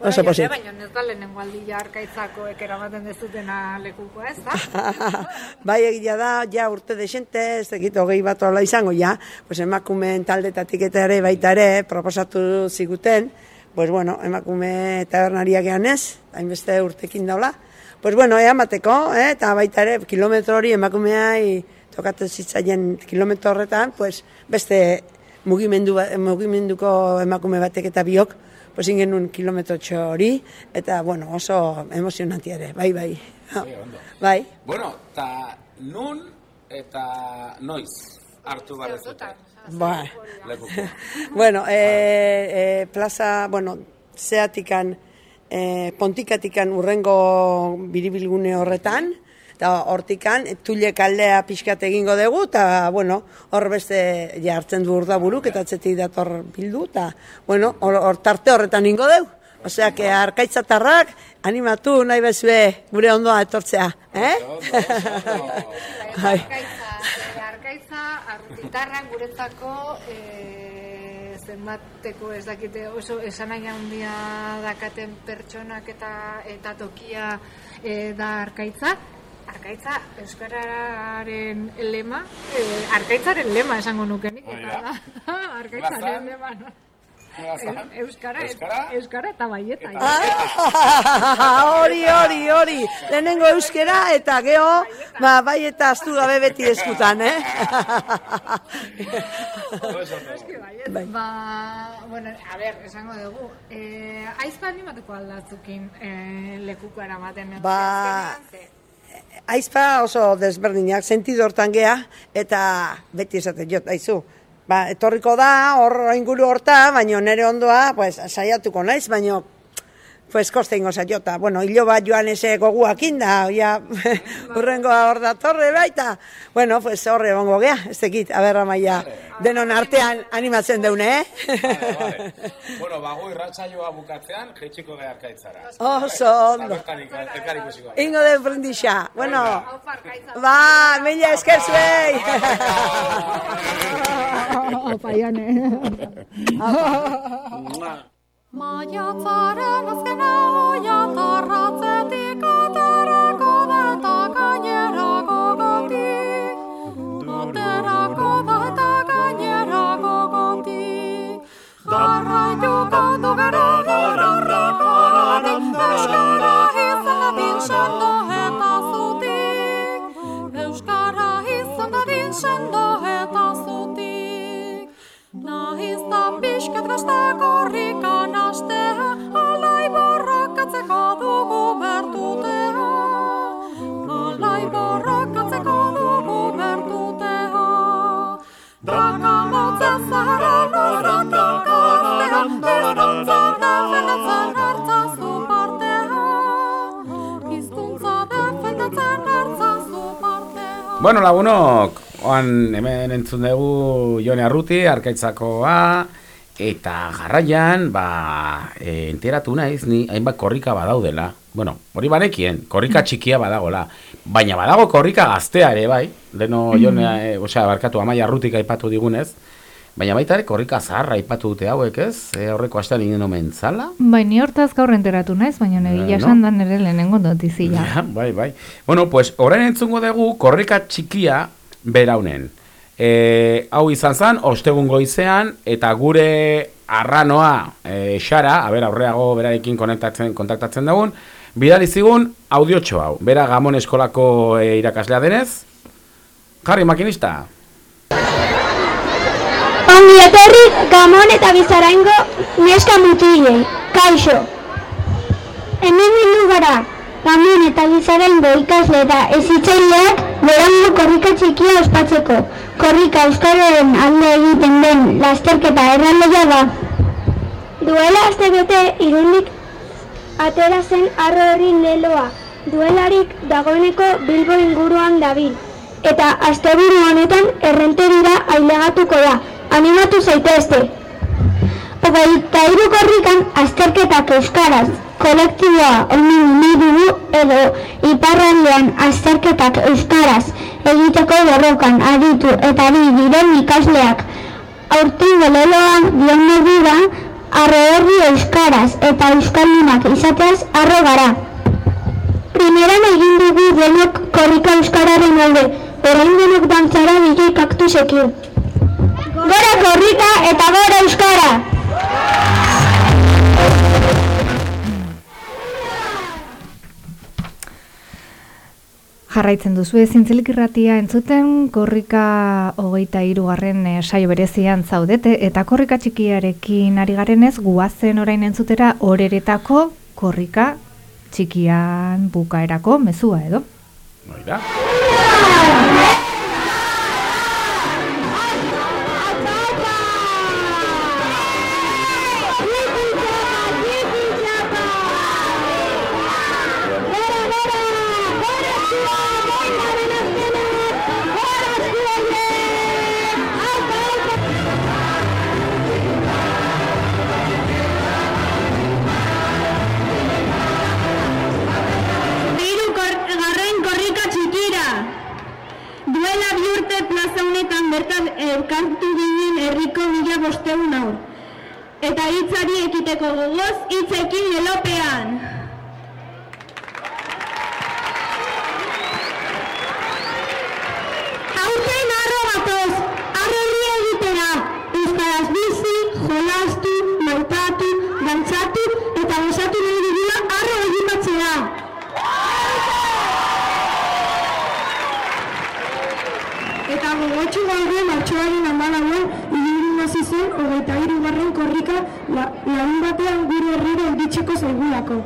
oso posik. Baina ez da lehenengo aldia arkaitzako ekeramaten dezutena lekukoa, ez da? bai egia da, ja urte desente, ez dakit hogei bat hola izango, ja, pues emakumeen taldetatik eta ere baita ere proposatu ziguten, pues bueno, emakume tabernariak ean ez, hainbeste urtekin daula, pues bueno, ea mateko, eh, eta baita ere, kilometro hori emakumeai tokatzen zitzaien kilometro horretan, pues beste mugimendu, ba- mugimenduko emakume batek eta biok, pues ingen un kilometro hori, eta bueno, oso emozionantia ere, bai, bai. Bai. Bueno, eta nun eta noiz hartu. Bai. Lekuko. bueno, e, e, plaza, bueno, zeatikan, e, pontikatikan urrengo biribilgune horretan, eta hortikan, tulle kaldea pixkat egingo dugu, eta, bueno, hor beste ja hartzen du urda buruk, eta atzetik dator bildu, eta, bueno, hor, hor tarte horretan ingo dugu. Osea, que arkaitzatarrak animatu nahi bezue gure ondoa etortzea, eh? Bai. Arkaitza, eh, arkaitza, artitarra guretzako eh, zenbateko ez dakite oso esanaia handia dakaten pertsonak eta eta tokia eh, da arkaitza. Arkaitza euskararen lema, eh, arkaitzaren lema esango nukenik eta da. arkaitzaren lema. No? Euskara, Euskara? euskara eta baieta. hori, hori, hori. Lehenengo euskera eta geho, ba, bai eta astu gabe beti eskutan, eh? Bai. Ba, bueno, a ber, esango dugu. Eh, aizpa animatuko aldatzukin eh, lekuko eramaten. Ba, aizpa oso desberdinak, sentido hortan gea, eta beti esaten jot, aizu. Ba, etorriko da, hor inguru horta, baino nere ondoa, pues, saiatuko naiz, baino pues koste ingo jota. Bueno, hilo bat joan ese goguakin da, ja, urrengo hor da torre baita. Bueno, pues horre egongo gea, ez tekit, aberra maia, denon artean animatzen deune, eh? Bueno, bago irratsaioa bukatzean, jeitsiko geha arkaitzara. Oso ondo. Ikusiko. Ingo de prendixa. Bueno, ba, mila esker zuei. Opa, Ione. Maiatzaren azkena hoia tarratzetik aterako da eta gainerako gotik. Aterako da eta gainerako. Jarraituko du gero horrekaran, Euskara izan dadin sendo eta zutik. Euskara izan dadin sendo eta zutik. Nahiz da pixkat astea, alai borrokatzeko dugu bertutea. Alai borrokatzeko dugu bertutea. Daka motzen zara lorratik gaztea, Hizkuntza defendatzen hartzazu partea. Hizkuntza defendatzen hartzazu partea. Bueno, lagunok, oan hemen entzun dugu Jone Arruti, arkaitzakoa, eta jarraian, ba, e, enteratu naiz, ni hainbat korrika badaudela. Bueno, hori banekien, korrika txikia badagola. Baina badago korrika gaztea ere, bai. Deno Jone, e, osea, barkatu, amaia Arrutik aipatu digunez. Baina baita ere korrika zaharra aipatu dute hauek, ez? E, horreko astean inen omen zala. Bai, ni hortaz gaur enteratu naiz, baina no? negia esan da nire lehenengo notizia. Ja, bai, bai. Bueno, pues, orain entzungo dugu korrika txikia beraunen. E, hau izan zen, ostegun goizean, eta gure arranoa, e, xara, a ber, aurreago berarekin kontaktatzen, kontaktatzen dugun, bidali zigun audiotxo hau. Bera Gamon eskolako e, irakaslea denez. Jarri, makinista. Ongi etorri Gamon eta Bizaraingo neska mutilei. Kaixo. Hemen bildu gara. Gamon eta Bizaraingo ikasle eta ezitzaileak berango korrika txikia ospatzeko. Korrika euskararen alde egiten den lasterketa erraldoia da. Duela aste bete irundik atera zen arro herri leloa. Duelarik dagoeneko Bilbo inguruan dabil. Eta asteburu honetan errenterira ailegatuko da. Animatu zaitezte. Hogeita hiru korrikan azterketak euskaraz, kolektiboa onin nahi dugu edo iparraldean azterketak euskaraz egiteko borrokan aritu eta bi diren ikasleak. Aurtengo leloan dion medura, arro herri euskaraz eta euskaldunak izateaz arro gara. Primeran egin dugu denok korrika euskararen alde, orain denok dantzara DJ kaktusekin. Gora korrika eta gora euskara! Jarraitzen duzu ezintzelik irratia entzuten korrika hogeita hirugarren eh, saio berezian zaudete eta korrika txikiarekin ari garenez guazen orain entzutera horeretako korrika txikian bukaerako mezua edo. Hori bosteun aur. Eta hitzari ekiteko gogoz hitzekin lelopean. Aurten arro gatoz, arro egitera. Euskaraz bizi, jolastu, maitatu, dantzatu eta gozatu nahi dugula arro egipatzea. Eta gogotxu gaude martxoaren hasi zen hogeita hirugarren korrika la, lagun batean gure herrira iritsiko zaigulako.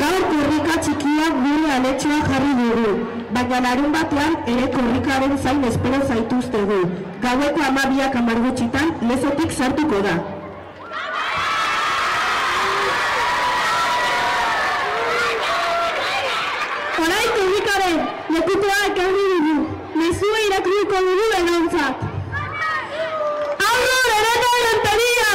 Gaur korrika txikia gure aletxoa jarri dugu, baina larun batean ere korrikaren zain espero zaituztegu. Gaueko amabiak amargutxitan lezotik sartuko da. Orain lekutuak euri dugu, mezua irakuriko dugu enontzat. Arro erena eranteria!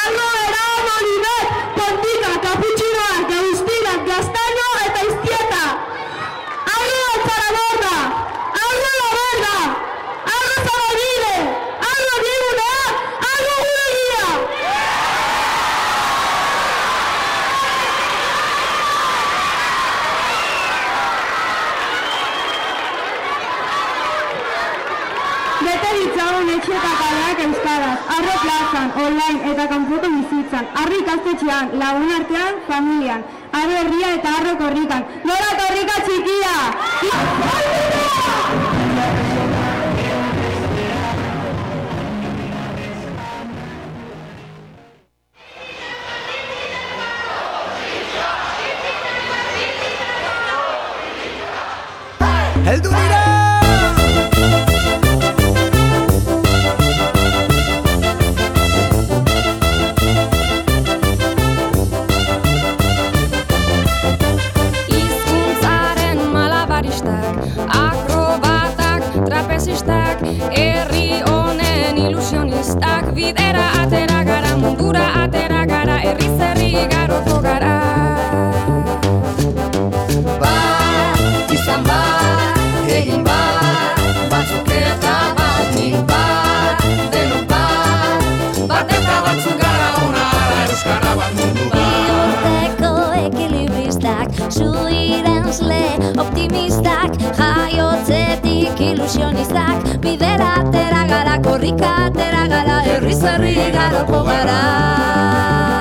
Arro erana Olivet, Pontika, Kaputxinoa, Gaustina, Gaztaino eta Iztieta! Arro Altzaraborda! Arro La Verga! Arro Zabagire! Arro Digunea! Arro Guregia! Bete ditzagun etxe eta kaleak euskaraz, arro plazan, online eta kanpoko bizitzan, arro ikastetxean, lagun artean, familian, arro herria eta arro korrikan. Nora korrika txikia! Bidera atera gara, mundura atera gara, herri zerri garoko gara. Optimistak, jaiotzetik ilusionistak, bidera atera gara, korrika atera gara, herri zerri garoko gara.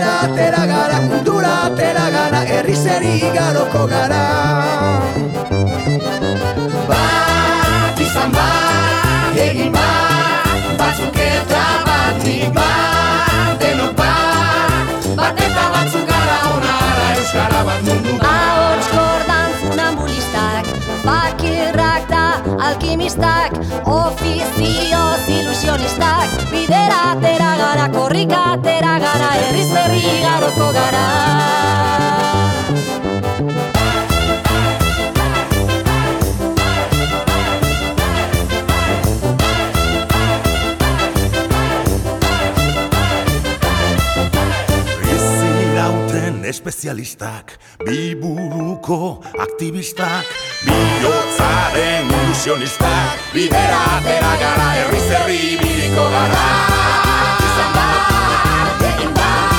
Bidera atera gara, mundura atera gara, herri zeri garoko gara. Bat izan bat, egin bat, batzuk eta batik bat, denok bat, bat eta batzuk gara onara, euskara bat mundu bat. Alkimistak, ofizioz ilusionistak, bidera atera gara, korrika atera gara, herri zerri garoko gara. Espezialistak, biburuko aktivistak, bihotzaren ilusionistak, bidera atera gara, herri zerri biliko gara. Izan bat, egin bat,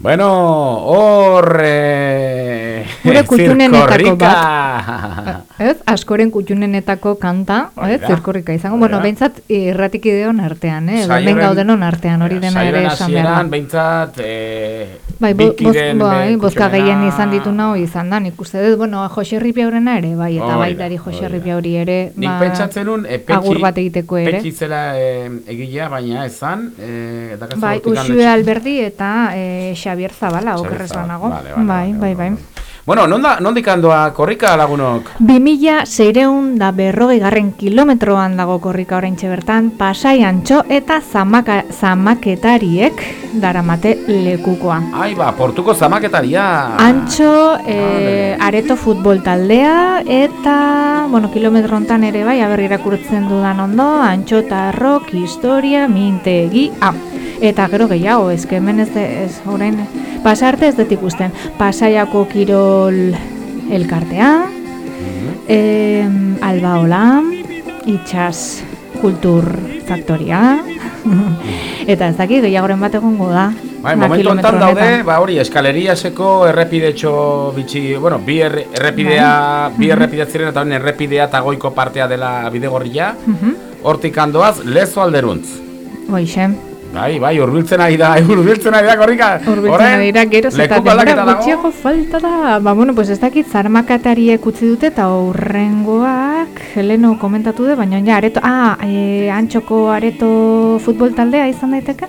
Bueno, hor... Eh, Gure kutxunenetako zirkorrika. Ez, askoren kutxunenetako kanta, ez, Hori zirkorrika izango. Hori Bueno, behintzat irratik ideon artean, eh? Hemen gaudenon artean, hori dena ere esan behar behintzat, eh, Bai, bo, bai, be- bozka gehien izan ditu naho izan da, nik uste dut, bueno, Jose Ripiaurena ere, bai, eta Hori da, baitari Jose Ripiauri ere, Nik ba, pentsatzen nun, e, petxi, agur bat egiteko ere. petxi zela e, egilea, baina esan, e, dakazu Bai, Usue Alberdi eta eh, Xabier Zabala, okerrez banago. vale, vale, bai, bai, bai. Bueno, nonda, nondik handoa korrika lagunok? 2000 seireun da berrogei garren kilometroan dago korrika oraintxe bertan, pasai antxo eta zamaka, zamaketariek daramate lekukoa. Ai ba, portuko zamaketaria. Antxo, e, areto futbol taldea, eta, bueno, kilometro hontan ere bai, aber irakurtzen dudan ondo, antxo tarrok, historia, mintegi, ah, eta gero gehiago, ezke hemen ez, ez orain, pasarte ez dut ikusten, pasaiako kirol elkartea, em, albaola, itxas kultur faktoria, eta ez dakit gehiagoren bat egongo da. Bai, ba, momentu honetan daude, ba hori, eskaleriaseko errepidetxo bitxi, bueno, bi, erre, errepidea, bi Mhm. errepidea ziren eta honen errepidea eta goiko partea dela bidegorria, hortik handoaz, lezo alderuntz. Hoixe, Bai, bai, urbiltzen ari da, urbiltzen ari da, korrika. Urbiltzen ari dira, geroz eta lekuko denbora gutxiago falta da. Ba, bueno, pues ez dakit zarmakatariek utzi dute eta horrengoak Heleno komentatu du, baina ja, areto, ah, e, antxoko areto futbol taldea izan daiteke?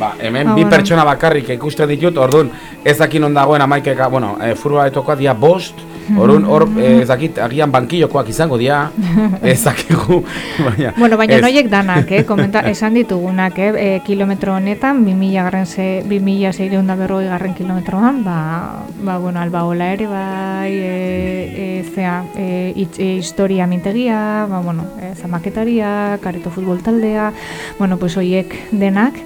Ba, hemen Ah, bi bueno. pertsona bakarrik ikusten ditut, orduan ez dakit non dagoen amaikeka, bueno, e, furbaletokoa dia bost, orduan hor, e, ez dakit, agian bankillokoak izango dia, ez dakigu, baina... Bueno, baina ez. noiek danak, eh, komenta, esan ditugunak, eh, e, kilometro honetan, 2000 garren ze, 2000 zeireun da berroi garren kilometroan, ba, ba, bueno, albaola ere, bai, e, e, zea, e, itz, e, historia mintegia, ba, bueno, e, zamaketaria, kareto futbol taldea, bueno, pues hoiek denak,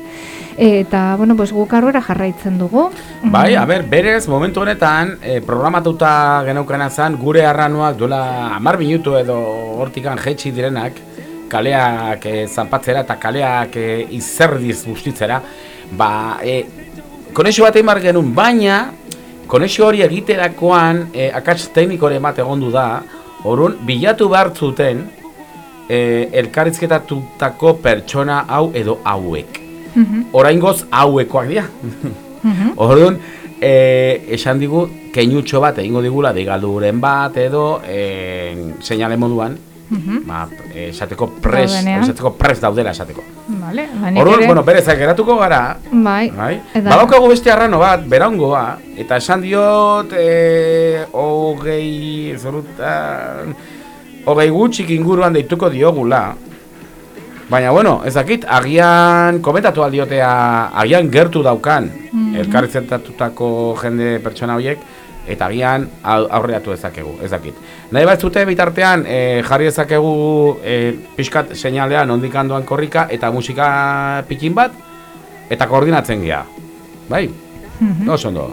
eta, bueno, pues guk arrora jarraitzen dugu. Bai, a ber, berez, momentu honetan, e, programatuta geneukena zen, gure arranuak duela amar minutu edo hortikan jetxi direnak, kaleak e, zanpatzera eta kaleak e, izerdiz bustitzera, ba, e, konexio bat egin genuen, baina, konexio hori egiterakoan, e, akats teknikore bat egondu da, orun, bilatu behar zuten, e, elkarrizketatutako pertsona hau edo hauek. Mhm. Oraingoz hauekoak dira. Mhm. Orduan, e, esan digu, keinutxo bat egingo digula digalduren bat edo e, seinale moduan, Mhm. ba, esateko pres, esateko pres daudela esateko. Vale, ba, Orduan, bueno, berezak geratuko gara, Bai, bai? Badaukagu beste arrano bat, beraungoa, eta esan diot, e, hogei, zorutan, hogei gutxik inguruan deituko diogula, Baina, bueno, ez dakit, agian komentatu aldiotea, agian gertu daukan, Mhm. elkarrizentatutako jende pertsona horiek, eta agian au- aurreatu dezakegu, ez dakit. Nahi bat zute bitartean, e, jarri dezakegu e, pixkat seinalean ondikandoan korrika, eta musika pikin bat, eta koordinatzen gea. Bai? Mhm. Oso ondo.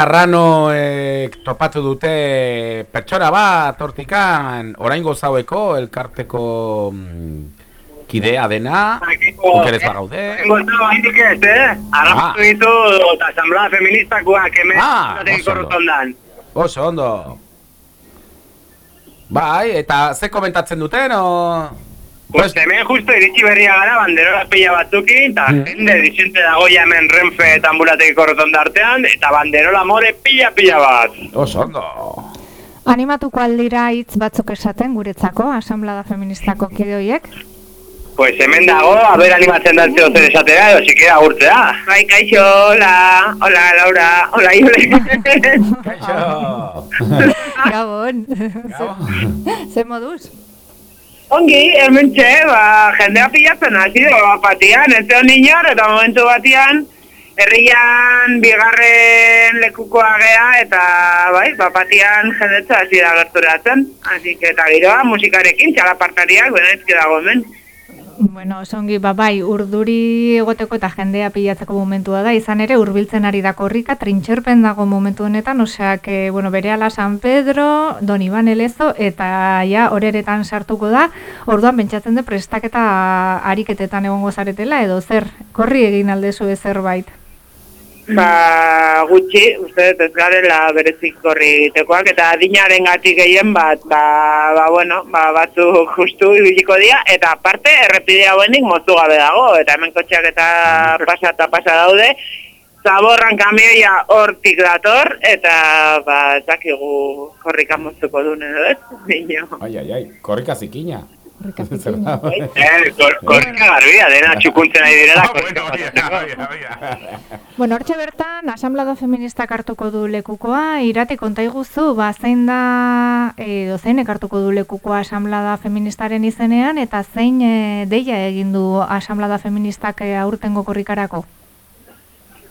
Arrano eh, topatu dute pertsona bat hortikan oraingo zaueko elkarteko mm, kidea dena, ukerez bagaude. Gozau, haindik ez, eh? Arrapatu ditu eta asamblea feministakoak hemen Ah, zaten korrotondan. Oso ondo. Bai, eta ze komentatzen duten, o... Pues hemen justo iritsi berria gara banderola pila batzukin, eta Mm. jende dizente dago ja hemen Renfe eta korrotonda artean, eta banderola more pila-pila bat. Oso ondo. Animatuko aldira hitz batzuk esaten guretzako, asamblada feministako kide horiek. Pues hemen dago, haber animatzen da zeo zer esatera, edo sikera agurtzea. Bai, kaixo, hola, hola, Laura, hola, Iule. Gabon. Ze moduz? Ongi, hemen txe, ba, jendea pilatzen hasi da, ba, patian, ez zeon inor, eta momentu batian, herrian bigarren lekukoa gea, eta, bai, ba, patian jendetza hasi da gerturatzen. Así que, eta giroa, musikarekin, txalapartariak, benezki dago hemen. Bueno, songi, ba, bai, urduri egoteko eta jendea pilatzeko momentua da, izan ere, hurbiltzen ari da korrika, trintxerpen dago momentu honetan, oseak, e, bueno, bere ala San Pedro, Don Iban Elezo, eta ja, horeretan sartuko da, orduan pentsatzen de prestaketa ariketetan egongo zaretela, edo zer, korri egin aldezu zerbait. Ba, gutxi, uste ez garela berezik gorri egitekoak, eta adinaren gatik gehien bat, ba, ba, bueno, ba, batzu justu ibiliko dira, eta aparte, errepide hauenik moztu gabe dago, eta hemen kotxeak eta pasa eta pasa daude, zaborran kamioia hortik dator, eta, ba, ez dakigu korrika moztuko duen edo ez, Bino. Ai, ai, ai, korrika zikina. Da? Eh, kor, korrika garbia, dena txukuntzen nahi direla, Bueno, hortxe bertan, asamblada feministak hartuko du lekukoa, irati konta iguzu, ba, zein da, edo zein hartuko du lekukoa asamblada feministaren izenean, eta zein e, deia egin du asamblada feministak e, aurtengo korrikarako?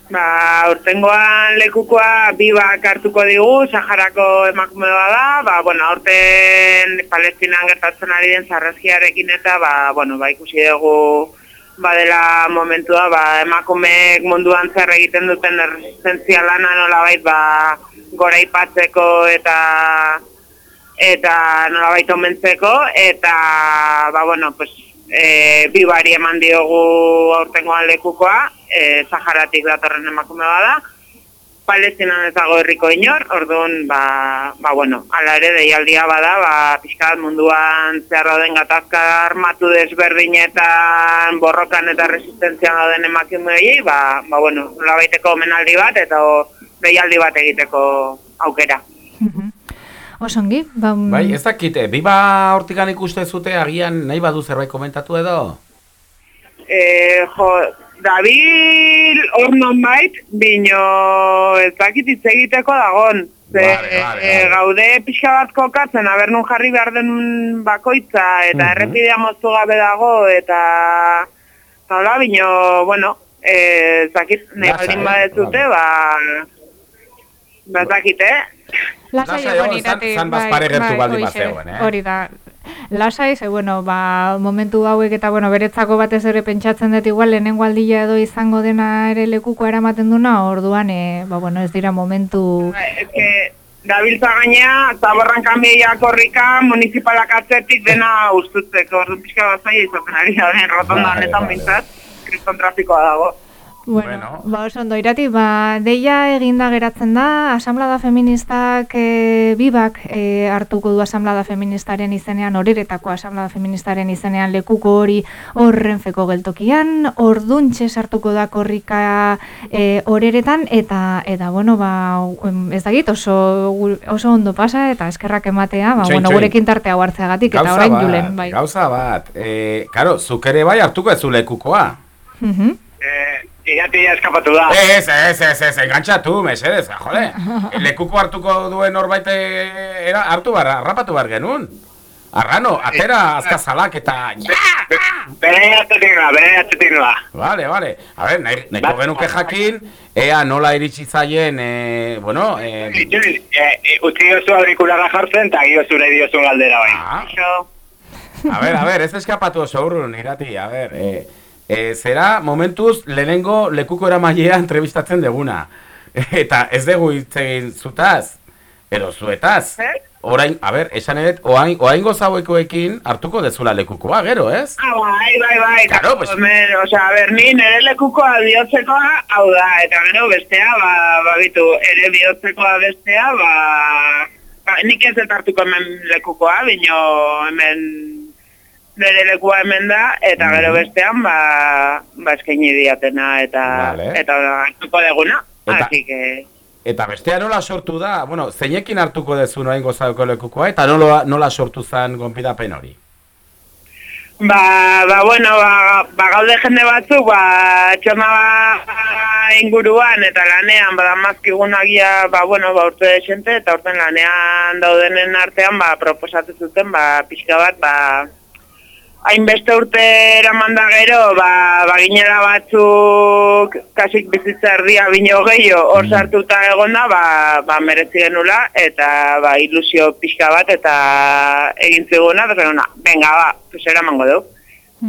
Ba, urtengoan lekukoa bibak hartuko digu, Saharako emakume bat da, ba, bueno, aurten Palestinan gertatzen ari den zarrezkiarekin eta, ba, bueno, ba, ikusi dugu badela momentua, ba, emakumeek munduan zer egiten duten erresistentzia lana nolabait, ba, gora ipatzeko eta eta nolabait omentzeko, eta, ba, bueno, pues, e, bibari eman diogu aurtengoan lekukoa, e, Saharatik datorren emakume bada, Palestinan ez dago herriko inor, orduan, ba, ba bueno, ala ere deialdia bada, ba, pixka bat munduan zehar dauden gatazka armatu desberdinetan, borrokan eta resistentzian dauden emakumeei, ba, ba bueno, labaiteko omenaldi bat eta deialdi bat egiteko aukera. Osongi, ba... Bai, ez dakite, biba hortikan ikuste zute agian nahi badu zerbait komentatu edo? E, jo, Dabil hor non bait, bino ez dakit hitz egiteko dagon. Ze, e, gaude pixka bat kokatzen, aber nun jarri behar den bakoitza, eta Mhm. errepidea moztu gabe dago, eta... Hola, bino, bueno, e, ez dakit, nahi baldin eh? badezute, ba... Ba, ez dakit, eh? Lasai Lasai egon egon, zan- zan bai, bazpare gertu bai, baldin hoixe, bazegoen, eh? Hori da. Lasai, ze, bueno, ba, momentu hauek eta, bueno, beretzako batez ere pentsatzen dut igual lehenengo aldia edo izango dena ere lekuko eramaten duna, orduan, e, ba, bueno, ez dira momentu... Ez que, dabiltza gaina, zaborran kamioia korrika, municipalak atzetik dena ustutzeko, ordu pixka bat zaila izaten ari da den rotonda Bai, honetan bai, bintzat, kriston trafikoa dago. Bueno, ba, oso ondo, irati, ba, deia eginda geratzen da, asamblada feministak e, bibak e, hartuko du asamblada feministaren izenean, horiretako asamblada feministaren izenean lekuko hori horren feko geltokian, orduntxe sartuko da korrika e, horeretan, eta, eta bueno, ba, ez dakit, oso, oso ondo pasa, eta eskerrak ematea, ba, Txoin, bueno, txoin. gurekin tartea hartzeagatik, eta orain julen, bai. Gauza bat, e, karo, zuk ere bai hartuko ez lekukoa. Mhm. Irati eskapatu da. Ez, ez, ez, ez, engantzatu, mesedez, jode. Lekuko hartuko duen norbait eh, era, hartu bar, harrapatu bar genuen. Arrano, atera azkazalak eta... Bere atzetik noa, bere atzetik noa. Vale, vale. A ver, nahi, nahiko genuke jakin, ea nola iritsi zaien, e, bueno... E, Itxuri, e, utzi dozu aurikularra jartzen, eta gio zure diozun galdera bai. a ver, a ver, ez eskapatu oso urrun, irati, a ver... E, e, zera, momentuz, lehenengo lekuko eramailea entrevistatzen deguna. Eta ez dugu hitz egin zutaz, edo zuetaz. Orain, a ver, esan edet, oain, oaingo zauekoekin hartuko dezula lekukoa, gero, ez? Ah, bai, bai, bai. Claro, pues- Hemen, osea, a ber, ni nire lekukoa bihotzekoa hau da, eta gero bestea, ba, ba, bitu, ere bihotzekoa bestea, ba, ba, nik ez hartuko hemen lekukoa, bino hemen nire lekua hemen da, eta gero bestean, ba, ba eskaini diatena, eta, Vale. eta hartuko deguna, Eta- así que... Eta bestea nola sortu da, bueno, zeinekin hartuko dezu noaingo zaueko lekukoa, eta nola, nola sortu zen gonbidapen hori? Ba, ba, bueno, ba, ba gaude jende batzuk, ba, txoma ba, inguruan eta lanean, ba, damazkigun agia, ba, bueno, ba, urte desente, eta urten lanean daudenen artean, ba, proposatu zuten, ba, pixka bat, ba, hainbeste urte eraman da gero, ba, ba ginela batzuk kasik bizitza erdia bino gehiago hor sartuta egonda, ba, ba merezi genula, eta ba ilusio pixka bat, eta egin ziguna, eta genuna, venga, ba, pues eramango du.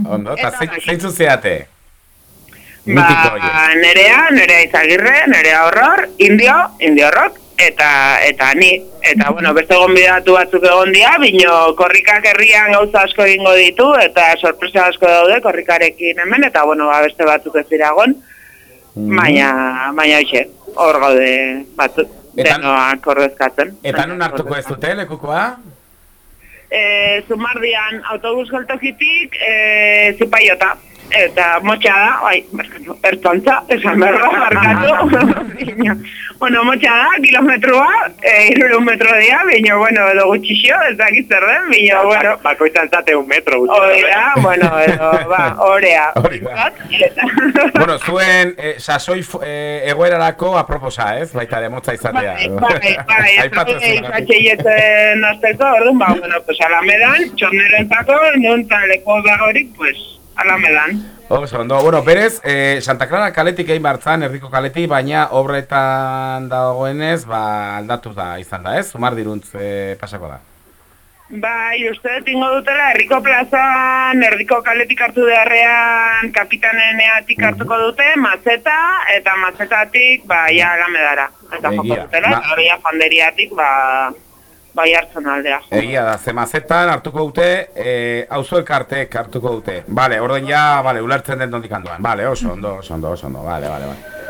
Ondo, eta zein- bai. zeintzu zeate? Ba, nerea, nerea izagirre, nerea horror, indio, indio rock, eta eta ni. Eta, bueno, beste gonbidatu batzuk egon dira, bino korrikak herrian gauza asko egingo ditu, eta sorpresa asko daude korrikarekin hemen, eta, bueno, ba, beste batzuk ez dira egon, Mm. baina, baina hoxe, hor gaude batzuk, denoak ordezkatzen. Eta nun hartuko ez dute, lekukoa? e, zumardian autobus geltokitik e, zipaiota. Eta motxa da, bai, barkatu, ertzontza, esan berra, barkatu. Baina, bueno, motxa da, kilometroa, e, irurun metro dira, baina, bueno, edo gutxixo, ez dakit zer den, baina, bueno. Bakoitzan zate un metro gutxi. Hori da, bueno, edo, ba, orea. Hori da. bueno, zuen eh, sasoi eh, egoerarako aproposa, ez? Baita ere, motza izatea. Bai, bai, Aipatu ez zuen. atxeietzen azteko, orduan, ba, bueno, pues alamedan, txonerentzako, nun taleko dagorik, pues, alamedan. Oso, ondo, bueno, berez, eh, Santa Clara kaletik egin bartzan, erdiko kaletik, baina obretan dagoenez, ba, aldatu da, izan da, ez? Zumar diruntz eh, pasako da. Bai, uste dut ingo dutela, herriko plazan, erdiko kaletik hartu beharrean, kapitaneneatik hartuko dute, mazeta, eta mazetatik, ba, ja, alamedara. Eta joko dutela, eta hori ba, bai hartzen aldea. Egia da, zemazetan hartuko dute, eh, auzo elkartek hartuko dute. Vale, orden ja, vale, ulertzen den dondik handoan. Vale, oso ondo, oso ondo, oso ondo, vale, vale, vale.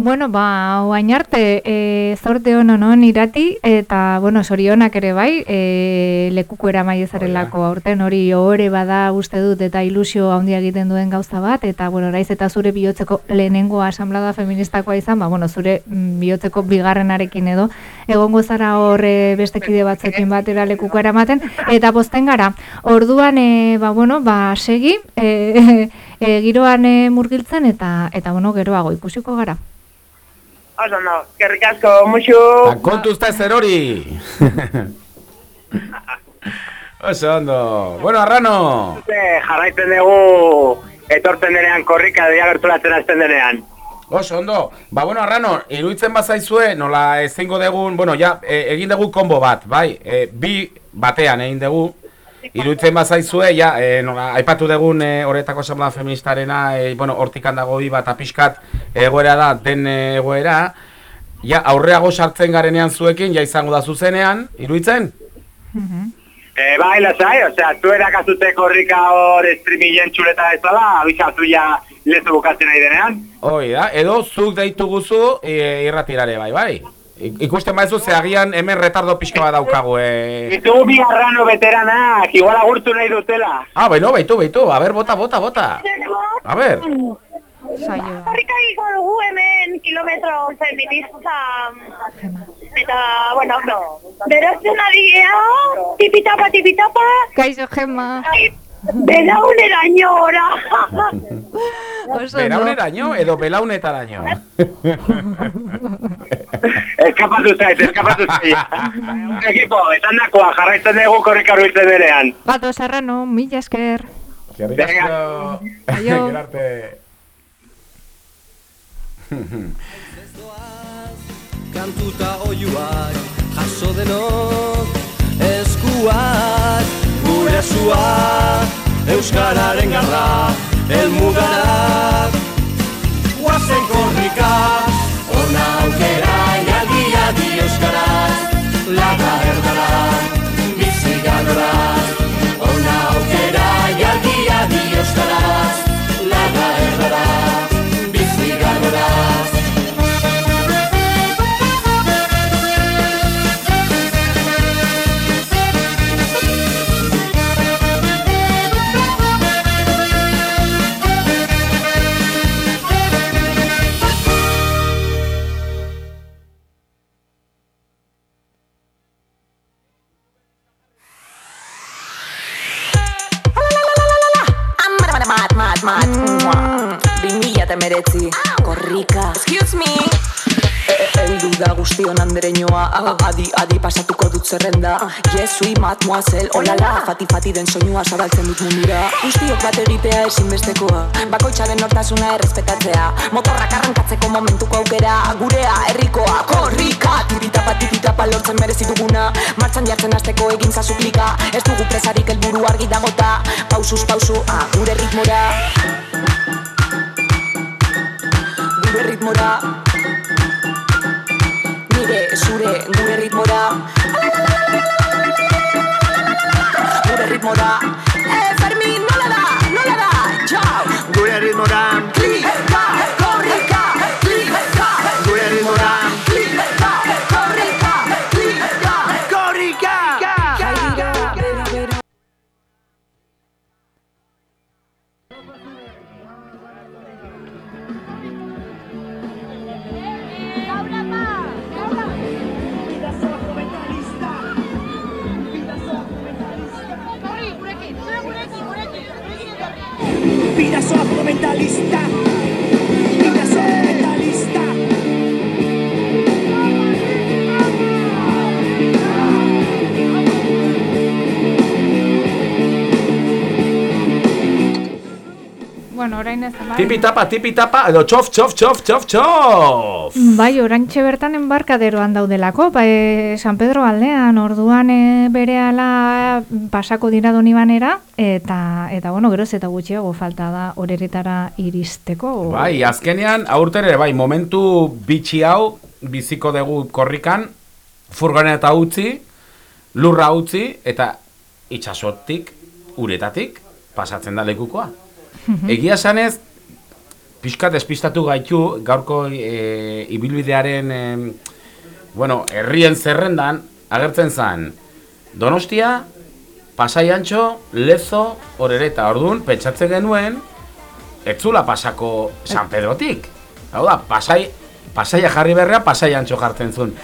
Bueno, ba, oain arte, e, zorte hon honon irati, eta, bueno, sorionak ere bai, e, lekuko eramaiezarelako aurten hori ohore bada uste dut eta ilusio handia egiten duen gauza bat, eta, bueno, raiz eta zure bihotzeko lehenengo asamblada feministakoa izan, ba, bueno, zure mm, bihotzeko bigarrenarekin edo, egongo zara hor e, beste kide batzekin batera lekuko eramaten, eta posten gara, orduan, e, ba, bueno, ba, segi, e, e, giroan e, murgiltzen, eta, eta, bueno, geroago ikusiko gara. Oso, no, kerrik asko, muxu. Ta kontu usta zer hori! oso ondo. Bueno, Arrano! Ze, jarraitzen dugu etortzen denean korrika dia gerturatzen azten denean. Oso ondo. Ba, bueno, Arrano, iruditzen bazaizue, nola ezingo degun, bueno, ja, e, egin dugu konbo bat, bai? E, bi batean egin dugu. Iruditzen bazaizue, ja, e, nola, aipatu dugun e, horretako asamblea feministarena, e, bueno, hortikan dago bi bat apiskat egoera da, den e, egoera. Ja, aurreago sartzen garenean zuekin, ja izango da zuzenean, iruditzen? E, bai, lasai, osea, zu erakazute korrika hor streamingen txuleta bezala, abixatu ja lezu bukatzen nahi denean. Hoi da, edo zuk deitu guzu e, irratirare bai, bai? Ik- Ikusten baizu ze agian hemen retardo pixka bat daukagu, e... Ditugu bi arrano veteranak, igual agurtu nahi dutela. Ah, bueno, baitu, baitu, a ber, bota, bota, bota. A ber, Korrika egiko dugu hemen kilometro feminista eta, bueno, no. Berazten ari gea, tipitapa, tipitapa, Kaixo, Gemma. belauneraino ora. belauneraino edo belaunetaraino. Eskapatu zait, eskapatu zait. Ekipo, esan dakoa, jarraitzen dugu korrika ruitzen denean. Bato Serrano, mila esker. Venga. Gerarte. Kantuta oiuak jaso denok eskuak gure zua euskararen garra elmugarak guazen korrika ona aukera jalgia di euskaraz mad, mad. Bi mila eta meretzi. Korrika. Excuse me. Eh, eh, Eldu da guztion andereñoa A- Adi, adi pasatuko dut zerrenda. Jesui, mademoiselle, olala. Fati, fati den soinua zabaltzen dut mundura. Guztiok bat egitea ezinbestekoa. Bakoitzaren nortasuna errespetatzea. Motorrak arrankatzeko momentuko aukera. Gurea, herrikoa, korrika. Tipitapa, tipitapa lortzen merezi duguna. Martxan jartzen hasteko egin zazuplika Ez dugu presarik helburu argi dagota. Pausuz pausu, ah, gure ritmora. Gure ritmora Nire, zure, gure ritmora Gure ritmora comentarista. Bueno, orain ez da. Tipi tapa, tipi tapa, edo txof, txof, txof, txof, txof! Bai, oraintxe bertan enbarkaderoan daudelako, ba, e, San Pedro aldean, orduan e, berehala pasako dira donibanera, eta, eta bueno, geroz eta gutxiago falta da horeretara iristeko. Bai, azkenean, aurten ere, bai, momentu bitxi hau, biziko dugu korrikan, furgoneta utzi, lurra utzi, eta itxasotik, uretatik, pasatzen da lekukoa. Egia sanez, pixkat despistatu gaitu gaurko e, ibilbidearen e, bueno, herrien zerrendan agertzen zen Donostia, Pasai Antxo, Lezo, Orereta. Orduan, pentsatzen genuen, etzula pasako San Pedrotik. Hau da, pasai, pasaia jarri berrea, pasai antxo jartzen zuen.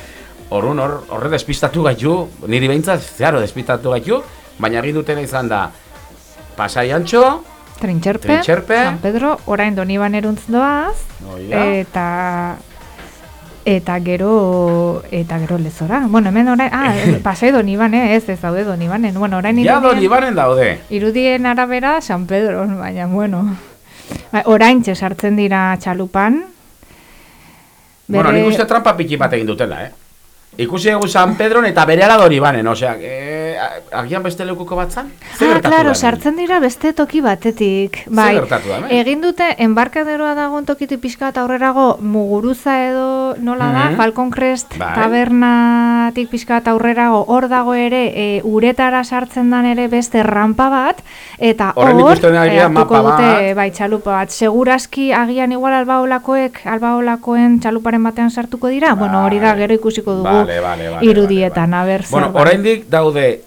Orduan, hor, horre despistatu gaitu, niri behintzat, zeharo despistatu gaitu, baina egin dutena izan da, pasai antxo, Trintxerpe, Trintxerpe. San Pedro, orain doniban eruntz doaz, Oia. eta eta gero eta gero lezora. Bueno, hemen orain, ah, pasai doniban, eh, ez, ez daude donibanen. Bueno, orain ja irudien- Donibanen daude. Irudien arabera San Pedro, baina bueno. Ba, orain sartzen dira txalupan. Bueno, nik uste trampa piki bat egin dutela, eh? Ikusi egu San Pedron eta berehala Donibanen, osea, eh, agian beste lekuko bat zan? Ah, claro, sartzen dira beste toki batetik. Bai, da egin dute enbarkaderoa dagoen tokitik pixka eta aurrerago muguruza edo nola da, Mhm. Falcon Crest Bai. tabernatik pixka eta aurrerago hor dago ere e, uretara sartzen dan ere beste rampa bat eta hor e, hartuko dute bai txalupa bat. Segurazki agian igual albaolakoek, albaolakoen txaluparen batean sartuko dira. Bueno, hori da gero ikusiko dugu Vale, vale, vale, irudietan, aber zer Bueno, da. oraindik daude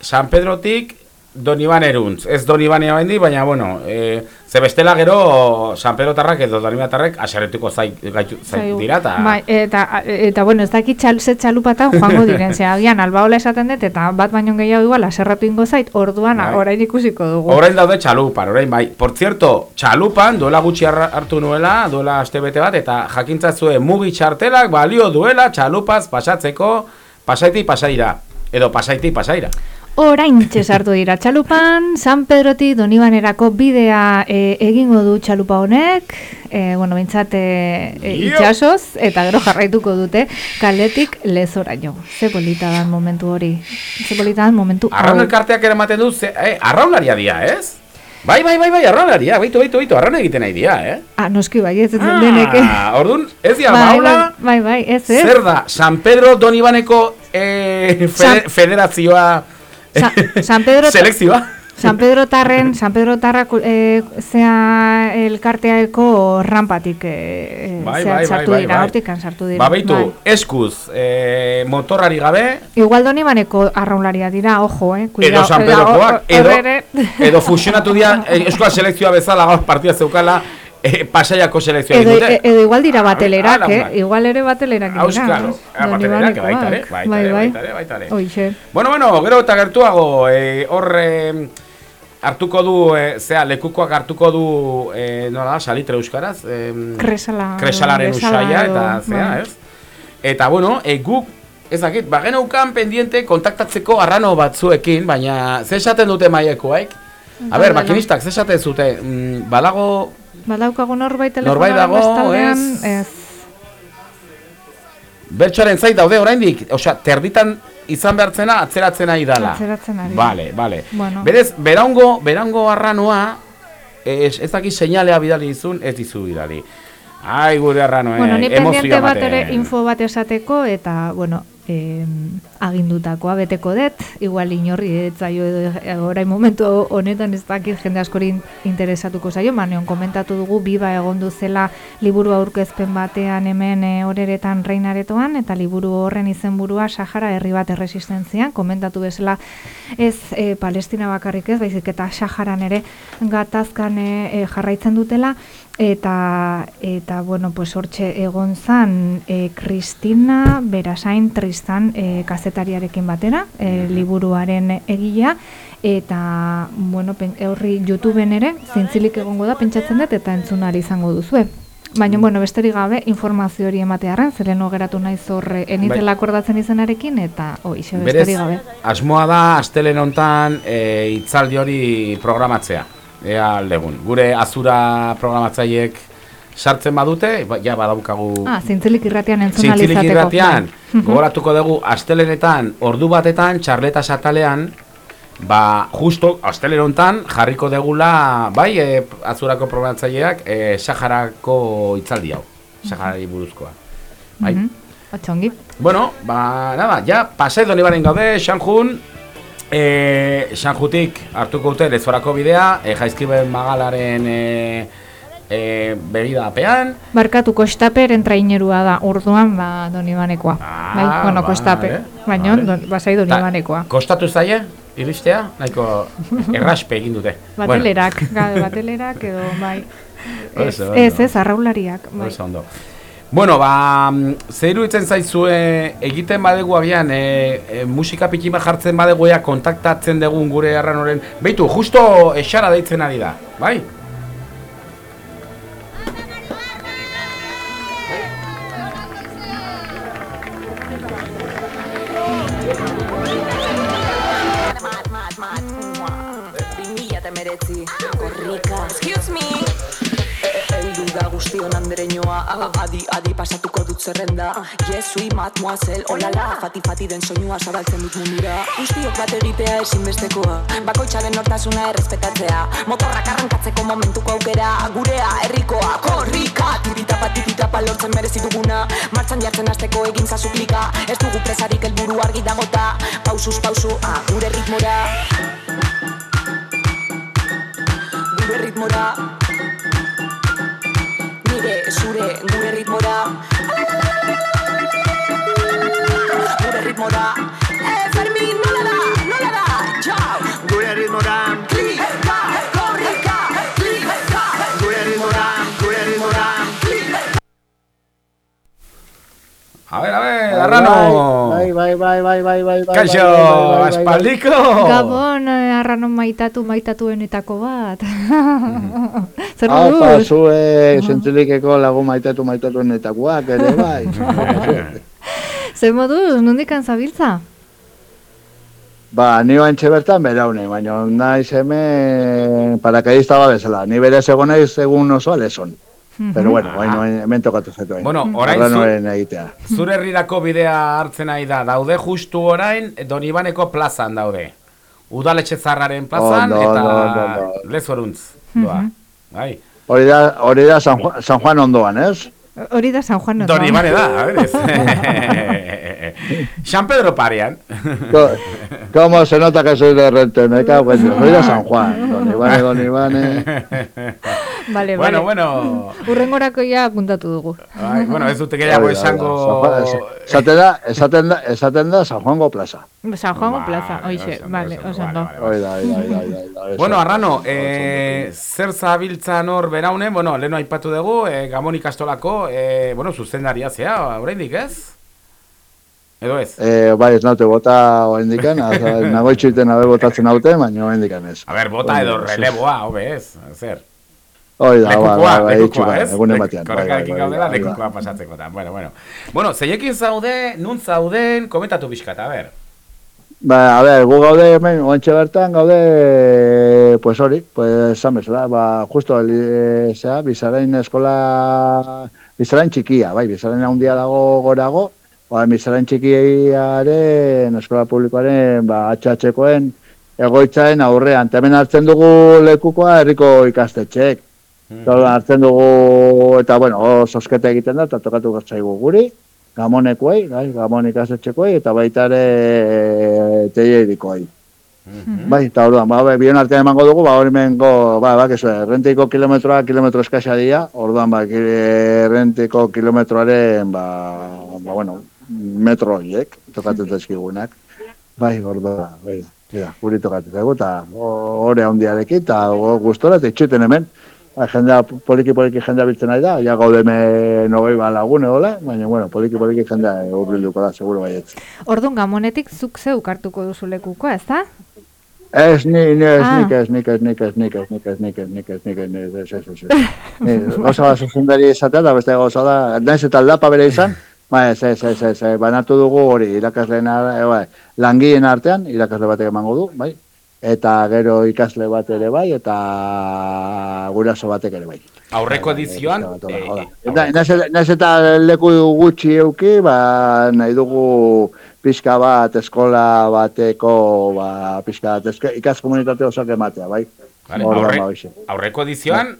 San Pedrotik Doniban eruntz. Ez Donibania bendi, baina, bueno, e, ze bestela gero San Pedro tarrak edo Donibatarrek aserretuko zait, gaitu, zait Zaigu. dira, eta... Bai, eta, eta bueno, ez dakit txal, ze txalupatan joango diren, ze agian albaola esaten dut, eta bat baino gehiago igual aserratu ingo zait, orduan Bai. orain ikusiko dugu. Orain daude txalupan, orain bai. Por cierto, txalupan duela gutxi hartu nuela, duela astebete bat, eta jakintzazue mugi txartelak balio duela txalupaz pasatzeko pasaiti pasaira. Edo pasaiti pasaira. Orain sartu dira txalupan, San Pedroti Donibanerako bidea e, egingo du txalupa honek, e, bueno, bintzat e, e, Jo! itxasoz, eta gero jarraituko dute kaletik lezoraino. Ze polita dan momentu hori. Ze polita dan momentu Arraun hau. elkarteak eramaten du, ze, eh, arraunlaria dia, ez? Bai, bai, bai, bai, arraunlaria, baitu, baitu, baitu, arraun egiten nahi dia, eh? Ah, noski bai, ez ah, deneke. Ah, orduan, ez dia, bai, baula, bai, bai, bai, ez, ez. zer da, San Pedro Donibaneko eh, San- fede, federazioa, Sa, San Pedro selekzioa. San Pedro Tarren, San Pedro Tarrak e, zea elkarteako rampatik e, Bai, zea bai, sartu bai, dira, bai. hortikan sartu dira. Ba, baitu, bai. eskuz, eh, motorrari gabe, Igual donibaneko arraunlaria dira, ojo, eh. edo San Pedrokoak, hor edo, edo fusionatu dira, eh, euskal selekzioa bezala gaur partida zeukala, eh, pasaiako selekzioa edo, dute. e- edo igual dira batelerak, ala, eh. Igual ere batelerak dira. Auskalo, ah, batelerak, Donibanekoak. baita ere, baita bai, bai. baita ere, baita ere. Hoixe. Bueno, bueno, gero eta gertuago, hor eh, hartuko du, eh, zea, lekukoak hartuko du, eh, nola salitre euskaraz? Eh, Kresala. Kresalaren usaia eta zea, bai. ez? Eta, bueno, e, guk, ez dakit, bagenaukan pendiente kontaktatzeko arrano batzuekin, baina ze esaten dute maiekoaik? A ber, makinistak, ze esaten zute, mm, balago, Badaukagu norbait telefonoaren dago, bestaldean, ez? ez. bertsoaren zait daude oraindik, osea, terditan izan behartzena atzeratzen ari dala. Atzeratzen ari. Vale, vale. Bueno. Berez, beraungo, beraungo arranoa, ez, ez daki seinalea bidali dizun, ez dizu bidali. Ai, gure arranoa, Bueno, ni pendiente bat ere info bat esateko eta, bueno, eh, agindutakoa beteko dut, igual inorri ez zaio edo eh, orain momentu honetan ez dakit jende askori in- interesatuko zaio, maneon komentatu dugu biba egon duzela liburu aurkezpen batean hemen e, oreretan reinaretoan eta liburu horren izenburua Sahara herri bat erresistentzian, komentatu bezala ez e, Palestina bakarrik ez, baizik eta Saharan ere gatazkan e, e, jarraitzen dutela eta eta bueno, pues hortxe egon zan e, Kristina Berasain Tristan e, kazetariarekin batera, e, liburuaren egilea eta bueno, pen, horri YouTubeen ere zintzilik egongo da pentsatzen dut eta entzunari izango duzue. Baina, bueno, besterik gabe, informazio hori ematearen, zeren geratu naiz enitela Bai. akordatzen izenarekin, eta, oixe, Berez, besterik gabe. asmoa da astelen hontan e, hitzaldi hori programatzea. Ea aldegun. Gure azura programatzaileek sartzen badute, ba- ja badaukagu Ah, zintzilik irratian entzun Zintzilik irratian, Bai. gogoratuko dugu, astelenetan, ordu batetan, txarleta satalean, ba, justo, astelen hontan, jarriko degula, bai, e, azurako programatzaileak, e, Saharako hitzaldi hau, Saharari buruzkoa. Bai. Mhm. Otxongi. Bueno, ba, nada, ja, pasai doni baren gaude, Sanjun, e, Sanjutik hartuko dute lezorako bidea, e, jaizkiben magalaren e, e, bebida apean, Barkatu kostaper entrainerua da, orduan, ba, donibanekoa. bai, bueno, vale, kostaper. Baina, vale. don, basai donibanekoa. Kostatu zaie, iristea, nahiko erraspe egin dute. Batelerak, gabe, batelerak edo, bai. Ez, ez, ez, arraulariak. Bai. Oso ondo. Bueno, ba, mm, zer iruditzen zaizue egiten badegu agian, e, e, musika piki bat jartzen badegu ea kontaktatzen dugun gure arranoren, beitu, justo esara deitzen ari da, bai? Da guztion andereñoa A- Adi, adi pasatuko dut zerrenda. Jesui, mademoiselle, olala Fati, fati den soinua zabaltzen dut mundura. Guztiok bat egitea ezinbestekoa. Bakoitzaren nortasuna errespetatzea. Motorrak arrankatzeko momentuko aukera. Gurea, herrikoa, korrika. Tiritapa, tiritapa lortzen merezi duguna. Martxan jartzen hasteko egin zazuklika Ez dugu presarik helburu argi dagota. Pausuz, pausu, ah, gure ritmora. Gure ritmora zure, gure ritmora Gure ritmora A ver, a ver, arrano! Bai, bai, bai, bai, bai, bai, bai, Kaixo, aspaldiko! Gabon, eh, arranon maitatu, maitatuenetako bat. Zer Apa, moduz? zue zentzilikeko lagun maitetu maitetuenetakoak ere bai. Zer moduz, nondikan zabiltza? ba, ni bantxe bertan beraune, baina naiz hemen parakaidista ba bezala. Ni berez egon naiz egun oso alezon. Pero bueno, bueno, hemen tokatu zaitu. Bueno, orain zu- egitea. Zure herrirako bidea hartzen ari da, daude justu orain Donibaneko plazan daude. Udaletxe zarraren plazan Ondo, eta ondo, ondo, ondo. lezoruntz doa. Mhm. Bai. Hori da, hori da San Juan, San Juan ondoan, ez? Hori da San Juan. Donibane da, a ver, San Pedro parean. ¿Cómo se nota que soy de Rente? Me cago en Dios. Soy de San Juan. Don Ivane, Don Ivane. Vale, Bueno, vale. bueno. Urrengorako ja apuntatu dugu. Bai, bueno, ez dute gehiago da, da. esango... San Juan- es- Esaten da, esaten da, esaten da San Juango plaza. San Juango plaza, oixe, vale, oso ondo. Hori da. Bueno, Arrano, eh, zer zabiltzan hor beraunen, bueno, leheno aipatu dugu, eh, Gamon ikastolako, eh, bueno, zuzendaria zea, oraindik ez? Edo ez? Eh, bai, ez naute bota oendikan, nago itxuiten abe botatzen haute, baina oendikan ez. A ber, bota edo releboa, hobe ez, zer? Hoi da, ba, Lekukoa, ba, ba, lekukoa, itxu, ba, ez? egunen Lek- batean. bai, bai, gaudela, lekukoa pasatzeko da. Bueno, bueno. Bueno, zeiekin zaude, nun zauden, komentatu pixkat, a ber. Ba, a ber, gu gaude hemen, oantxe bertan gaude, pues hori, pues esan bezala, ba, justo, eh, zera, bizarain eskola, bizarain txikia, bai, bizarain handia dago gorago, ba, bizarain txikiaren eskola publikoaren, ba, atxatxekoen, egoitzaren aurrean, eta hemen hartzen dugu lekukoa herriko ikastetxeek. Mm hartzen dugu, eta bueno, sosketa egiten da, eta tokatu gertzaigu guri, gamonekuei, bai, gamon ikastetxekoei, eta baita ere e, teierikoei. Bai, eta orduan, ba, bai, bion artean emango dugu, ba, hori mengo, ba, ba, kesu, errentiko kilometroa, kilometro eskasa dira, orduan, ba, errentiko kilometroaren, ba, ba, bueno, metro horiek, tokatzen zaizkigunak. Bai, orduan, bai, ja, guri tokatzen zaigu, eta hori handiarekin, eta gustora, eta hemen, jendea, poliki-poliki jendea biltzen nahi da, ja gaude me nogei ba lagune hola, baina, bueno, poliki-poliki jendea urbilduko da, seguro baietz. Orduan gamonetik zuk zeuk hartuko duzu lekukoa, ez da? Ez, ni, ni, ez, Ah. nik, ez, nik, ez, nik, ez, nik, ez, nik, ez, nik, ez, nik, ez, nik, ez, nik, ez, ez, ez, ez. Ni, Gauza bat zuzendari izatea, eta beste gauza da, naiz eta aldapa bere izan, ba, ez, ez, ez, ez, banatu dugu hori irakasleen, ar- e, bai, langileen artean, irakasle batek emango du, bai, eta gero ikasle bat ere bai, eta guraso batek ere bai. Aurreko edizioan, eh, Eta, naiz, naiz eta leku gutxi euki, ba, nahi dugu pixka bat, eskola bateko, ba, pixka bat, ikas komunitate osak ematea, bai? Vale, aurre, ba, aurreko edizioan,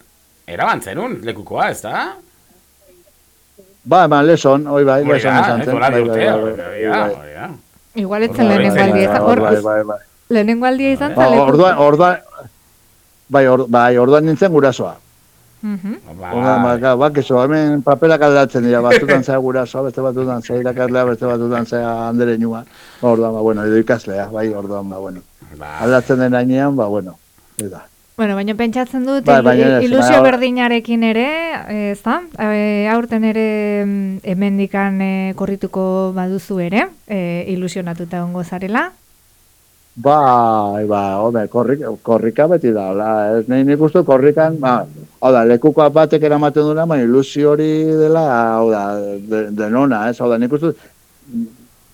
erabantzen lekukoa, ez da? Ba, eman leson, hoi bai, da, izan ez, zen. hola bai, diote, bai, bai, hori lehenengo aldia izan. izan Ba, orduan, orduan, bai, or, bai, orduan nintzen gurasoa. Mhm. Orduan, ba, ba, keso, hemen papelak aldatzen dira, batzutan zea gurasoa, beste batzutan zea irakaslea, beste batzutan zea andere nua. Orduan, ba, bueno, edo ikaslea, bai, orduan, ba, bueno. Aldatzen den ainean, ba, bueno, eta. Bueno, baina pentsatzen dut il- baina ez, ilusio baina- berdinarekin ere, ez da? E, aurten ere mm, hemendikan e, korrituko baduzu ere, e, ilusionatuta ongo zarela. Bai, ba, home, korrik, korrika beti da, hola, ez nahi nik uste korrikan, ba, hau da, lekuko batek eramaten duena, baina ilusio hori dela, hau da, de, denona, ez, hau da, nik uste,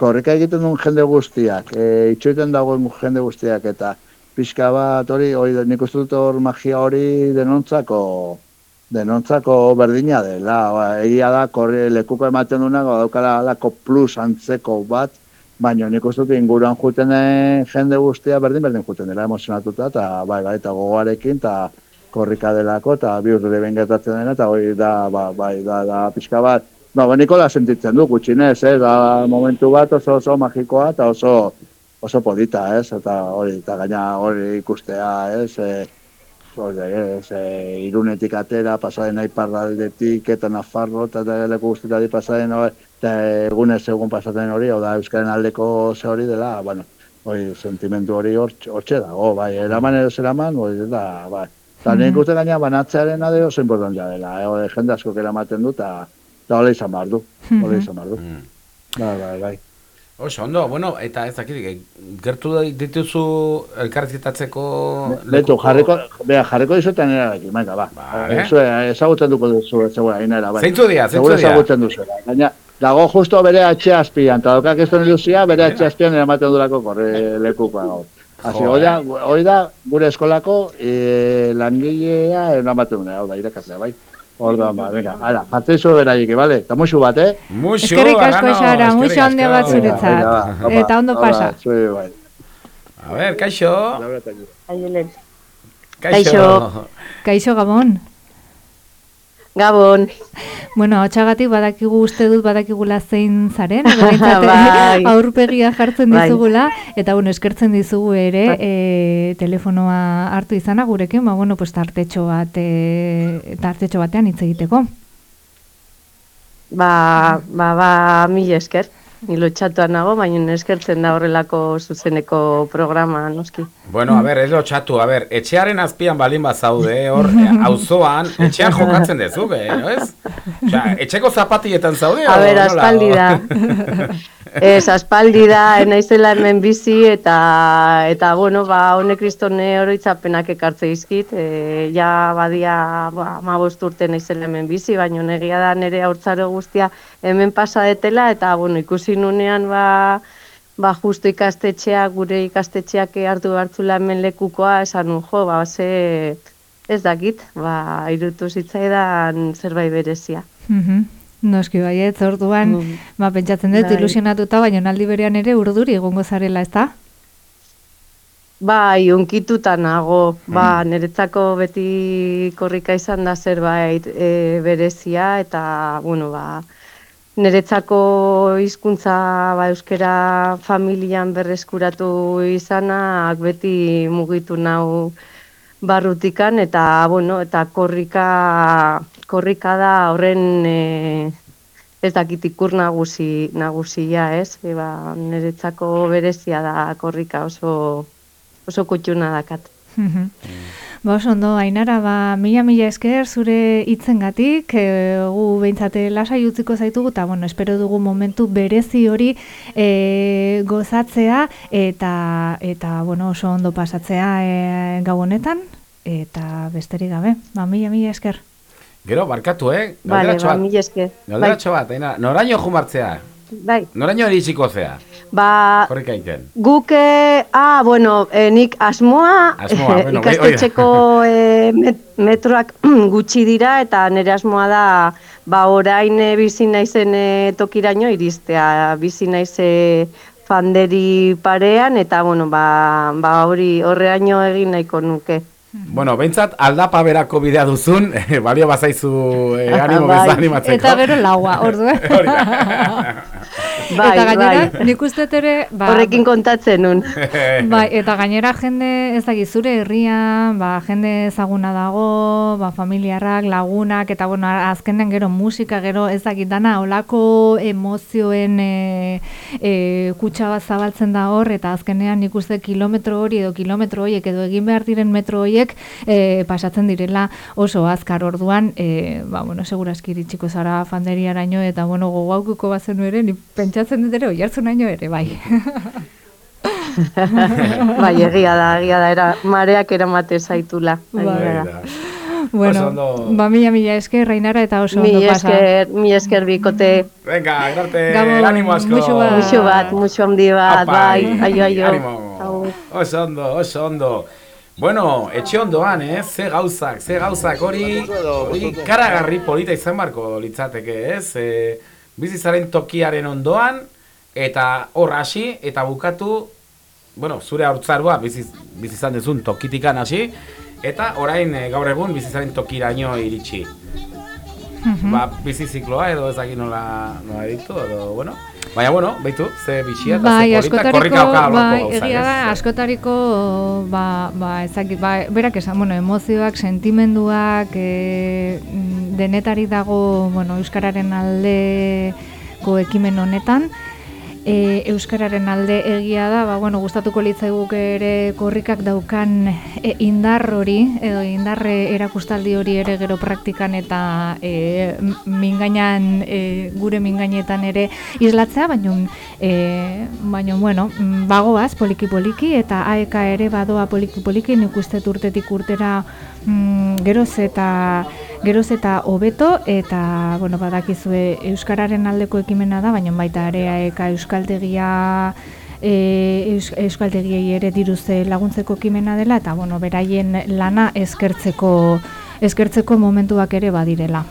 korrika egiten duen jende guztiak, e, itxoiten dagoen jende guztiak, eta pixka bat hori, hori, nik uste dut hor magia hori denontzako, denontzako berdina dela, ba, egia da, korri, lekuko ematen duena, ba, daukala alako plus antzeko bat, Baina nik uste dut inguruan juten jende guztia berdin berdin juten dela emozionatuta eta bai bai eta gogoarekin eta korrika delako eta bi urte behin gertatzen dena eta hori da ba, bai da, da pixka bat No, ba, Nikola sentitzen du, gutxinez, eh? da momentu bat oso oso magikoa eta oso oso polita, ez? Eta hori, eta gaina hori ikustea, ez? E, hori, ez? E, irunetik atera, pasaden aiparraldetik, eta Nafarro, eta leku guztietatik pasaden hori, eta egunez egun pasaten hori, hau da, Euskaren aldeko ze hori dela, bueno, hori, sentimentu hori hor- hortxe dago, bai, eraman edo zeraman, hori da, bai. Eta nik uste gaina banatzearen ade oso importantea dela, hori, jende asko eramaten du, eta hola izan behar du, hola izan behar du. Bai, bai, bai. Oso, ondo, bueno, eta ez dakit, eh, gertu dituzu elkarrizketatzeko... Betu, jarriko, bea, jarriko dizuetan erarekin, maika, ba. Vale. Zue, ezagutzen duko duzu, zegoa, inera, bai. Zeintzu dira, zeintzu dira? ezagutzen duzu. Gaina, dago justo bere atxe azpian, eta daukak ez duen ilusia, bere atxe azpian eramaten durako korre lekukoa gaur. Asi, hori da, hori da, gure eskolako e, langilea eramaten duena, hau da, irakatzea, bai. Orduan, ba, venga, ala, jartzen zu beraiek, bale? Eta musu bat, eh? Musu, Eskerrik asko, Xara, musu handi bat zuretzat. Eta ondo pasa. Zue, bai. A ver, kaixo. Kaixo. Kaixo Gabon. Gabon. Bueno, hotxagatik badakigu uste dut badakigula zein zaren, behintzat, Bai. aurpegia jartzen Bai. dizugula, eta bueno, eskertzen dizugu ere e, telefonoa hartu izana gurekin, ba, bueno, pues, tartetxo, bat, e, tartetxo batean hitz egiteko. Ba, ba, ba, mila esker. Ni lotxatuan nago, baina eskertzen da horrelako zuzeneko programa, noski. Bueno, a ber, ez lotxatu, a ber, etxearen azpian balin bat zaude, hor, eh, auzoan, etxean jokatzen dezu, be, no ez? Osea, etxeko zapatietan zaude, A ber, aspaldi da. Ez, aspaldi da, naizela hemen bizi, eta, eta bueno, ba, honek kristone oroitzapenak ekartze izkit, e, ja badia, ba, ma urte naizela hemen bizi, baina negia da nire haurtzaro guztia hemen pasa detela, eta, bueno, ikusi nunean, ba, ba, justo ikastetxeak, gure ikastetxeak hartu hartzula hemen lekukoa, esan jo, ba, ze, ez dakit, ba, irutu zitzaidan zerbait berezia. Mhm. Noski baiet, orduan, ba, pentsatzen dut, Bai. ilusionatuta, baina aldi berean ere urduri egongo zarela, ezta? Bai, unkituta nago, ba, niretzako beti korrika izan da zerbait e, berezia, eta, bueno, ba, niretzako hizkuntza ba, euskera familian berreskuratu izanak beti mugitu nau barrutikan, eta, bueno, eta korrika, korrika da horren e, ez dakit ikur nagusi, nagusia, ez? Ba, niretzako berezia da korrika oso, oso kutxuna dakat. Mhm. Ba, oso ondo, Ainara, ba, mila mila esker zure hitzengatik, e, gu behintzate lasai utziko zaitugu, eta, bueno, espero dugu momentu berezi hori e, gozatzea, eta, eta, bueno, oso ondo pasatzea e, gau honetan, eta besterik gabe, ba, mila mila esker. Gero, barkatu, eh? Galderatxo ba, mila esker. Galderatxo bat, Aina, noraino jumartzea? Bai, Noraino iritsiko zea? ba, Korrika iten. Guk, eh, ah, bueno, eh, nik asmoa, Asmoa, eh, bueno, ikastetxeko eh, met- metroak gutxi dira, eta nire asmoa da, ba, orain eh, bizi naizen eh, tokiraino iristea, bizi naiz eh, fanderi parean, eta, bueno, ba, ba hori horreaino egin nahiko nuke. Bueno, behintzat aldapa berako bidea duzun, balio bazaizu eh, animo Bai. bezala animatzeko. Eta gero laua, ordu, Bai, eta gainera, bai. nik uste dut ere, ba, Horrekin kontatzen nun. Bai, eta gainera jende ez dakit zure herrian, ba, jende ezaguna dago, ba, familiarrak, lagunak, eta bueno, azkenen gero musika, gero ez dakit dana, olako emozioen e, e, kutsa bat zabaltzen da hor, eta azkenean nik uste kilometro hori edo kilometro horiek edo egin behar diren metro horiek e, pasatzen direla oso azkar orduan, e, ba, bueno, seguraski iritsiko zara fanderiaraino, eta bueno, gogaukuko bazenu ere, ni pentsatzen dut ere, oiartzunaino ere, bai. bai, egia da, egia da, era, mareak eramate zaitula. Bai. Bueno, ondo. ba, mila mila esker, Rainara, eta oso Mi ondo pasa. esker, mi esker bikote. Venga, grarte, Gabon, animo asko. muxu bat. Muxo bat, muxo handi bat, bai, aio, aio. Animo. Oso ondo, oso ondo. Bueno, etxe ondoan, eh? Ze gauzak, ze gauzak hori, hori karagarri polita izan barko litzateke, ez? E, bizizaren tokiaren ondoan, eta hor hasi, eta bukatu, bueno, zure haurtzarua biziz, bizizan dezun tokitikan hasi, eta orain eh, gaur egun bizizaren tokiraino iritsi. Mhm. Ba, bizizikloa edo ez dakit nola, nola ditu, edo, bueno. Baina, bueno, baitu, ze bitxia eta Bai, ze polita, korrika bai, egia da, askotariko, ba, ba, ezakit, ba, berak esan, bueno, emozioak, sentimenduak, e, denetari dago, bueno, Euskararen aldeko ekimen honetan, e, Euskararen alde egia da, ba, bueno, gustatuko litzaiguke ere korrikak daukan e, indar hori, edo indarre erakustaldi hori ere gero praktikan eta e, mingainan, e, gure mingainetan ere islatzea, baina, e, baina, bueno, bagoaz poliki-poliki eta aeka ere badoa poliki-poliki, nik uste urtetik urtera mm, geroz eta geroz eta hobeto eta bueno, badakizue euskararen aldeko ekimena da, baina baita ere aeka euskaltegia e, eus, euskaltegiei ere diruze laguntzeko ekimena dela eta bueno, beraien lana eskertzeko eskertzeko momentuak ere badirela.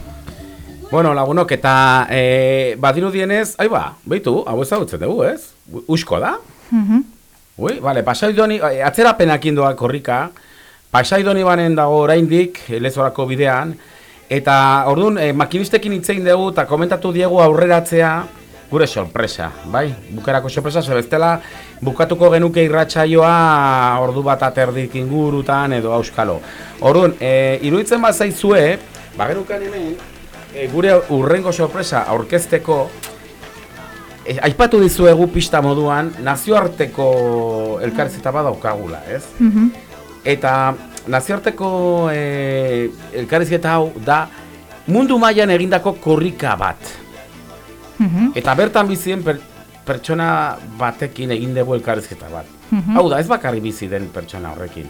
Bueno, lagunok, eta e, badiru dienez, ai ba, beitu, hau ezagutzen dugu, ez? Usko da? Mhm. Ui, bale, pasaidoni, eh, atzerapenak indoa korrika, pasaidoni banen dago oraindik, lezorako bidean, eta orduan, e, makinistekin hitzein dugu, eta komentatu diegu aurreratzea, gure sorpresa, bai? Bukerako sorpresa, ze bestela, bukatuko genuke irratsaioa ordu bat aterdik ingurutan edo auskalo. Orduan, e, iruditzen bat zaizue, bagerukan hemen, e, gure urrengo sorpresa aurkezteko, e, aipatu dizuegu pista moduan, nazioarteko elkarrizketa bat daukagula, ez? Mhm. Eta nazioarteko e, elkarrizketa hau da mundu mailan egindako korrika bat. Mhm. Eta bertan bizien per, pertsona batekin egin dugu elkarrizketa bat. Mhm. Hau da, ez bakarri bizi den pertsona horrekin.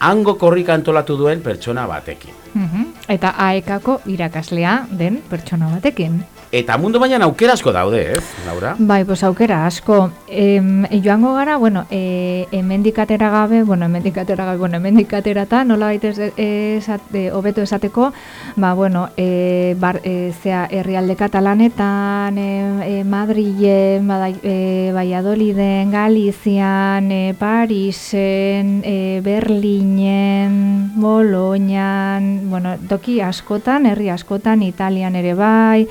Hango korrika antolatu duen pertsona batekin. Mhm. Eta aekako irakaslea den pertsona batekin. Eta mundu mailan aukera asko daude, ez, Laura? Bai, pues aukera asko. Em, joango gara, bueno, e, hemendik atera gabe, bueno, hemendik atera gabe, bueno, hemendik aterata, nola baita esate, hobeto esateko, ba, bueno, e, bar, e, zea, herrialde katalanetan, e, e, Madrilen, e, Valladoliden, Galizian, e, Parisen, e, Berlinen, Bolognan, bueno, toki askotan, herri askotan, Italian ere bai,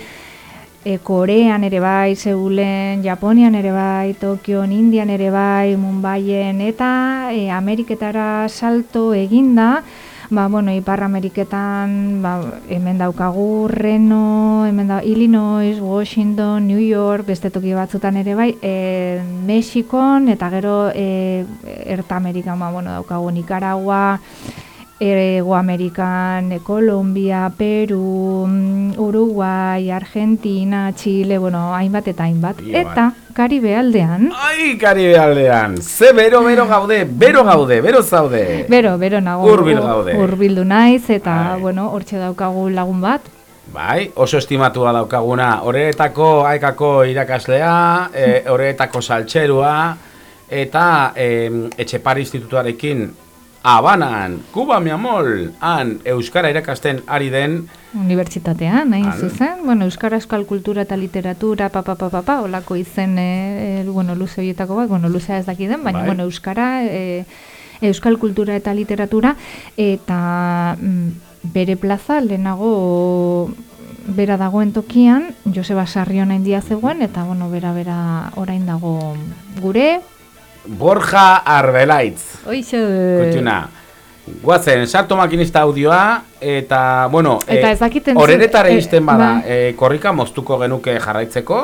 e, Korean ere bai, Seulen, Japonian ere bai, Tokion, Indian ere bai, Mumbaien eta e, Ameriketara salto eginda, ba, bueno, Ipar Ameriketan, ba, hemen daukagu Reno, hemen da Illinois, Washington, New York, beste toki batzutan ere bai, e, Mexikon, eta gero e, Erta Amerikan, ba, bueno, daukagu Nicaragua, Ego Amerikan, e, Kolombia, Peru, mm, Uruguay, Argentina, Chile, bueno, hainbat eta hainbat. Ia, Eta Karibe aldean, Ai, Karibe aldean, ze bero, bero gaude, bero gaude, bero zaude. bero, bero nago. Hurbil gaude. Hurbildu naiz, eta, bueno, hortxe daukagu lagun bat. Bai, oso estimatua daukaguna, horretako aekako irakaslea, e, horretako saltxerua, eta e, Etxepare Institutuarekin Habanan, Kuba mi amol, han Euskara irakasten ari den, Unibertsitatean, nahi zuzen, bueno, Euskara Euskal Kultura eta Literatura, pa, pa, pa, pa, pa, olako izen, e, e, bueno, luze horietako bat, bueno, luzea ez dakiden, baina, Bai. bueno, Euskara, e, Euskal Kultura eta Literatura, eta mm, bere plaza lehenago bera dagoen tokian, Joseba Sarriona india zegoen, eta, bueno, bera, bera, orain dago gure, Borja Arbelaitz. Oixo. Kontuna. Guazen, sarto makinista audioa, eta, bueno, Eta ez dakit entzun- horeretara eh, izten bada, eh, korrika moztuko genuke jarraitzeko,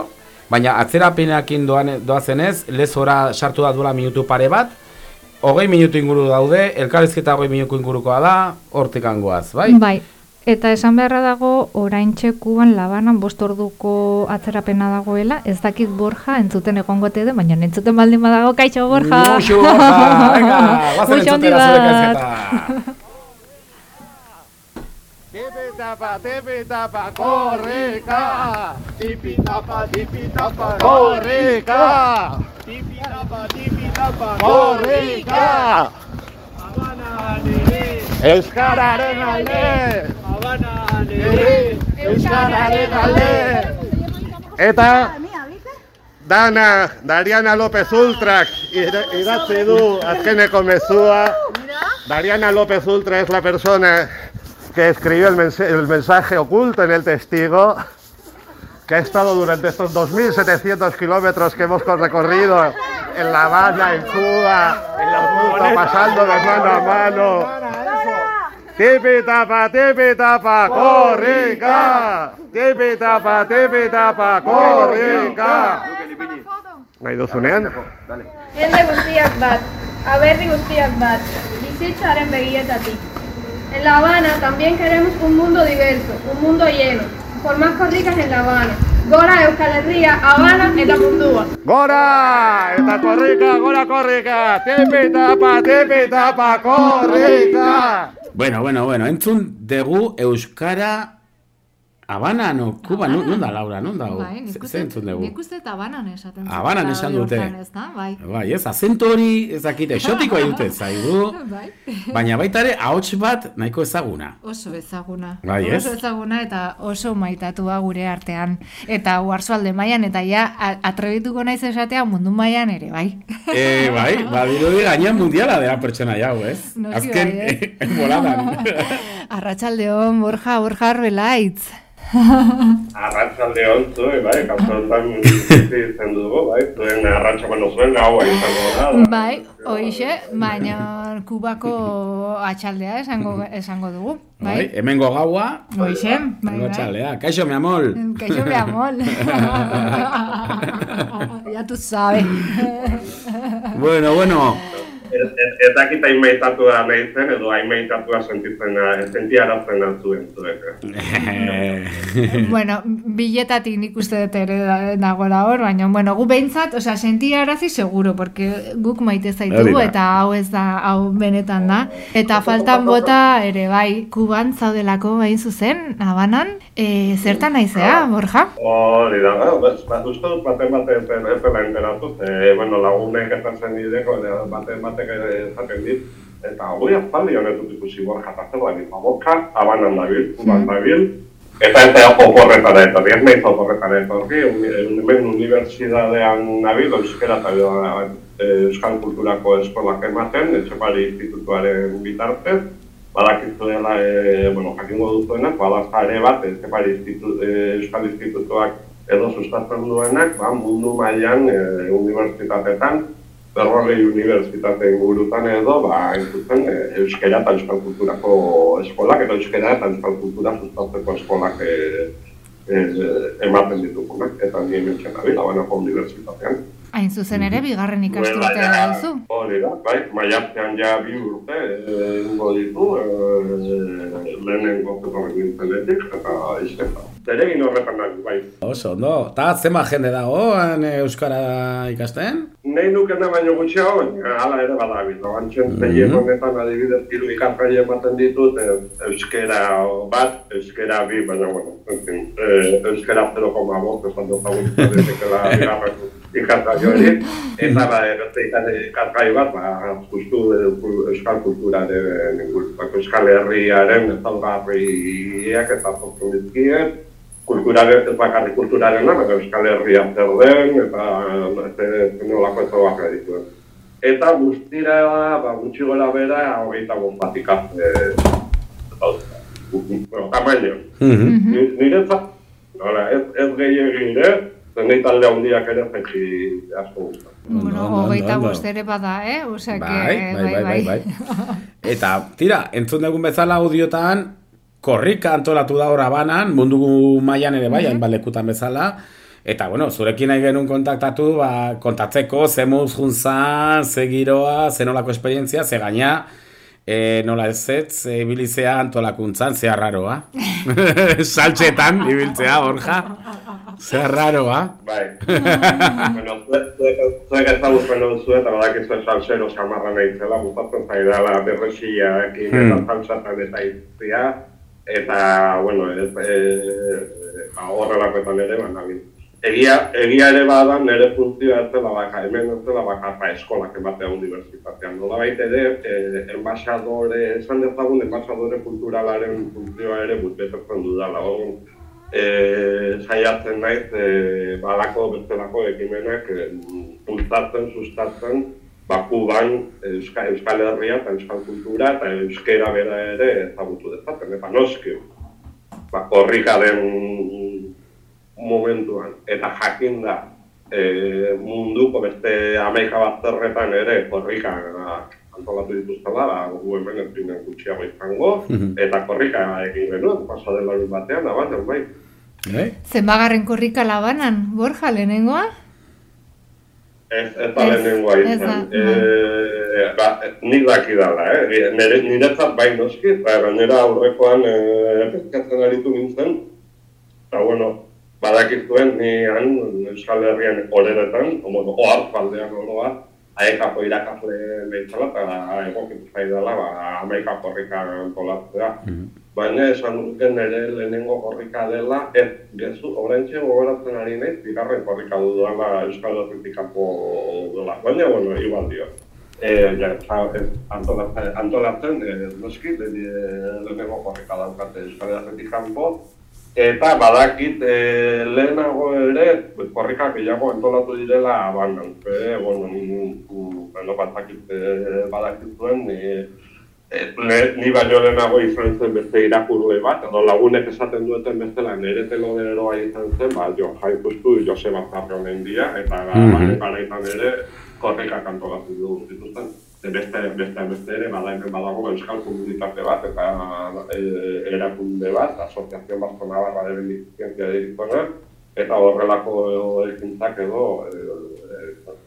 baina atzerapenekin doan, doazenez, lezora sartu da duela minutu pare bat, hogei minutu inguru daude, elkarrizketa hogei minutu ingurukoa da, hortik angoaz, bai? Bai. Eta esan beharra dago, orain txekuan labanan bost orduko atzerapena dagoela, ez dakit Borja entzuten egongote den, baina entzuten baldin badago, kaixo Borja! Muxu, Borja, venga, Muxo entzutera zure bat. kaseta. Tapa, tipi tapa, korrika. Tipi tapa, tipi tapa, korrika. Tipi tapa, tipi tapa, korrika. Euskararen alde. Euskararen alde. Eta Dana, Dariana López Ultrak idatzi du azkeneko mezua. Dariana López Ultra es la persona que escribió el, mense- el mensaje oculto en el testigo, que ha estado durante estos 2.700 kilómetros que hemos recorrido en La Habana, en Cuba, en la ruta, pasando de mano a mano. Tipi tapa, tipi tapa, korrika! Tipi tapa, tipi tapa, korrika! Nahi duzunean? Jende guztiak bat, aberri guztiak bat, bizitzaren begietatik. En La Habana también queremos un mundo diverso, un mundo lleno, por más korrikas en La Habana. Gora Euskal Herria, Habana eta mundua. Gora! Eta korrika, gora korrika! Tipi tapa, tipi tapa, korrika! Bueno, bueno, bueno, entzun dugu Euskara Habana, no, Kuba, non non da, Laura, non da? Bai, nik uste, nik uste eta banan esaten zuten. Habanan esan dute. Ez? Bai. Bai, ez, azentu hori ez dakit, exotikoa dute zaigu, Bai. baina baita ere ahots bat nahiko ezaguna. Oso ezaguna. Bai, ez? Oso ezaguna eta oso maitatua gure artean. Eta uarzualde mailan eta ja atrebituko naiz esatea mundu mailan ere, bai. E, bai, badirudi gainean mundiala dela pertsona jau, ez? Noski Azken bai, boladan. Arratsaldeon Borja, Borja Arbelaitz. Arratxalde hon zuen, bai, kaso honetan bizi zen dugu, bai, zuen arratxa, bueno, zuen gaua izango da. Bai, hoixe, baina Kubako atxaldea esango, esango dugu. Bai, Bai, hemengo gaua. hoixe, bai, bai. txalea. Kaixo, mi amol. Kaixo, mi amor. ya tú sabes. Bueno, bueno. Ez ez- dakit hainmaitatua nahi zen, edo hainmaitatua sentitzen, eh, sentiarazten zuen zuek. bueno, biletatik nik uste dut ere da- dagoela hor, baina, bueno, gu behintzat, osea, sentiarazi seguro, porque guk maite zaitugu, da. eta hau ez da, hau benetan da. Eta faltan bota ere, bai, kuban zaudelako bain zuzen, abanan, e, zertan naizea, Borja? Hori da, ba, bat uste dut baten baten zen, ez dela enteratu, bueno, lagunek ezatzen dideko, eta baten batek ezaten dit, eta goi azpaldi honetut ikusi borja eta zegoen, eta boka, abanan dabil, kuban dabil, eta ez da oporretara, eta diez meiz oporretara, eta horri, hemen unibertsitatean nabil, euskera eta eh, euskal kulturako eskolak ematen, etxepari institutuaren bitartez, badakizu dela, e, bueno, jakingo duzuenak, badazta ere bat, etxepari institu, e, euskal institutuak edo sustatzen duenak, ba, mundu mailan e, unibertsitatetan, berrogei unibertsitate ingurutan edo, ba, entzutzen, e, euskera eta euskal kulturako eskolak, eta euskera eta euskal kultura sustatzeko eskolak e, e, ematen ditugunak, eta ni hemen txena bila, banako unibertsitatean. Hain zuzen ere, bigarren ikasturtea Bai, duzu. Hori da, bai, maiatzean ja bi urte egingo ditu, e, lehenengo zetorren nintzenetik, eta iztetan. Zeregin horretan nahi, bai. Oso, ondo. Ta zema jende dago han Euskara ikasten? Nahi nukena baino gutxiago, hala ere badabil. Oantxen Mhm. zeien honetan adibidez hiru ikasgai ematen ditut, e, euskera bat, euskera bi, baina, bueno, en fin, e, euskera 0,5, esan dut hau izatezekela bigarren ikasgai hori, eta ba, beste ikas- ikasgai bat, ba, justu e, ku- euskal kulturaren, ingurutako euskal herriaren ezaugarriak eta sortzen dizkiet, kulturaren, ez bakarrik kulturaren baina Euskal Herria zer den, eta ez ez nolako ezaugarria dituen. Eta guztira, ba, gutxi gora bera, hogeita ikasle dauzka. Bueno, tamaino. Mhm. Ni- Niretzat, ez, ez gehiagin ere, zenei talde handiak ere zaitzi asko. Bueno, hogeita bost ere bada, eh? Osea, que, Bai, bai, bai, bai, bai. Eta, tira, entzun dugun bezala audiotan, korrika antolatu da hor abanan, mundu mailan ere bai, hainbat lekutan bezala, Eta, bueno, zurekin nahi genuen kontaktatu, ba, kontatzeko, ze moduz juntzan, ze giroa, ze nolako esperientzia, ze gaina, e, nola ez ez, ze ibilizea antolakuntzan, ze arraroa. Saltxetan, ibiltzea, Borja. Ze arraroa. Bai. bueno, zuek- zuek- zuek ezagutzen duzu eta badakizu salsero samarra nahitzela, gustatzen zaidala berresiakin eta Hmm. salsatan eta iztia, eta, bueno, ez, e, ba, horrelakoetan ere, baina, Egia, egia ere bada nire funtzioa ez dela baka, hemen ez dela bakarra eskolak ematea unibertsitatean. Nola baita ere, e, enbaixadore, esan dezagun, enbaixadore kulturalaren funtzioa ere betetzen dudala. Orduan, e, saiatzen naiz, e, balako bestelako ekimenak e, bultzatzen, sustatzen, bakuban Euskal, Euskal Herria eta Euskal Kultura eta Euskera bera ere ezagutu dezaten, eta noski, ba, korrikaren momentuan, eta jakin da, e, munduko beste amaika bat zerretan ere korrika antolatu dituztela, ba, gu hemen ez ginen gutxiago izango, Mhm. eta korrika egin genuen, pasa dela batean, abaten, bai. Bai? Zenbagarren korrika labanan, Borja, lehenengoa? Ez, ez da Ez, lehenengoa ez izan. da, Eh, ba, nik dakidala, eh? Nire, niretzat bai noski, eta gainera aurrekoan eh, pezkatzen aritu nintzen, eta bueno, badakizuen ni han Euskal Herrian oreretan, bueno, ohar faldean oroa, aekako irakasle behitzala, eta egokitu zaidala, ba, amaika korrika antolatzea. Baina esan dute nire lehenengo korrika dela, ez, gezu, oraintxe gogoratzen ari naiz, bigarren korrika dudala Euskal Herritik kanpo dela. Baina, bueno, igual dio. E, ja, ez, antolatzen, antolatzen e, noski, lehenengo korrika daukate Euskal Herritik kanpo, eta badakit e, lehenago ere, korrika gehiago antolatu direla abanan. E, bueno, ni- ni- bueno, batakit e, badakit zuen, e, Eh, le- ni baino lehenago izan zen beste irakurle bat, edo lagunek esaten dueten bestela nire teloderoa izan zen, ba, jo, jai justu Joseba Zarronen dia, eta Mhm. mm garaitan ere korrika kantolatu du zituzten. E, Beste, beste, beste ere, bada hemen badago euskal komunitate bat, eta e, erakunde bat, asoziazio Basko Navarra de Beneficencia Diritzona, eta horrelako ekintzak edo, e, e,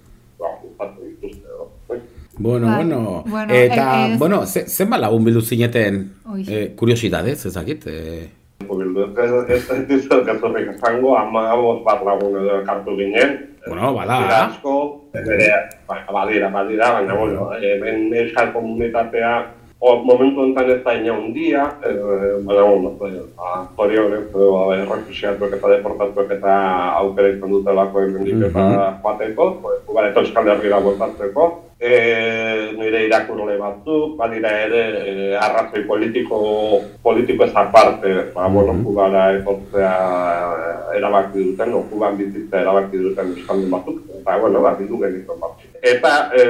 ba, gustatu dituzte edo. bai? Bueno, Bai. bueno, Bueno, eta, e- ez- bueno, ze, zenbat lagun bildu zineten eh, kuriosidadez, ezakit? Eh, Bildu, ez ez ez dizut gezurrik esango, ama bost bat Bueno, bada. Dira asko, bere, ba, badira, badira, baina, bueno, hemen euskal komunitatea, o, momentu enten ez da ina hundia, eh, baina, bueno, ba, zorionez, edo, errefusiatuek eta deportatuek eta aukera izan dutelako hemendik eta joateko, pues, ba, eta euskal herrira bueltatzeko. E, nire irakurle batzuk, badira ere e, arrazoi politiko, politiko ez aparte, ba, bueno, Kubara etortzea eh, erabaki duten, o Kuban bizitzea erabaki duten euskaldun batzuk, eta, bueno, ba, bildu genituen batzuk. Eta, e,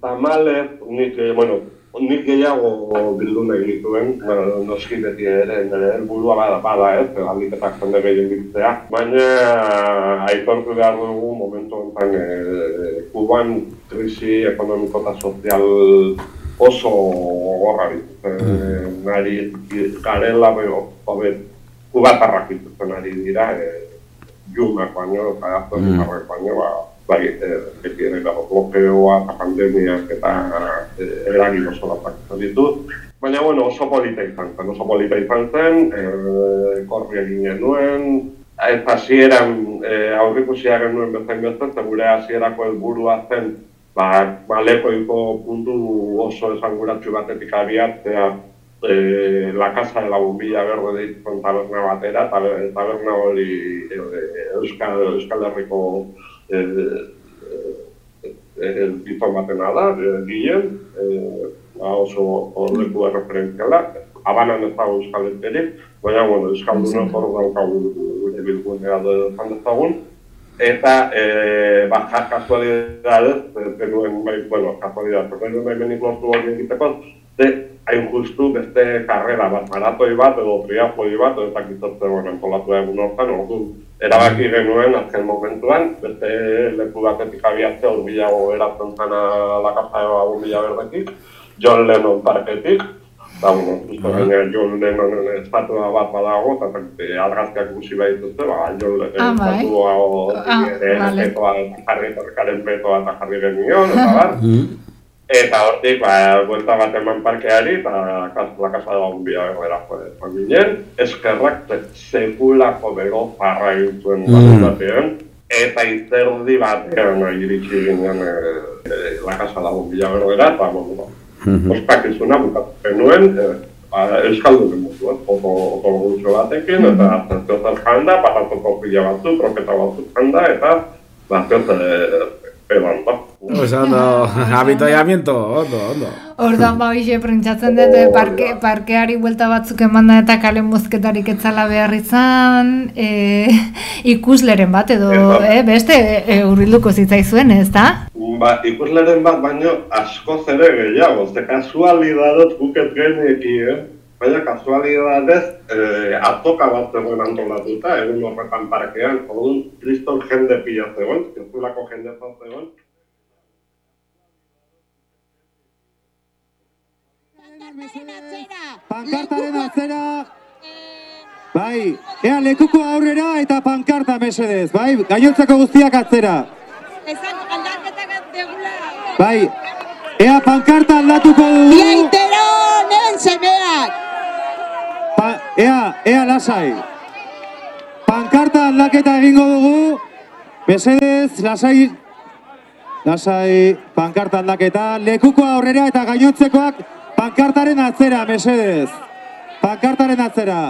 tamalez, nik, eh, bueno, nik gehiago bildu nahi nituen, bueno, noski beti ere, nire helburua bada, bada ez, aldiketak jende gehien biltzea, baina aitortu behar dugu momentu honetan e, Kuban krisi ekonomiko eta sozial oso gogorra dituzten nari garela beho, hobe, kubatarrak dituzten ari dira, e, junak baino, eta azterritarrak baino, ba, bai, e, beti ere dago blokeoa eta pandemiak eta e, eragin oso batak izan ditu. Baina, bueno, oso polita izan zen, oso polita izan zen, e, korri egin genuen, eta hasieran e, aurrikusia genuen bezain beste, ze gure hasierako helburua zen, ba, malekoiko puntu oso esanguratsu batetik abiatzea, e, La Casa de la Bombilla Verde deitzen taberna batera, tabe- taberna hori e, e, Euskal, Euskal Herriko batena da, e, Guillen, e, ba oso leku erreferentziala, Habanan ez dago Euskal Herririk, baina, bueno, Euskaldunok hor daukagu gure bilgunea edo esan dezagun, eta, e, ba, kasualidadez, genuen, bai, bueno, kasualidadez, genuen baimenik lortu hori egiteko, ze, hain justu beste karrera bat, maratoi bat edo triatloi bat, edo ez dakitotze, bueno, antolatu egun hortan, ordu, erabaki genuen azken momentuan, beste leku batetik abiatzea urbilago eratzen zana la casa de bombilla berdetik, John Lennon parketik, eta, bueno, justo gainera John Lennonen estatua bat badago, eta e, argazkiak gusi behituzte, ba, John Lennon Ah, bai. estatua Ah, ere, vale. betoa, jarri eta jarri genion, eta bar, Eta hortik, ba, buelta bat eman parkeari, eta la casa de la bombilla berbera joan ginen, eskerrak sekulako bego farra egin zuen Mm. eta izerdi batean iritsi ginen e, e, la casa de la bombilla berbera, eta, bueno, ospakizuna bukatu genuen, e, ba, Euskaldunen mutu, ez, foto, foto gutxo batekin, eta aztertio zer janda, patatoko pila batzuk, kroketa batzuk janda, eta, ba, zeo eban, ba. Pues ondo, habitoiamiento, ondo, ondo. Orduan ba hoxe prentsatzen dut eh, parke, parkeari buelta batzuk emanda eta kale mozketarik etzala behar izan e, ikusleren bat edo eh, beste e, urbilduko zitzaizuen, ez da? Ba, ikusleren bat baino askoz ere gehiago, ze kasualidadot guket geneki, eh? Baina kasualidadez, eh, atoka bat zegoen antolatuta, egun horretan parkean, orduan, kriston jende pila zegoen, ez duelako jende zan zegoen. Pankartaren atzera. Bai, ea lekuko aurrera eta pankarta mesedez, bai, gainontzeko guztiak atzera. Bai, ea pankarta aldatuko dugu. Biaitero, nen semeak! Pa, ea, ea lasai. Pankarta aldaketa egingo dugu. Mesedez, lasai. Lasai, pankarta aldaketa. Lekuko aurrera eta gainontzekoak pankartaren atzera, mesedez. Pankartaren atzera.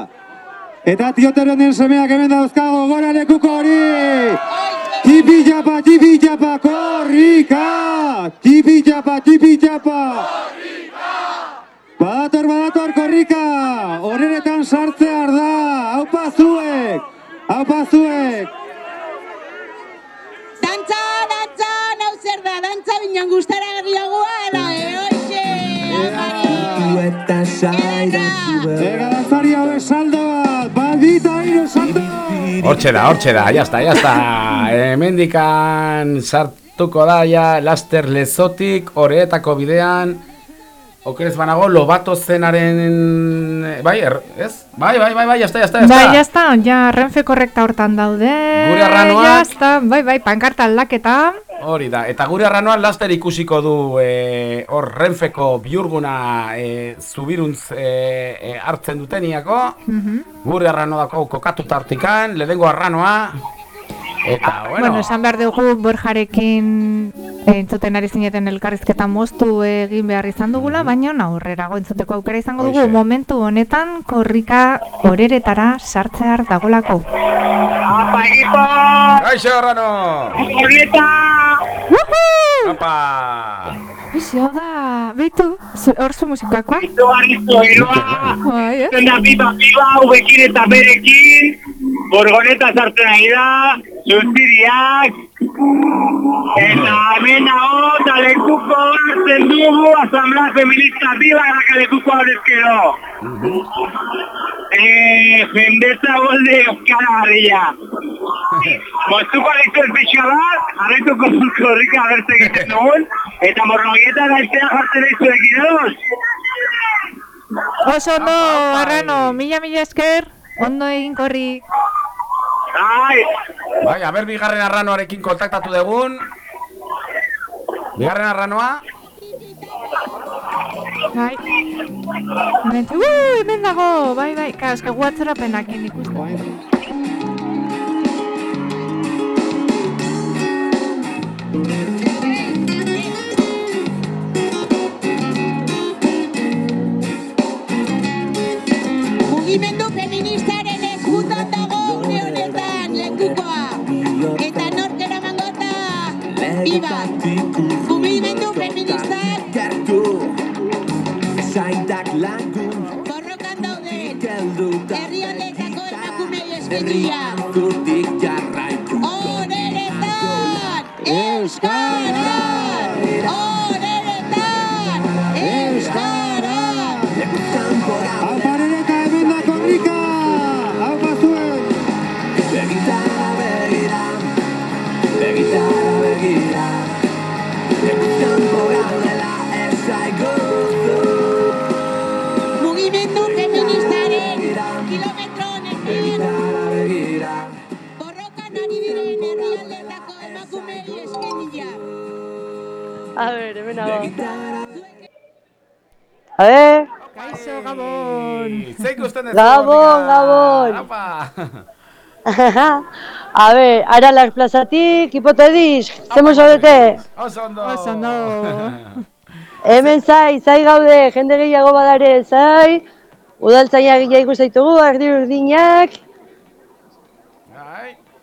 Eta tioteronen semeak hemen dauzkago, gora lekuko hori! Tipi japa, tipi japa, korrika! Tipi japa, tipi japa! Badator, badator, korrika! Horrenetan sartzear da! Haupa zuek! Haupa zuek! Dantza, dantza, nau zer da, dantza binan gustara gehiagoa, ala, eh, hoxe, amari. eta dantzari hau esaldo bat, badita hiru saldo! Hortxe da, hortxe da, jazta, jazta. Hemendikan sartuko da, ja, laster lezotik, horretako bidean. Okerez banago, lobato zenaren... Bai, er, ez? Bai, bai, bai, bai, jazta, jazta, jazta. Bai, jazta, ja, renfe korrekta hortan daude. Gure arranoak- Jazta, bai, bai, pankarta aldaketa. Hori da, eta gure arranoan laster ikusiko du eh, hor renfeko biurguna e, zubiruntz eh, eh, hartzen duteniako. Mhm. Gure arranoako kokatuta hartikan, lehengo arranoa. Eta, Bueno, bueno, esan behar dugu Borjarekin eh, entzuten ari zineten elkarrizketa moztu egin behar izan dugula, baina aurrerago entzuteko aukera izango dugu Hoxe. momentu honetan korrika horeretara sartzear dagolako. Apa, equipo! Kaixo, arrano! Horneta! Apa! Ixo da, beitu, zu- hor zu musikakoa? Izo, arizo, iroa! Bai, eh? Zenda pipa pipa, ubekin eta berekin, borgoneta sartzen ari da, zuztiriak, eta hemen nago, eta lekuko hartzen dugu, asamblea feminista biba, erraka lekuko horrezkero. Eh, jendetza golde euskara garrila. Moztuko ditu el pixka bat, jarraituko korrika abertze egiten dugun, eta morroieta naiztea jartzen ditu ekin edos. Oso ondo, arrano, mila mila esker, ondo egin korri. Ai! Bai, a ber, bigarren arranoarekin kontaktatu dugun. Bigarren arranoa. Bai. Hemen, uh, hemen dago, bai, bai, ka, eske gu atzerapenakin ikusten. Mugimendu lekukoa. Eta nork eramango da biba. Mugimendu feministak Gertu Zaitak lagun borrokan Kelduta herri honetako emakumei eskegia. Kutik jarraitu Horeretan Euskara! A ver, hemen nago. A ver. Kaixo, Gabon! Zein gusten ez Gabon, Gabon. A ver, ara las plazatik, hipotediz, zemo zaudete? Oso ondo! Oso ondo! Hemen zai, zai gaude, jende gehiago badare, zai. Udaltzaia gila ikustaitugu, ardi urdinak.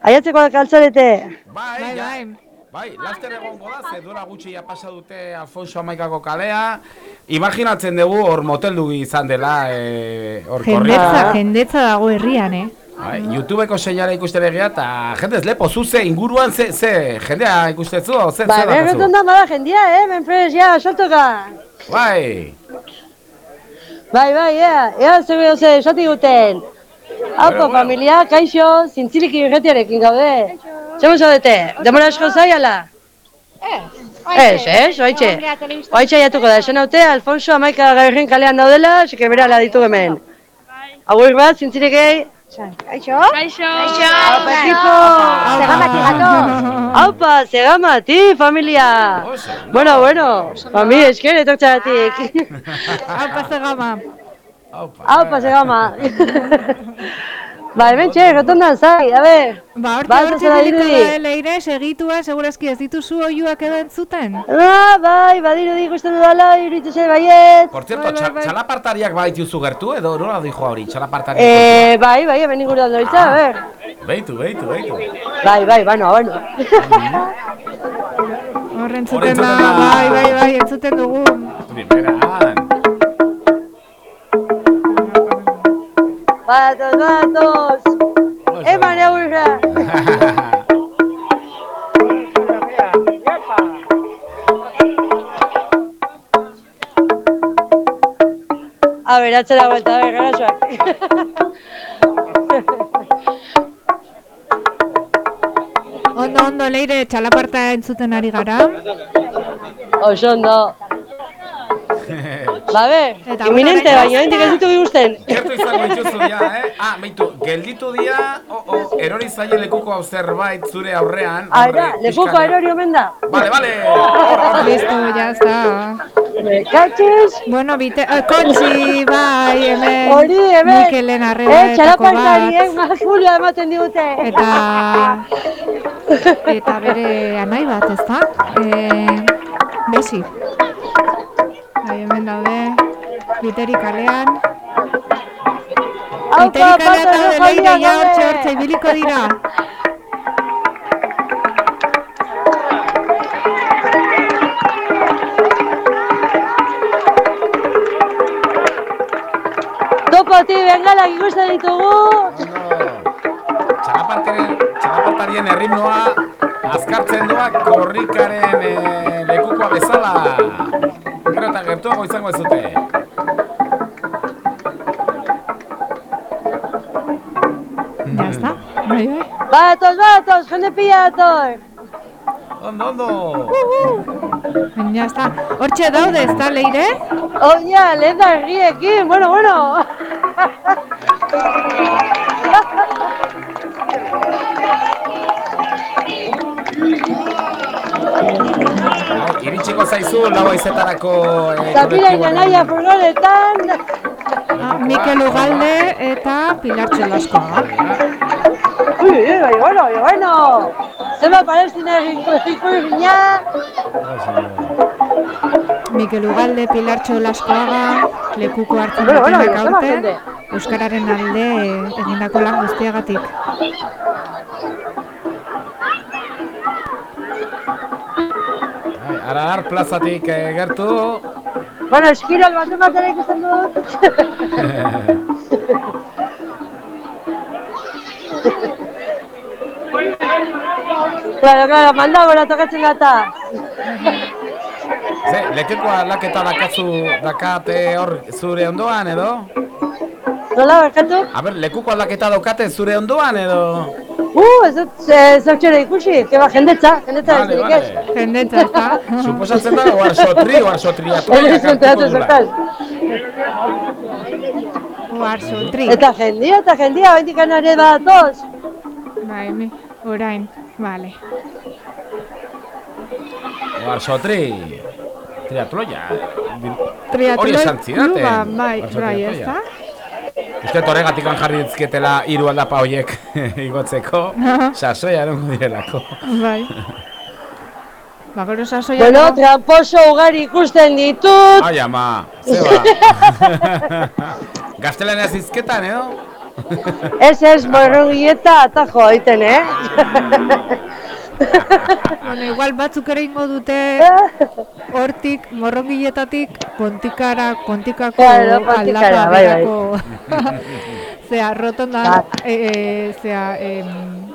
Aiatzeko kaltzarete. Bai, bai, bai. Bai, laster egongo da, ze duela gutxi ja pasa dute Alfonso Amaikako kalea. Imaginatzen dugu hor moteldu izan dela, eh, hor Jendetza, jendetza dago herrian, eh? Bai, YouTubeko seinale ikusten egia eta jendez lepo zuze inguruan ze, ze, jendea ikustezu, ze, Ba, ze berreton da bada jendia, eh, menprez, ja, saltoka. Bai, Bai, bai, ea, ea, gehiago ze, esati guten. Haupa, familia, kaixo, zintziliki irretiarekin gaude. Zemo zaudete, demora asko zai, ala? Ez, ez, oaitxe. Oaitxe jatuko da, esan haute, Alfonso amaika gairren kalean daudela, seke bera ala ditu hemen. Agur bat, zintzilikei. Kaixo? Kaixo! Haupa, ekipo! Zegamati gatoz. Haupa, zegamati, familia! Bueno, bueno, fami, esker etortzagatik. Haupa zegama. Haupa, zegama. ba, hemen txe, rotondan zai, a ber. Ba, zera gelditu dirudi. da, leire, segituan, segurazki ez dituzu oiuak edo entzuten. Ah, bai, badirudi ikusten dudala, iruditu ze baiet. Por cierto, txa- txalapartariak baituzu gertu edo nola dijo hori, txalapartariak? Eh, bai, bai, hemen inguruan doitza, a ber. Beitu, beitu, beitu. Bai, bai, bano, bano. Hor entzuten da, bai, bai, bai, entzuten dugu. Primeran. Batoz, batoz. Eman aurra. geratzera buelta bai, garaxoak. Ondo, ondo, leire, txalaparta entzuten ari gara. Oso ondo. Ba, be, Eta iminente, baina hendik ez ditu ikusten. Gertu izango dituzu ja, eh? Ah, beitu, gelditu dia, o, o, erori zaile lekuko hau zerbait zure aurrean. Ara, horre, lekuko erori omen da. Vale, vale. Listo, ya está. Me cachis. Bueno, bite, eh, kotxi, bai, hemen. Hori, hemen. Mikelen Eh, txalapartari, eh, más fulia ematen digute. Eta, eta bere anai bat, ez da? E, besi. Bai, hemen daude, biteri kalean. Biteri kalean daude leire, ja hortxe hortxe ibiliko dira. Topoti, bengalak ikusten ditugu. Txalapartaren, txalapartarien erritmoa azkartzen doa korrikaren eh, lekukoa bezala. Gero eta gertuago izango ez dute. Ya está, bai, bai. Batoz, batoz, jende pila dator. Ondo, ondo. Ya está. Hortxe daude, ez da, leire? Oia, lehen da herriekin, bueno, bueno. Iritsiko zaizu lau aizetarako eh, Zapira kolektiboaren- naia furgonetan. Ah, Mikel Ugalde eta Pilar Txelaskoa. Ui, ui, bai, bueno, bai, bueno. Zema palestina egin gina. Mikel Ugalde, Pilar Txolaskoaga, lekuko hartzen Bueno, bueno? Euskararen alde egindako lan guztiagatik. Aralar plazatik eh, gertu. Bueno, eskirol bat ematera ikusten dut. Claro, claro, mandagora tokatzen gata. Ze, lekeko aldaketa dakazu dakate hor zure ondoan edo? Nola, barkatu? A ber, lekuko aldaketa daukate zure ondoan edo? Uh, ez dut zertxera ikusi, que ba, jendetza, jendetza besterik vale. ez. Jendetza, ez? Suposatzen da, oar sotri, oar sotriatu. Ez dut zertaz. Oarzo, tri. Eta jendia, eta jendia, bendik anare badatoz. Bai, mi, orain, vale. Oar sotri. Triatloia. Triatloi Hori esan zidaten. bai, bai, ez triatloia. da? Uste torregatik jarri dizketela hiru aldapa hoiek igotzeko, sasoia erongo direlako. Bai. Ba, gero sasoia... Bueno, tramposo ugari ikusten ditut. Ai ama, zeba. Gaztelanez izketan, edo? Ez ez, morrogieta atajo egiten, eh? Bueno, igual batzuk ere ingo dute hortik, morrongietatik, pontikara, pontikako Claro, aldapa bai, bai. berako. Zea, rotonda, e, e, zea, em,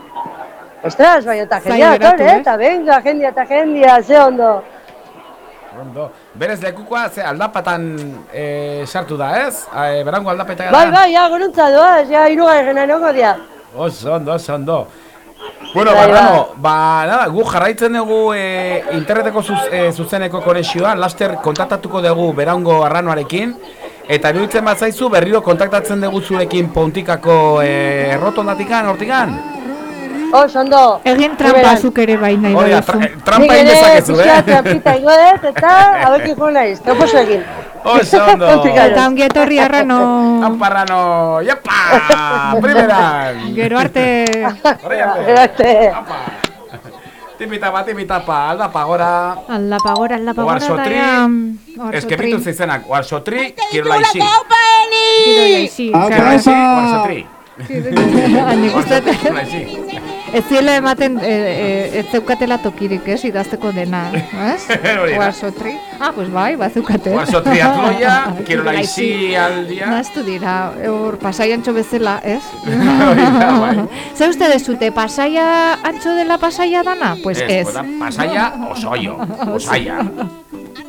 Ostras, baina eta jendia dator, geratu, eh? eh? Eta benga, jendia eta jendia, ze ondo. Ondo. Berez lekukoa, ze aldapatan eh, sartu da, ez? Eh, berango aldapeta gara. Bai, bai, ja, goruntza doaz, ja, irugarren erongo dia. Oso ondo, oso ondo. Bueno, Bai, Barrano, ba, nada, gu jarraitzen dugu e, interneteko zuz, e, zuzeneko konexioa, laster kontaktatuko dugu berango arranoarekin, eta iruditzen bat zaizu berriro kontaktatzen dugu zurekin pontikako e, errotondatikan, hortikan? Oso ondo. Egin trampa zuk ere bai nahi da, eh, trampa egin dezakezu, eh? trampita ingo dut, eta hauekin jo naiz, tramposo egin. Oso ondo. Eta ongi etorri arrano. Aparrano, yepa, primeran. Gero arte. Gero arte. Tipitapa, tipitapa, aldapa gora. Aldapa gora, aldapa gora. Oarsotri, eta ja, eskepitu oarsotri. zizenak, oarsotri, kirolaixi. Kirolaixi, Kirolaixi, oarsotri. Dut- Kirolaixi. Ez ziela ematen, e, e, ez zeukatela tokirik, ez, idazteko dena, ez? Oarsotri. Ah, pues bai, bazeukate. Oarsotri atloia, kirolaixi aldia. Naztu dira, hor pasai antxo bezala, ez? Bai. Ze uste dezute, pasaia antxo dela pasaia dana? Pues ez. pasaia osoio, osaia.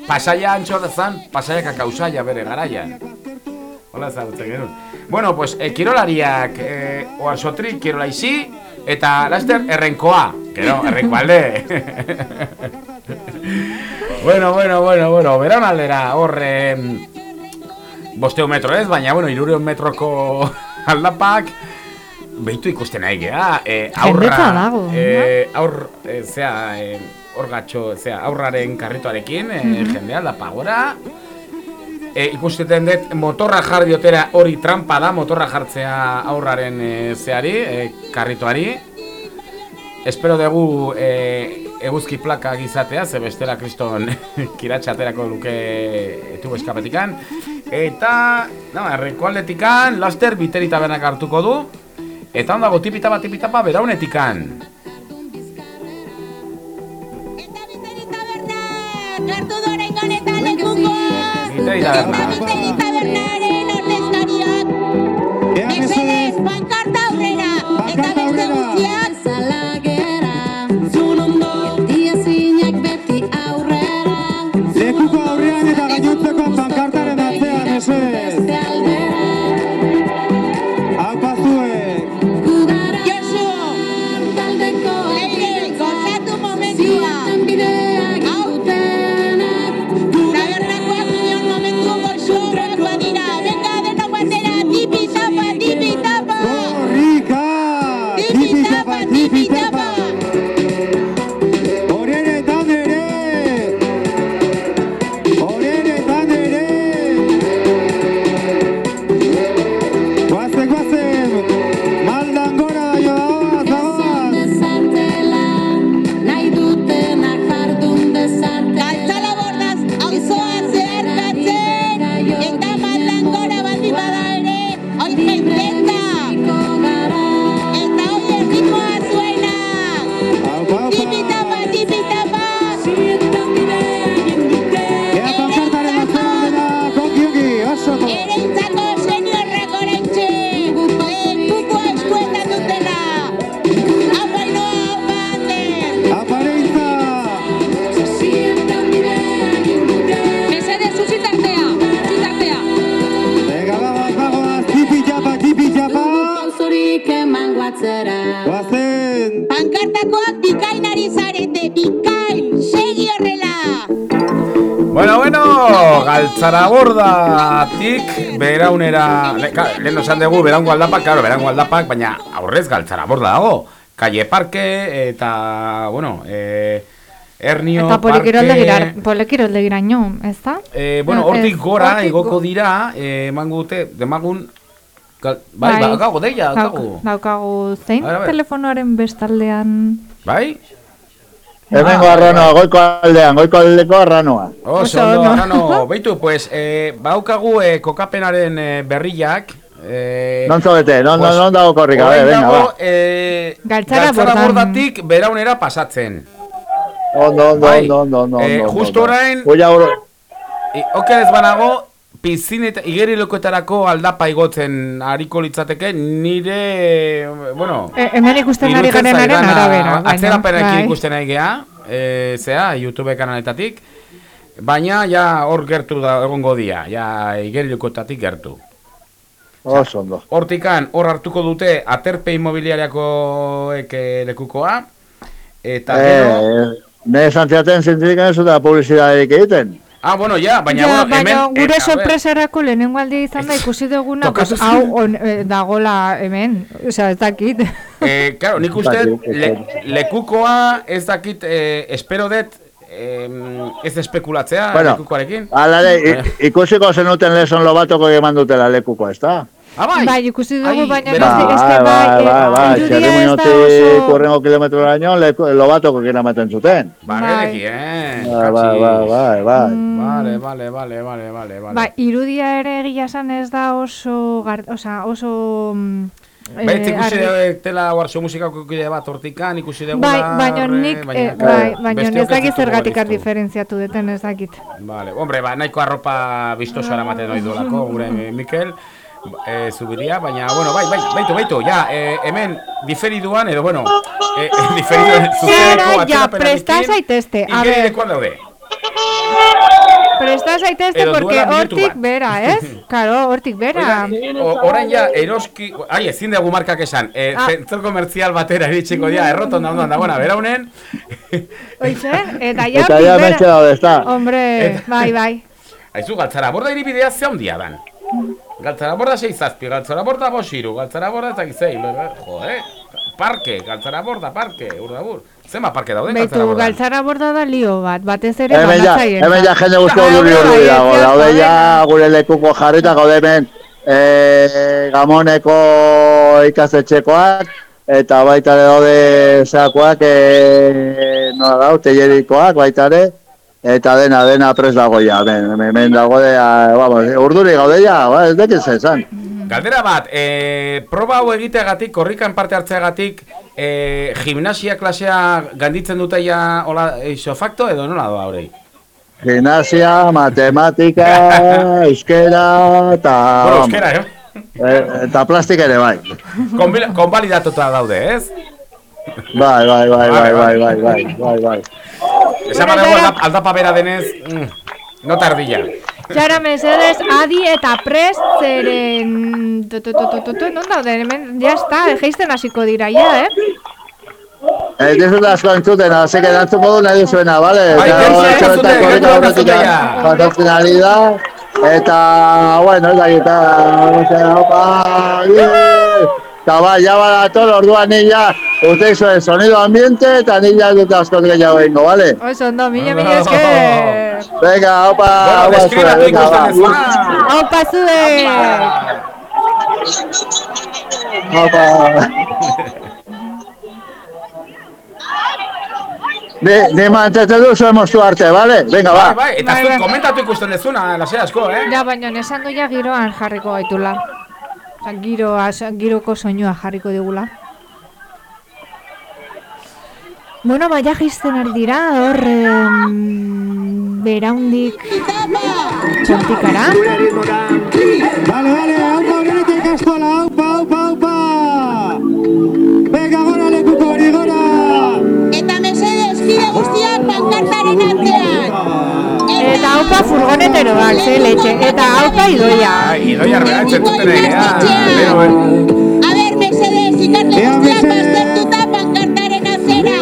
Pasaia antxo dezan, pasaia kakausaia bere garaian. Hola ezagutzen genuen. Bueno, pues, eh, kirolariak, eh, oar sotri, kirola izi, eta laster, errenkoa. Gero, errenko alde. bueno, bueno, bueno, bueno, beran aldera, hor, eh, bosteo metro ez, baina, bueno, irureun metroko aldapak, behitu ikusten nahi geha, eh, aurra, dago, eh, aur, eh, zea, eh, hor gatxo, zea, aurraren karritoarekin, eh, Mhm. jendea aldapa gora, E, ikusteten dut motorra jar diotera hori trampa da, motorra jartzea aurraren e, zeari, e, karritoari. Espero dugu e, eguzki plaka gizatea, ze bestela kriston kiratxaterako luke tubo eskapetikan. Eta, no, errekualdetikan, laster biterita benak hartuko du. Eta ondago tipitapa tipitapa beraunetikan. Gertu doren honetan lekuko Biterita berna. Biterita bernaren ordezkariak Mesedez, pankarta aurrera Eta beste guztiak Zalagera Zunondo horrela Bueno, bueno, galtzara bordatik beraunera, le, ka, lehen esan dugu beraungo aldapak, claro, beraungo aldapak, baina aurrez galtzara borda dago. Calle Parke eta, bueno, eh, Ernio Eta Parke... polekiroldegira, polekiroldegira ez da? Eh, bueno, Ez, hortik gora, hortik igoko go- dira, eh, emango dute, demagun... Gal, bai, Bai. bai, daukagu, deia, Dauk- daukagu. Zein telefonoaren bestaldean Bai? Hemengo arranoa, goiko aldean, goiko aldeko arranoa. Oso, Oso ondo, arrano, beitu, pues, eh, baukagu eh, kokapenaren eh, berriak, eh, Non zaudete, non, pues, non, dago korrika, be, venga, dago, ba. eh, Galtzara galtzara bordatik beraunera pasatzen. Ondo, ondo, Bai. ondo, ondo, ondo, Eh, ondo, justo ondo. orain- Goia oro- I, oker ez banago, pizzineta, igerilokoetarako aldapa igotzen hariko litzateke, nire, bueno... E, hemen ikusten ari zaidana, arabera. baina, Atzerapenekin bai. ikusten ari geha, e, zea, YouTube kanaletatik, baina ja hor gertu da egongo dia, ja igerilokotatik gertu. Oso ondo. Hortikan, hor hartuko dute aterpe inmobiliariakoek eh, lekukoa, eta gero... Eh, ne esan ziaten zintirik ez da publizidaderik egiten. Ah, bueno, ja, baina, Ja, bueno, baina hemen... gure eh, sorpresarako lehenengo aldia izan da ikusi duguna, pues, hau on, eh, dagola hemen, osea, ez dakit. Eh, claro, nik uste Dakit, le, lekukoa ez dakit, eh, espero dut, eh, ez espekulatzea Bueno, lekukoarekin. Alare, i- ikusiko zenuten lezon lobatoko eman dutela lekuko, ez da? Ah, bai. Bai, ikusi dugu, baina ez, ez Bai, que bai, bai, bai, bai, irudia ez da txerrimunotik oso... urrengo kilometroraino leku- lobatoko kiramaten zuten. Bagereki, eh? Bai, bai, bai, bai, bai. Vale, vale, vale, vale, vale, vale. Ba, irudia ere egia esan ez da oso, gar, osea, oso... Bai, eh, ikusi dugu tela guarzo musikako kide bat hortikan, ikusi dugu Bai, baina nik, eh, bai, baina ez dakit zergatik diferentziatu duten ez dakit. Vale, hombre, ba, nahiko arropa bistoso eramaten doi duelako, gure eh, Mikel, eh, zubiria, baina, bueno, bai, bai, baitu, baitu, ja, eh, hemen diferiduan, edo, bueno, eh, eh, diferiduan Zara, zuzeneko ja, presta zaitezte, a ver. Igerilekoan daude. Presta zaitezte porque hortik bera, ez? Karo, hortik bera. O, orain ja, eroski... Ai, ezin dugu markak esan. E, Ah. Zentro komertzial batera iritsiko dia, erroton da ondoan dagoena, beraunen. Oize? Eta ja Eta ja ezta? Hombre, bai, bai. Aizu, galtzara borda iribidea ze handia dan. Galtzara borda sei zazpi, galtzara borda bosiru, galtzara borda eta gizei. Jo, eh? Parke, galtzara borda, parke, urdabur. Zema parke dauden galtzara Beitu, borda? galtzara borda da lio bat, batez ere Hemen ja, hemen ja jende guzti urduri urduri dago. Daude ja gure lekuko jarrita gaude hemen e, Gamoneko ikastetxekoak eta baita daude zeakoak e, nola dau, tellerikoak baita ere eta dena, dena pres dago ja, hemen, hemen dago de, a, vamos, urduri gaude ja, ba, ez dekin zezan. Galdera bat, e, proba hau egiteagatik, korrikan parte hartzeagatik, e, gimnasia klasea ganditzen dute ja, hola, isofakto edo nola doa horrei? Gimnasia, matematika, euskera eta... Bueno, euskera, eh? eh, eta plastik ere bai. Konbalidatuta daude, ez? Bai, bai, bai, bai, bai, bai, bai, bai, bai. Esan badago aldapa, aldapa bera denez, mm, nota ardila. Jara mesedez, adi eta prest, zeren... Non daude, hemen, ja está, geisten hasiko dira, ja, eh? Ez dizut asko entzuten, hasek erantzun modu nahi duzuena, eta, bueno, eta, opa, ja badator, orduan nila, uste zuen sonido ambiente, eta nila dut asko gehiago egingo, bale? Oso, ondo, mila, mila esker. Venga, opa, Bueno, opa, zuen, deskribatu venga, ba. Opa zuen! Opa. Ni, ni mantete du zuen moztu arte, bale? Venga, ba. Bai, bai, eta bai. komentatu ikusten dezuna, lase asko, eh? Ja, baina esan doia giroan jarriko gaitula. Osa, giroa, giroko soinua jarriko digula. Bueno, baina jisten ari dira, hor, em, beraundik txontikara. Vale, vale, haupa horrenetik ikastola, haupa, haupa, haupa! Venga, gora lekuko hori, gora! Eta mesedez, kide guztiak pankartaren atzean. Eta haupa furgoneteroak, ze letxe. Eta haupa idoia. Idoia arberantz entzuten egia. Ah, A ber, mesedez, ikarle guztiak baztertuta pankartaren azera.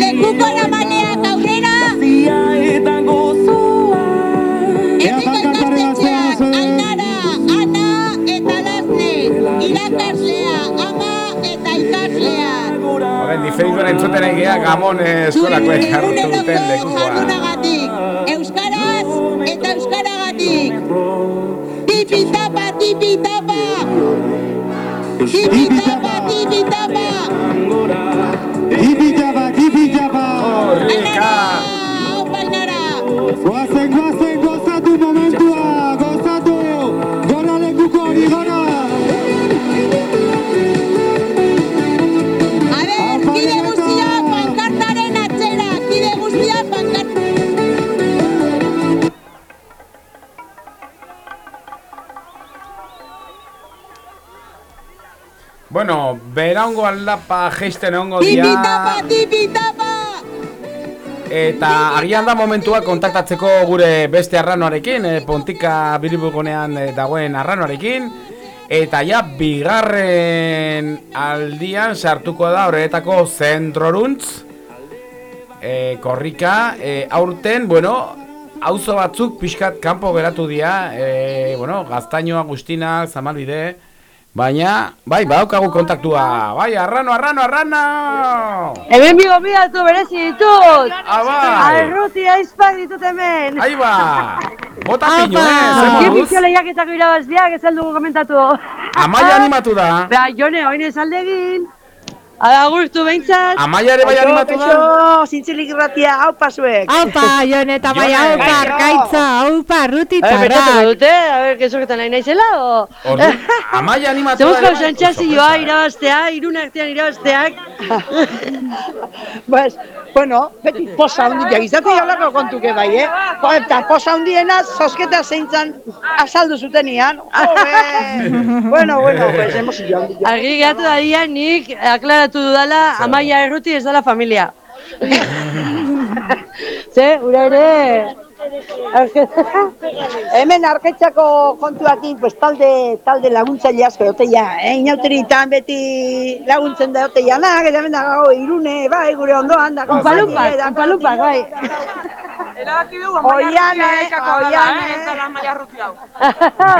Lekuko ramaleak aurrera. Eta gozoa. Eta ikastetxeak, aldara, ana eta lazne. Irakaslea, ama eta ikaslea. Horren, difeikoren entzuten egia gamon eh, eskolakoek hartu duten lekukoa euskaraz eta euskaragatik. Tipitapa, tipitapa! Tipitapa, tipitapa! Tipitapa, tipitapa! Hau bainara! Hau bainara! Hau! Bueno, beraungo aldapa geisten ongo Tipi dia. tapa, tipi tapa. Eta agian da momentua kontaktatzeko gure beste arranoarekin, e, Pontika biribugunean e, dagoen arranoarekin. Eta ja, bigarren aldian sartuko da horretako zentroruntz. E, korrika, e, aurten, bueno, auzo batzuk pixkat kanpo geratu dira, e, bueno, Gaztainoa, Agustina, Zamalbide, baina, bai, badaukagu kontaktua, bai, arrano, arrano, arrano! Hemen bigo bidatu berezi ditut! Ah, bai! Arruti aizpak ditut hemen! Ahí ba! Bota Apa! pinu, eh, ze moduz? Gipizio lehiaketako irabazdiak ez aldugu komentatu. Amaia animatu da. Ba, jone, oin ez alde Agurtu behintzat! Amaia ere bai animatu da! Zintzilik irratia, hau pasuek! Aupa, Jon eta Maia, hau par, kaitza, hau par, rutitzara! Eh, aber, pentsatu dute, aber, kesoketan nahi naizela, o? Amaia animatu da! Zemuz gau santxasi joa irabaztea, irun artean irabazteak! Bues, bueno, beti posa hundi, ja, izate jalako kontuke bai, eh? Eta posa hundiena, zosketa zeintzan azaldu zuten! Bueno, bueno, pues, hemos ido. Agri gatu da nik, aklara aklaratu dudala, amaia erruti ez dela familia. Ze, ura ere, Hemen arketzako kontuakin, pues, talde, talde laguntzaile asko dute ja, eh? Inauteritan beti laguntzen da dute janak, eta hemen dago irune, bai, gure ondoan, da Konpalupak, konpalupak, bai. Erabaki du, oiane, oiane.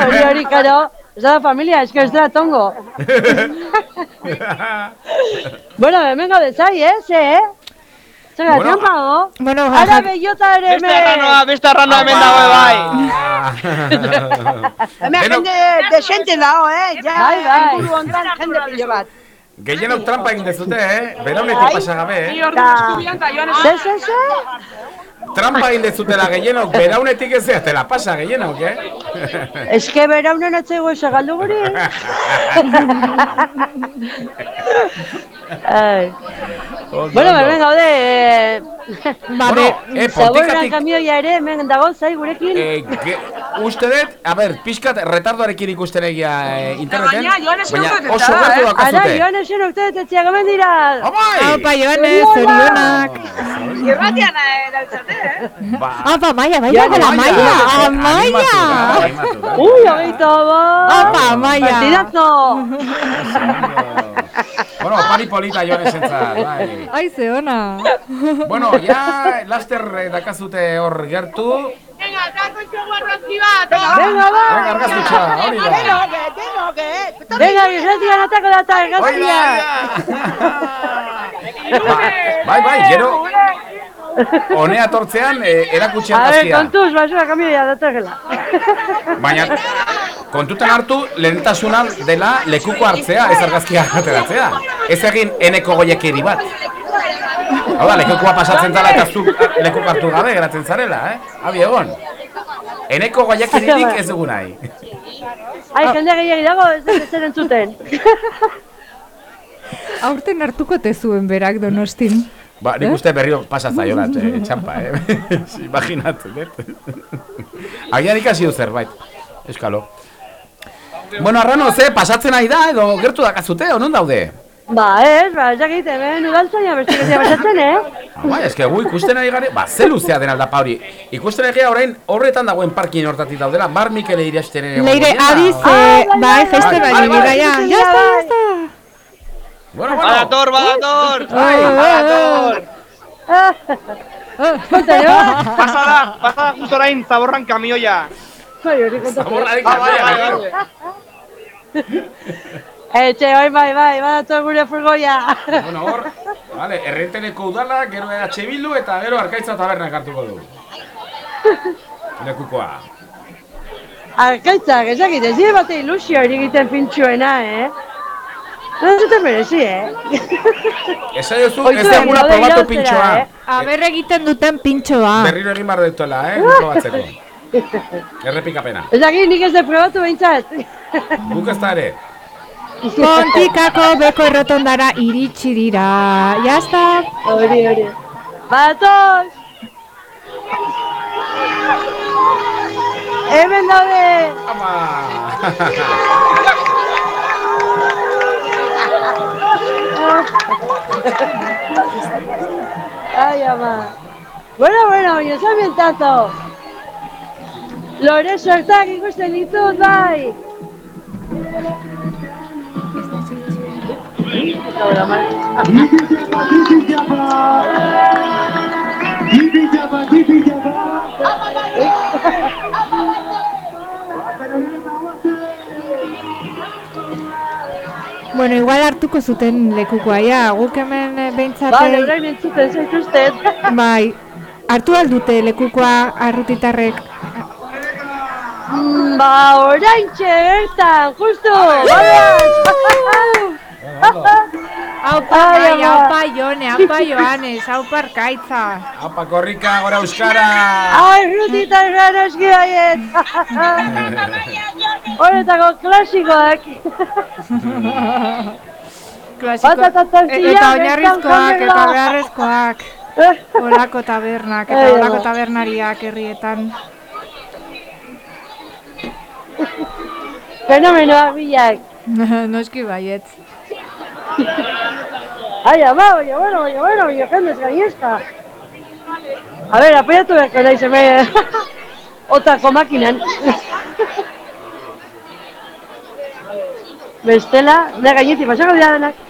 Hori hori, karo. Ez da familia, eske ez da tongo. bueno, hemen gaude zai, eh? Ze, eh? Zer, Bueno, bueno, pago? Bueno, Ara bellota ere Beste arranoa, beste arranoa hemen dago, bai. Hemen jende desente dago, eh? Ja, Bai, bai. inguru hontan jende pilo bat. Gehienok trampa egin dezute, eh? Beraunetik pasa gabe, eh? Ze, ze, ze? Trampa egin dezutela gehienok, beraunetik ez zehatela pasa gehienok, eh? Eske beraunen atzego esa galdu guri. Ai. Bueno, hemen gaude, eh... Ba, Bueno, eh, Zaborra portikatik- kamioia ere hemen dago zai gurekin. Eh, ge, uste dut, a ber, pixkat retardoarekin ikusten egia eh, interneten. Baina, Joanesen baina urte oso gertu eh? Ara, dakazute. Joanesen urte betetzea gamen dira. Amai! Aupa, Joanes, zorionak. Irratian daltzate, eh? Ba, Apa, bai, Joane, hola, Amaia, Amaia. Amaia. Uy, hogeita bat. Apa, Amaia. Partidazo. bueno, pari polita joan esentzat, bai. Ai, ze ona. Bueno, ja, laster eh, dakazute hor gertu. Venga, el chogua arrozki bat. Venga, va. Venga, hori da. Denoke, denoke, eh? Venga, irratian atako da eta argazkia. Bai, bai, gero, honea tortzean eh, erakutsi A ver, kontuz, basura kamioia datorgela. Baina, kontutan hartu, lehentasuna dela lekuko hartzea, ez argazkia ateratzea. Ez egin eneko goiekeri bat. Hau da, lekukoa pasatzen dela eta zu lekuko hartu gabe geratzen zarela, eh? Abi egon. Eneko goiekeririk ez dugu nahi. Ai, jende gehiagi dago, ez zer entzuten. Aurten hartuko te zuen berak donostin. Ba, nik uste berriro pasa zaiola, eh, txampa, eh? Imaginatzen, eh? Agian ikasi du zerbait, eskalo. Bueno, arrano, ze, pasatzen ari da, edo gertu dakazute, o non daude? Ba, ez, ba, ez dakit, hemen udaltzaina beste gezia basatzen, eh? Ah, Bai, eske gu ikusten ari gare, ba, ze luzea den aldapa hori. Ikusten ari gara orain horretan dagoen parkin hortatik daudela, bar Mikele irasten ere. Leire, adiz, eh, bai, jeste bai, bira, ja. Ya está, ya está. Bueno, bueno. Badator, badator! Bai, badator! Pasa da, pasa da justo orain zaborran kamioia. Bai, hori Ah, bai, bai, kamioia, bai. Etxe, bai, bai, bai, badator gure furgoia. Bueno, hor, vale, errenteneko udala, gero EH Bildu eta gero Arkaitza tabernak hartuko du. Lekukoa. Arkaitzak, ezakit, ez dire bate ilusio hori egiten pintxuena, eh? Ez zuten merezi, eh? Ez Ohitura degula gaude probatu pintxoa. eh? Aber egiten duten pintxoa. Berriro egin bar dutuela, eh? Nuko batzeko. Errepikapena. Ez dakit nik ez de probatu behintzat. Guk ez da ere. Kontikako beko errotondara iritsi dira. Ya está. Hori, hori. Batoz! Hemen daude! Ai, ama. Bueno, bueno, baina esan bientazo. Lore sortak ikusten ditut, bai. Bueno, igual hartuko zuten lekukoa, ja, guk hemen eh, behintzat... Bale, orain entzuten zaituzten. Bai, hartu aldute lekukoa arrutitarrek. Mm, Ba, orain bertan, justu! Aupa Ai, Gai, ama. aupa Jone, aupa Joanes, aupa Arkaitza. Apa, korrika, gora euskara! Ai, rutita erran eski baiet! Horretako klasikoak! Klasiko, Patata tortilla, e- eta bertan oinarrizkoak, eta beharrezkoak. Olako tabernak, eta olako tabernariak herrietan. Fenomenoak bilak! Noski baietz. Ai, ama, baina, bueno, baina, bueno, baina, jendez gainezka! A ver, apoiatu beharko naiz hemen. otako makinan. Bestela, da gainetik pasako dira denak.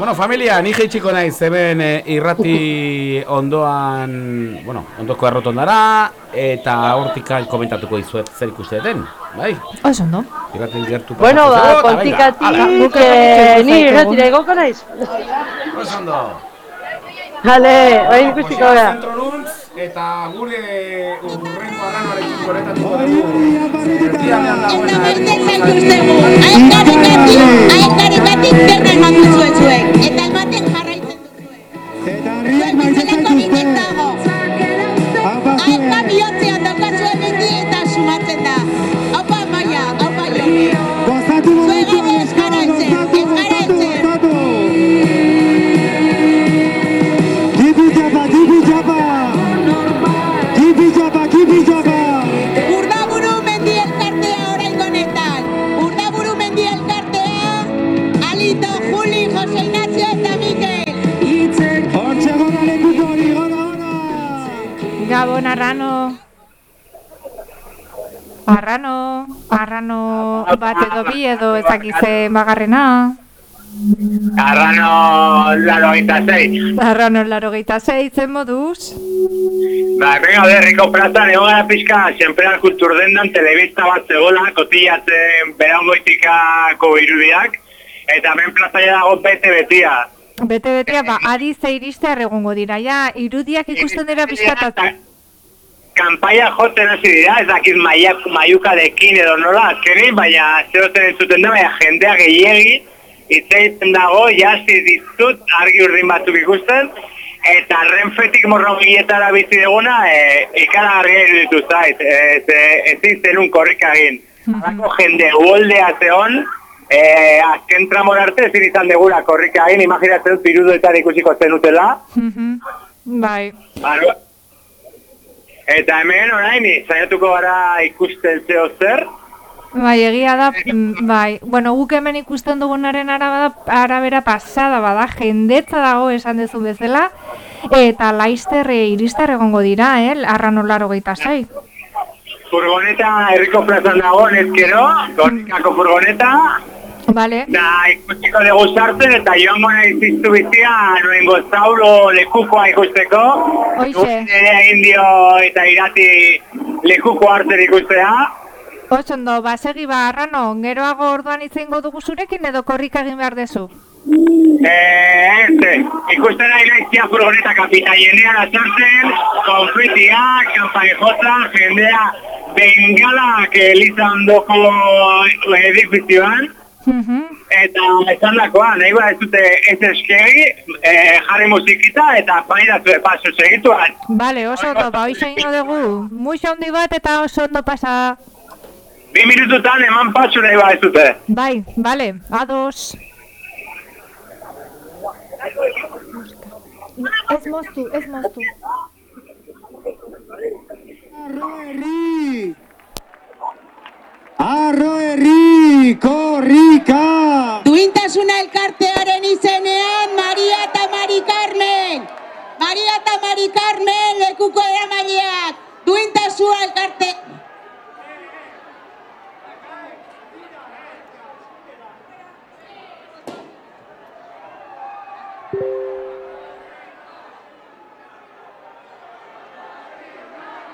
Bueno, familia, ni jeitxiko naiz, hemen eh, irrati ondoan, bueno, ondoko errotondara, eta hortikan komentatuko dizuet zer ikusteten, bai? Oso ondo. Irrati gertu Bueno, ba, venga, ala. kontikatik, eh, ni irratira egoko naiz. Oso ondo. Jale, bain ikustiko gara. Eta gure urrengo arranoarekin konektatuko dugu. Erdianean dagoena. Aekarikatik dena eman duzue zuek, eta ematen jarraitzen duzue. Zuek bitzeleko minik dago. Aeka bihotzean daukazue beti Gabon Arrano. Arrano, Arrano bat edo bi edo ezakize magarrena. Arrano, laro eta zei. Arrano laro geita zen moduz. Ba, venga, berriko plazan, egon gara pixka, senperal kultur dendan, telebista bat zegoela, kotillatzen berangoitikako irudiak, eta hemen plazaia dago bete betia. Bete betea, ba, ari ze iriste egongo dira, ja, irudiak ikusten dira pixkatatu. Kanpaia joten hasi dira, ez dakit maia, maiukarekin edo nola, azkenin, baina zeroten entzuten da, baina jendea gehiegi, itzeiten dago, jasi ditut, argi urdin batzuk ikusten, eta renfetik morrogietara bizi duguna, e, ikaragarria iruditu zait, ez, e, ezin zenun korrika egin. Halako jende uoldea zeon, e, azken tramor arte ezin izan degula korrika egin, imaginatzen piruduetan ikusiko zenutela, Bai. Baro. Eta hemen orain, saiatuko gara ikusten zeo zer, Bai, egia da, mm, bai, bueno, guk hemen ikusten dugunaren arabera, arabera pasada bada, jendetza dago esan dezu bezala, eta laizter irister egongo dira, eh, arrano laro geita zei. furgoneta herriko plazan dago, nezkero, gorrikako furgoneta, Vale. da ikusiko dugu sartzen, eta joango nahi ziztu bizia, noen gozaulo lekukoa ikusteko, Hoize. ere egin dio eta irati lekuko hartzen ikustea, Oso ondo, ba, segi ba, arrano, geroago orduan itzengo dugu zurekin edo korrika egin behar dezu. Eh, este, ikusten nahi naizia furgoneta kapitaienean azartzen, konfitiak, kanpaijota, jendea, bengalak eliza ondoko edifizioan, eta esan dakoa, nahi ba ez dute ez eskegi, eh, jarri musikita eta paidatu paso segituan. Vale, oso ondo, ba, hoxe ingo dugu. Muixo handi bat eta oso ondo pasa. Bi minututan eman pasu nahi ba ez dute. Bai, vale, ados. Ez moztu, ez moztu. Arro herri! Arro herri! Korrika! Duintasuna elkartearen izenean, Maria eta Mari Carmen! Maria eta Mari Carmen lekuko eramaileak! Duintasuna elkarte...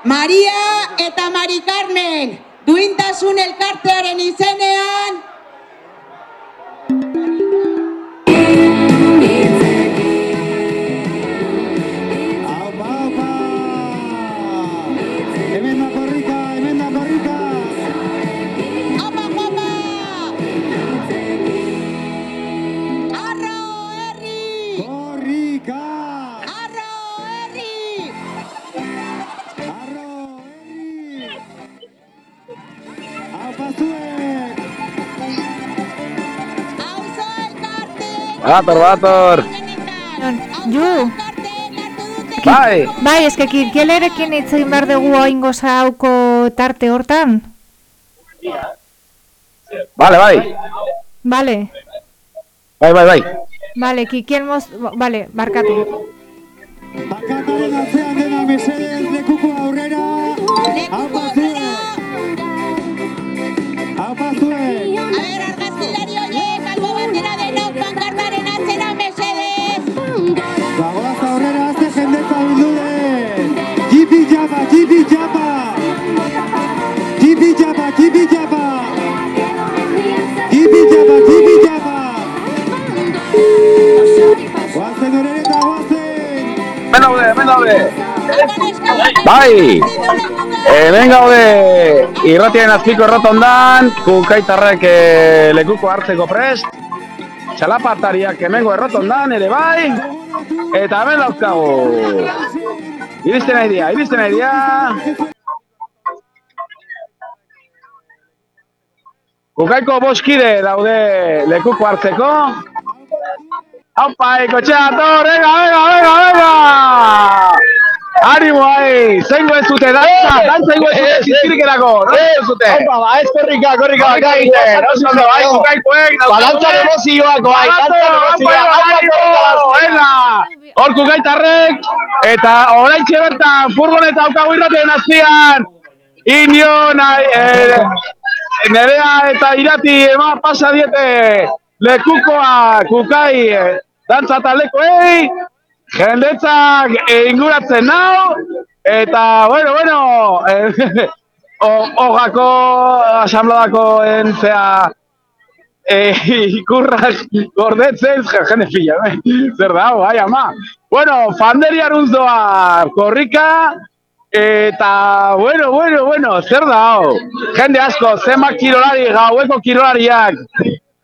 Maria eta Mari Carmen, duintasun elkartearen izenean, Bator, bator! Ju! Bai! Bai, eske kirkelerekin hitz egin behar dugu oingo zauko tarte hortan. Vale, bai! Vale. Bai, bai, bai! Vale, Kikielmoz, vale, barkatu. Pankartaren atzean dena mesedez Japa, jipi japa. Guazen horren eta guazen. Hemen daude, hemen daude. Bai, hemen gaude irratien azpiko errotondan, kukaitarrek eh, lekuko hartzeko prest, txalapatariak hemengo errotondan ere bai, eta hemen dauzkagu. Iristen nahi dia, iristen nahi dia. Kukaiko boskide daude lekuko hartzeko. Aupa, kotxea, ator, venga, venga, venga, venga! Animo ahí, zengo ez zute, dantza, dantza ingo ez zute, zizkirikerako, no ez zute? Aupa, ba, ez korrika, korrika, korrika egiten, oso ondo, bai, kukaikoek, Ba, dantza emozioak, bai, dantza emozioak. Venga, hor kukaitarrek, eta oraintxe bertan, furgoneta haukagu irratien azpian, Inio, nahi, eh, nerea eta irati ema pasa diete lekukoa, kukai, eh, dantza taldekoei, jendetzak eh, inguratzen nau, eta, bueno, bueno, eh, hogako asambladako entzea eh, ikurrak gordetzen, je- jende pila, eh? zer da, hau, ai, ama. Bueno, fanderi arunzoa, korrika, eta, bueno, bueno, bueno, zer da, hau. Jende asko, zenbat kirolari, gaueko kirolariak,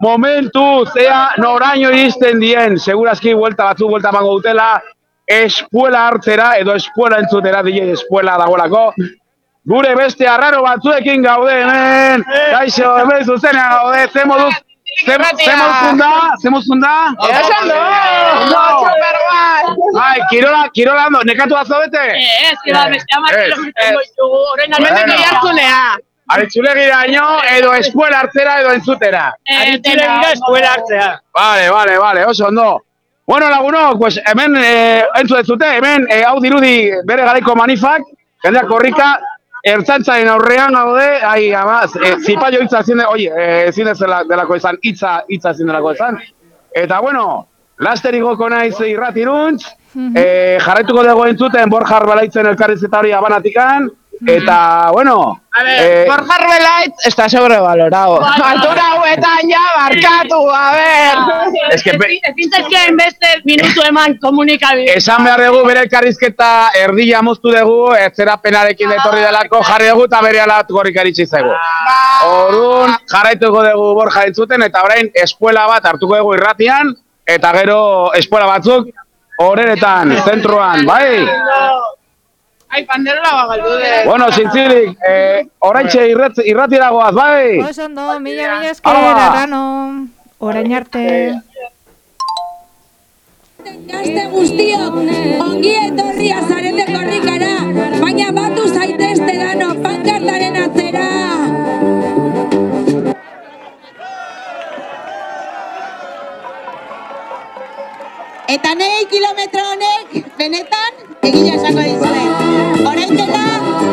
momentu, zea, noraino iristen dien, segurazki buelta batzu, buelta emango dutela, espuela hartzera, edo espuela entzutera, dien espuela dagoelako, Gure beste arraro batzuekin gaude hemen, kaixo, hemen zuzenean gaude, ze moduz, ze, ze moduzun da, ze moduzun da? Oso ondo, super guay. Bai, kirola, kirola ondo, nekatu bat zaudete? Ez, que ba, beste Ez, kilometro ditugu, orain almendik Bueno. jartzunea. Aritzulegiraino edo espuela hartzera edo entzutera. Aritzulegira eskuela hartzea. Vale, vale, vale, oso ondo. Bueno, lagunok, pues hemen eh, entzu dezute, hemen eh, hau dirudi bere garaiko manifak, jendeak korrika, ertzantzaren aurrean gaude, ai, ama, eh, zipaio hitza ezin, de- oie, eh, ezin ez dela, delako izan, hitza, hitza ezin delako izan. Eta bueno, laster igoko naiz irratiruntz, eh, jarraituko dugu entzuten Borja Arbalaitzen elkarrizketa hori abanatikan, eta, bueno, A ver, eh, Borja Arbelait está sobrevalorado. Altura hauetan ja, barkatu, a ver. Es que Ezin beste minutu eman komunikabide. Esan behar dugu bere elkarrizketa erdia moztu dugu, etzera penarekin etorri delako jarri dugu eta bere alat gorrik aritsi zaigu. Orduan jarraituko dugu borja entzuten eta orain espuela bat hartuko dugu irratian eta gero espuela batzuk horeretan, zentruan, bai? Ai, panderola bagaldu de. Bueno, zintzilik, eh, oraintxe irrat, irratira goaz, bai? Oso ondo, mila mila esker, Hala. arrano. Orain arte. Gazte guztiok, ongi etorria zarete korrikara, baina batu zaitezte dano pankartaren atzera. Eta nei kilometro honek, benetan, egia esango dizuet. Orain dela,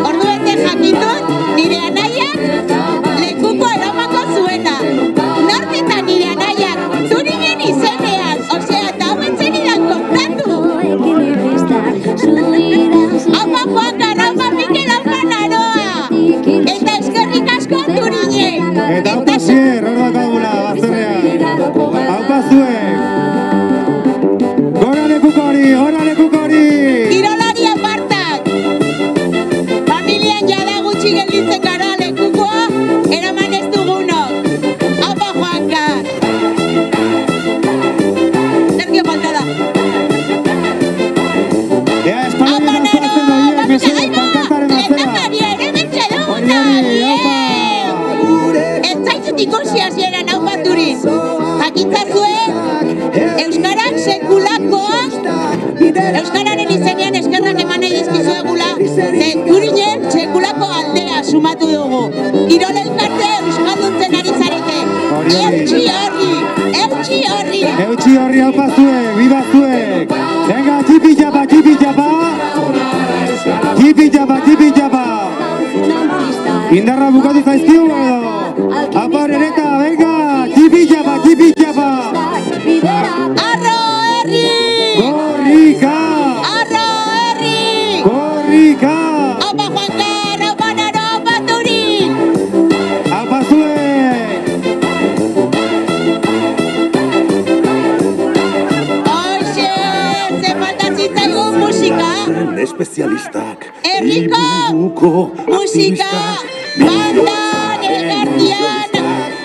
ordu bete jakitut, nire anaiak lekuko eramako zuena. Nork eta nire anaiak, zurinen izenean, osea, eta hau entzenidan kontatu. Haupa Juan Garraupa Mikel Haupa Naroa. Eta eskerrik asko turinek. Eta hau pasier, hor dakagula, bazterrean. Hau pazuek. Eraman ez dugunok. Haupa Juanka. Sergio falta da. Ea, Espainian azaltzen doie, mesedez, pankartaren atzera. Lehendakari ere. Ez zaitut ikusi hasieran hau baturin. Jakintzazue, Euskarak sekulakoa, Euskararen izenean eskerrak eman nahi dizkizuegula, ze turinen sekulako aldea sumatu dugu. Irola ikarte euskalduntzen ari zarete. Eutxi horri, eutxi horri. Eutxi horri hau bazuek, bi bazuek. Venga, txipi japa, txipi japa. Txipi japa, txipi japa. Indarra bukatu zaizkiu edo. Apar ereta, venga, txipi japa, txipi japa. Arroa! espezialistak Herriko musika Banda negartian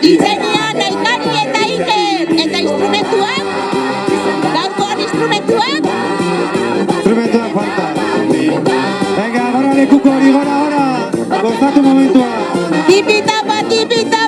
Itzenian elkarri eta iker Eta instrumentuak? Gaurkoan instrumentuak? Instrumentuak falta. Venga, gora lekuko hori gora gora Gozatu momentua Tipita pa tipita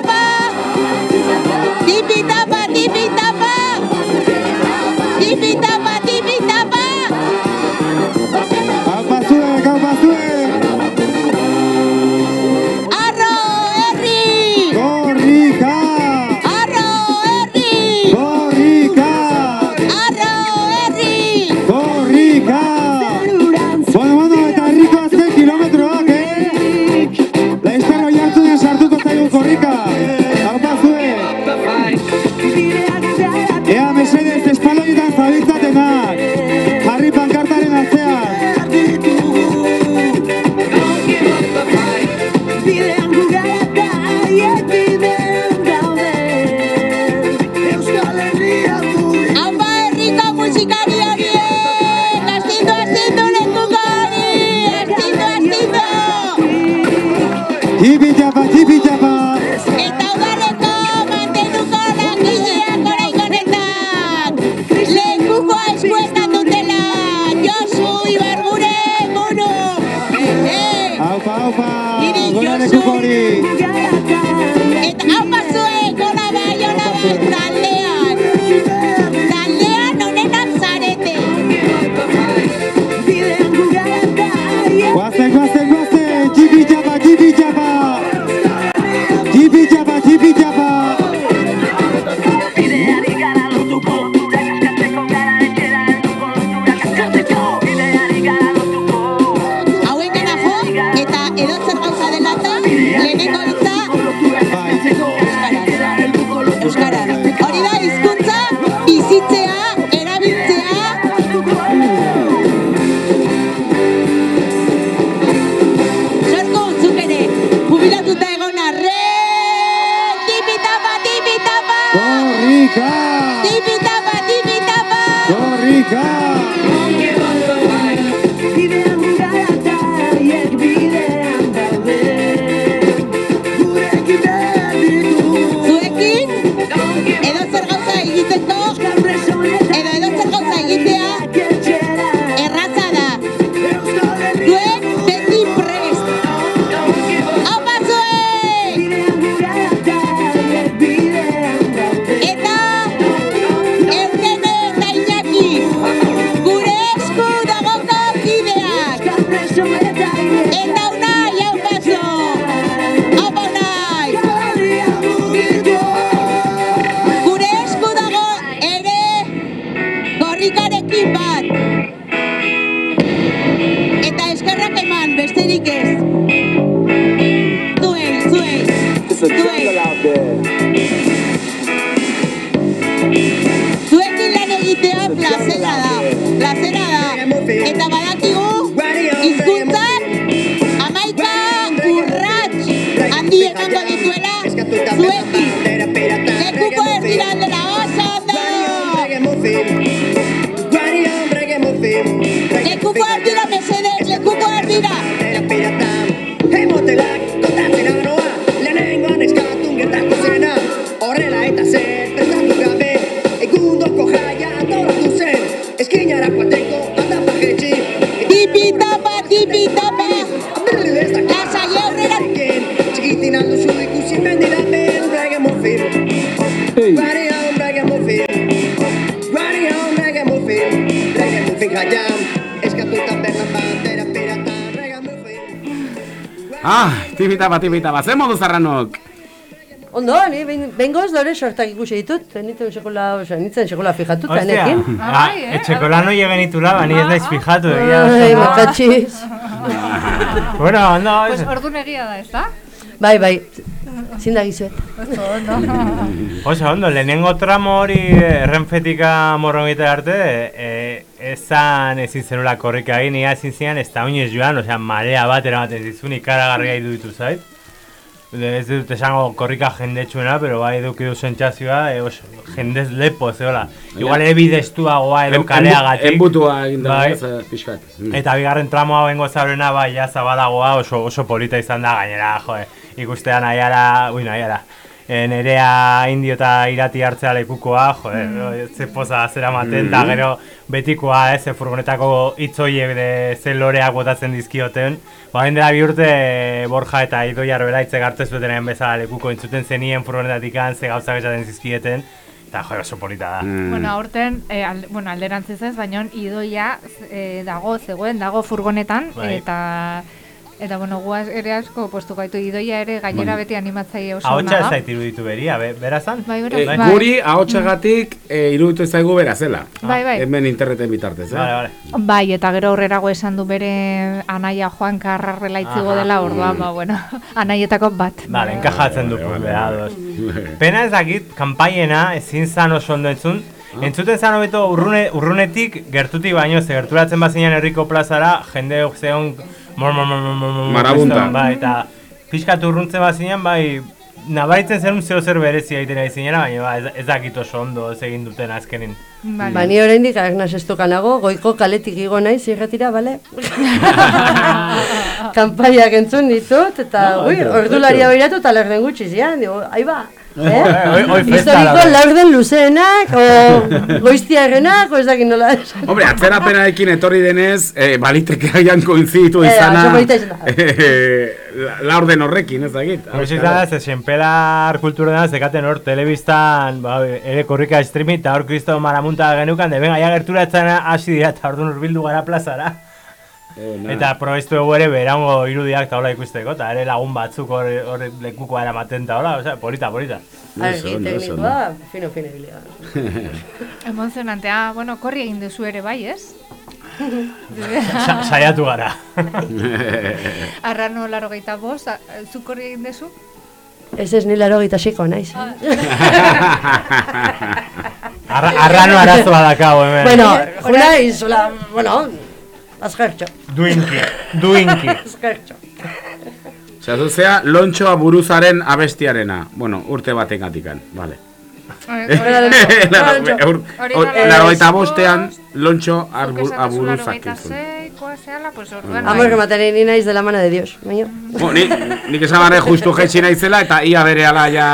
zara bati baita bat, zen modu zarranok? Ondo, ni bengo ez lore sortak ikusi ditut, zenitzen sekola, zenitzen sekola fijatut, zenekin. Ostia, ah, bai, eh, etxekola noia genitu laba, ni ez daiz fijatu, egia. Ai, makatxiz. Ba, bueno, ondo. Pues ordu negia da, ez da? Bai, bai, zin da gizuet. Oso, ondo. Oso, ondo, lehenengo tramo hori eh, errenfetika morromite arte, ezan ezin zenula korrika egin, ia ezin zian, ez da oinez joan, osea, marea bat eramaten zizun, ikaragarria iruditu zait. Ez dut esango korrika jendetsuena, pero bai eduki du sentsazioa, e, oso, jendez lepo, zehola. Igual ere bidestuagoa edo En- kaleagatik. enbutua egin da, Bai. eh, pixkat. Mm. Eta bigarren tramoa bengo zaurena, bai, ja zabalagoa oso, oso polita izan da, gainera, jo, ikustean nahiara, ui, nahiara. E, nerea indio eta irati hartzea lekukoa, jo, mm. ze poza zera maten, Mm. gero betikoa, ez, ze furgonetako hitzoiek de ze loreak botatzen dizkioten. Ba, dela bi urte Borja eta Idoia Arbelaitze gartez betenen bezala lekuko entzuten zenien furgonetatik ze gauzak esaten zizkieten, eta jo, oso polita da. Mm. Bueno, aurten, eh, alde, bueno, alderantziz ez, baina idoia eh, dago, zegoen, dago furgonetan, Bai. eta eta bueno, guaz ere asko postu gaitu idoia ere gainera Bai. beti animatzaile oso Ahotsa ez zait iruditu beria, be, berazan? Bai, Eh, beraz, bai. guri ahotsagatik e, iruditu zaigu bera zela. Bai, bai. Hemen interneten bitartez, eh? Vale, vale. Bai, eta gero aurrerago esan du bere anaia Juan Karrarrela itzigo dela, orduan, Mm. ba, bueno, anaietako bat. Vale, enkajatzen du beha dos. Pena ez dakit, kanpaiena ezin zan oso ondo entzun, Entzuten zan hobeto urrune, urrunetik gertutik baino, ze gerturatzen bazinean herriko plazara, jende zeon mor, mor, mor, mor, mor, Marabunta. Bai, eta pixkat urruntzen bazinean, bai, nabaritzen zenun zeo zer berezi egiten ari zinera, baina ba, ez, ez dakit oso ondo ez egin duten azkenin. Vale. Ba, ni oraindik agnas estokanago, goiko kaletik igo naiz irretira, bale? Kanpaiak entzun ditut, eta, No, ui, ordularia ondo. beiratu eta laurden gutxi zian, digo, ahi ba. Eh? Festa Historiko laurden luzeenak, o goiztiarrenak, o ez dakit nola. Hombre, atzerapenarekin etorri denez, eh, baliteke agian koinziditu Eh, izana... eh, la- laurden horrekin, ez dakit. Hori izan da, ze senpelar kultura da, zekaten hor, telebistan, ba, ere korrika streaming, eta hor kristo maramunta genukan, de venga, ja gerturatzen hasi dira, eta orduan urbildu gara plazara. Eta probestu dugu ere berango irudiak eta hola ikusteko, eta ere lagun batzuk hor, hor lekukoa eramaten eta hola, osea, polita, polita. Argi teknikoa, fino, fino ibilia. Emozionantea, bueno, korri egin duzu ere bai, ez? Sa- Saiatu gara. Arrano laro gaita bost, a- zu korri egin duzu? Ez ez nilaro gita xiko naiz. Arra, arrano arazoa dakau hemen. Bueno, juna izola, bueno, azkertxo. Duinki, duinki. Azkertxo. Osea, zuzea, lontxoa buruzaren abestiarena. Bueno, urte baten gatikan, vale. Laro eta bostean, lontxo arbur, aburuzak pues orduan... Amor que mataré ni naiz de la mano de Dios. Baina. Bo, ni, nik esan barre justu jaitsi naizela eta ia bere ala ja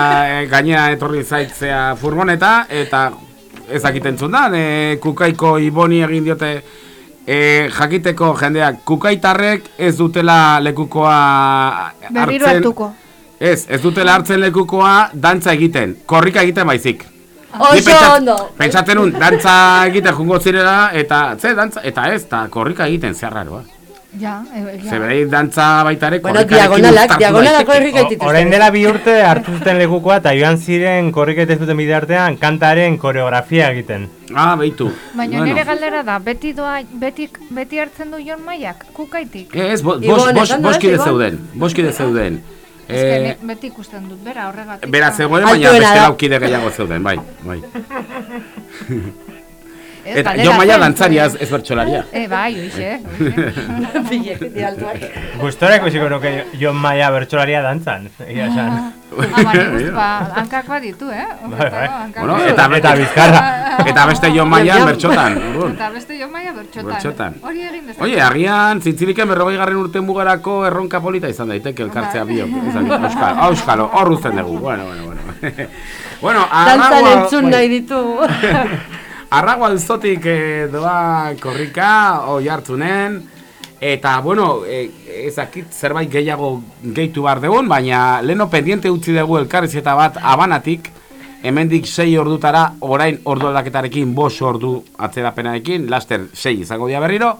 gainera etorri zaitzea furgoneta eta ez dakiten da, e, kukaiko iboni egin diote e, jakiteko jendeak kukaitarrek ez dutela lekukoa Berriro hartzen hartuko. Ez, ez dutela hartzen lekukoa dantza egiten, korrika egiten baizik. Oso pentsat- ondo. Pentsatzen un, dantza egiten jungo zirela, eta, ze, dantza, eta ez, eta korrika egiten, zerraroa. Ja, e, ja. Ze berei dantza baita ere Bueno, diagonalak, herrika dituzte. Orain dela bi urte hartu zuten lekukoa eta joan ziren korriketa ez duten bide artean kantaren koreografia egiten. Ah, behitu. Baina nire galdera da, beti doa, beti, beti hartzen du Jon Maiak, kukaitik? Ez, bo, bos, bos, da, boskide zeuden, boskide zeuden. Ez Eh, beti ikusten dut, bera horregatik. Bera zegoen, baina beste laukide gehiago zeuden, bai, bai. Eta jo maia dantzaria ez, bertxolaria. E, bai, oixe. Gustora ikusiko nuke Jon Maia bertsolaria dantzan. Egia esan. Ama nik ba, hankak bat ditu, eh? Bai, bai. Bueno, eta, Eta bizkarra. Eta beste jo maian bertxotan. Eta beste Jon Maia bertxotan. Hori egin dezaket. Oie, agian, zintziliken berrogei garren urten bugarako erronka polita izan daiteke elkartzea biok. Ez dakit, Euskal, auskalo, hor uzten dugu. Bueno, bueno, bueno. bueno, Dantzan entzun nahi ditu. Arrago alzotik eh, doa korrika, oi hartzunen, eta, bueno, eh, ezakit zerbait gehiago gehitu behar dugun, baina leno pendiente utzi dugu elkarrizketa bat abanatik, hemendik sei ordutara, orain ordu aldaketarekin, bos ordu atzerapenarekin, laster sei izango dia berriro,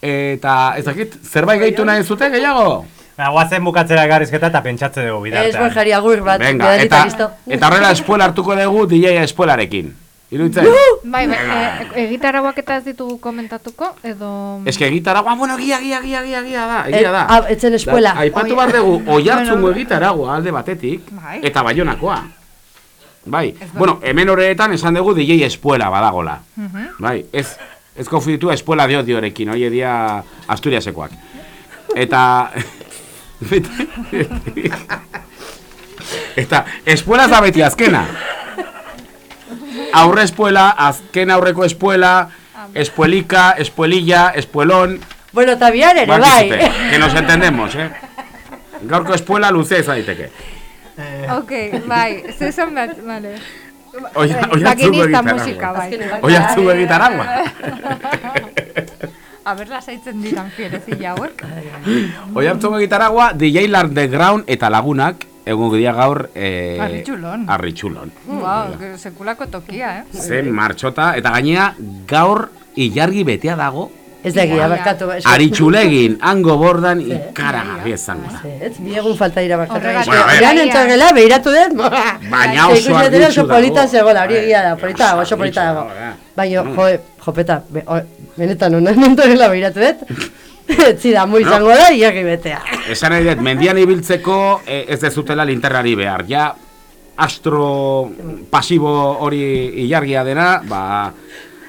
eta ezakit zerbait gehitu nahi zute gehiago? Ba, guazen bukatzera garrizketa eta pentsatzen dugu Ez bidartean. Borjari agur bat, Venga, eta, eta horrela espuela hartuko dugu DJ espuelarekin. Iruditzen? Bai, bai, e, egitarauak eta ez ditugu komentatuko, edo... Ez que egitaragua, bueno, gia, gia, gia, gia, gia da, egia da. ah, etzen espuela. Da, Aipatu behar dugu, oiartzungo Bueno. egitaragua alde batetik, Bai. eta baionakoa. Bai, bueno, hemen horretan esan dugu DJ espuela badagola. Bai, ez, ez konfunditu espuela dio diorekin, hoi edia Asturiasekoak. Eta... eta espuela da beti azkena. Aurre espuela, azken aurreko espuela, espuelika, espuelilla, espuelón... Bueno, eta bihar ere, bai. Que nos entendemos, eh? Gaurko espuela luzea izan daiteke. Ok, bai, zesan bat, vale. Oia- Eh, Makinista egitaragua. musika, bai. Oiartzungo egitaragua. A ber, lasaitzen diran fierezilla hauek. Oi hartzungo gitaragua, DJ Underground eta lagunak, egun dira gaur... Eh, Arritxulon. Arritxulon. Wow, que sekulako tokia, eh? Zen martxota, eta gainea gaur ilargi betea dago. Ez da egia, barkatu. eske- Aritxulegin, hango bordan ikaragarri izango da. Ez, bi egun falta dira barkatu. Horregatik. Bueno, Bueno, a ver. Joan entzorgela, behiratu dut. Baina oso oso dago. polita zegoela, hori egia da, polita dago, oso polita dago. eh. Baina, Mm. jo, jopeta, benetan honen entzorgela behiratu dut. Etzi da, mu izango da, iarri betea. Esan nahi dut, mendian ibiltzeko eh, ez dezutela linterrari behar. Ja, astro pasibo hori ilargia dena, ba,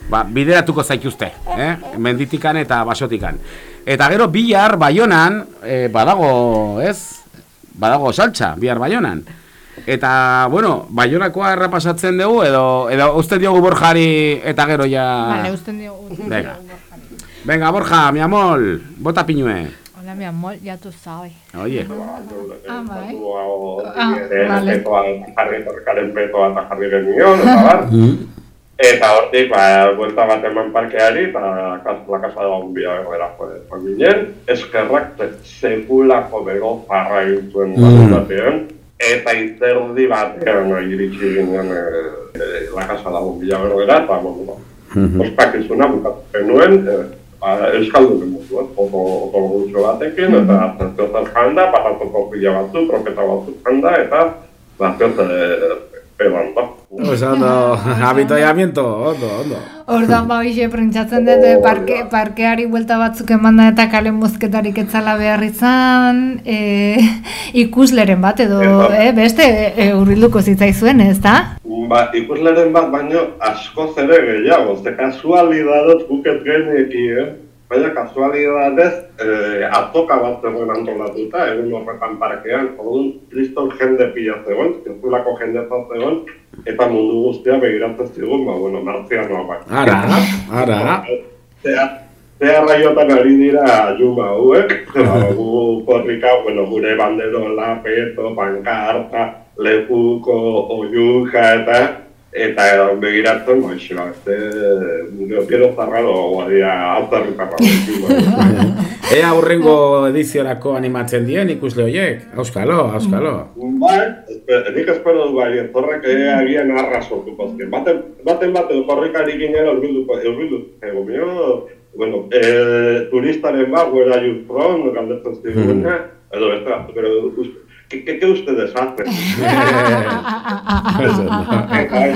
ba, bideratuko zaituzte, eh? menditikan eta basotikan. Eta gero bihar baionan, eh, badago, ez? Badago saltza, bihar baionan. Eta, bueno, baionakoa errapasatzen dugu, edo, edo uste diogu borjari eta gero ja... Vale, usten diogu. Venga. Venga, Borja, mi amor, bota pinue. Hola, mi amor, ya tú sabes. Oye. Ah, bai. Ah, eta bar. Eta hortik, ba, buelta bat eman parkeari, eta la casa de bombia egoera joan ginen. Eskerrak sekulako bego farra egin zuen Mm. Eta izerdi batean eh, iritsi ginen eh, eh, la casa de bombia egoera, eta, bueno, ba, ospakizuna bukatu genuen, eh, ba, euskaldun emozuen, oto, oto gutxo batekin, eta zertiozer janda, patatoko pila batzu, kroketa batzu janda, eta zertiozer ba. Pues ondo, habitoiamiento, ondo, ondo. Orduan ba hoxe prentsatzen dut eh, parke, parkeari buelta batzuk emanda eta kale mozketarik etzala behar izan e, ikusleren bat edo eh, beste e, urbilduko zitzaizuen, ez da? Ba, ikusleren bat baino asko ere gehiago, ze kasualidadot guket geneki, eh? Baina kasualidadez, eh, atoka bat zegoen antolatuta, egun horretan parkean, orduan, kriston jende pila zegoen, zirkulako jende bat zegoen, eta mundu guztia begiratzen zigun, ba, bueno, martzianoa bat. Ara, ara. Zea, zea raiotan ari dira juma hauek, ba, gu korrika, bueno, gure banderola, peto, pankarta, lekuko, oiuja eta eta begiratzen, ba, xe, ba, ze, gero zarrado guadia altzarritarra. Ea aurrengo ediziorako animatzen dien ikusle hoiek. Auskalo, auskalo. Bai, nik espero du bai, zorrak agian arra sortuko zuen. Baten, baten bat edo korrikari ginen urbilduko, urbilduko, ego mio, bueno, eh, turistaren bat, where are you from, galdetzen ziguna, edo beste bat, pero, ¿qué, qué, qué ustedes hacen?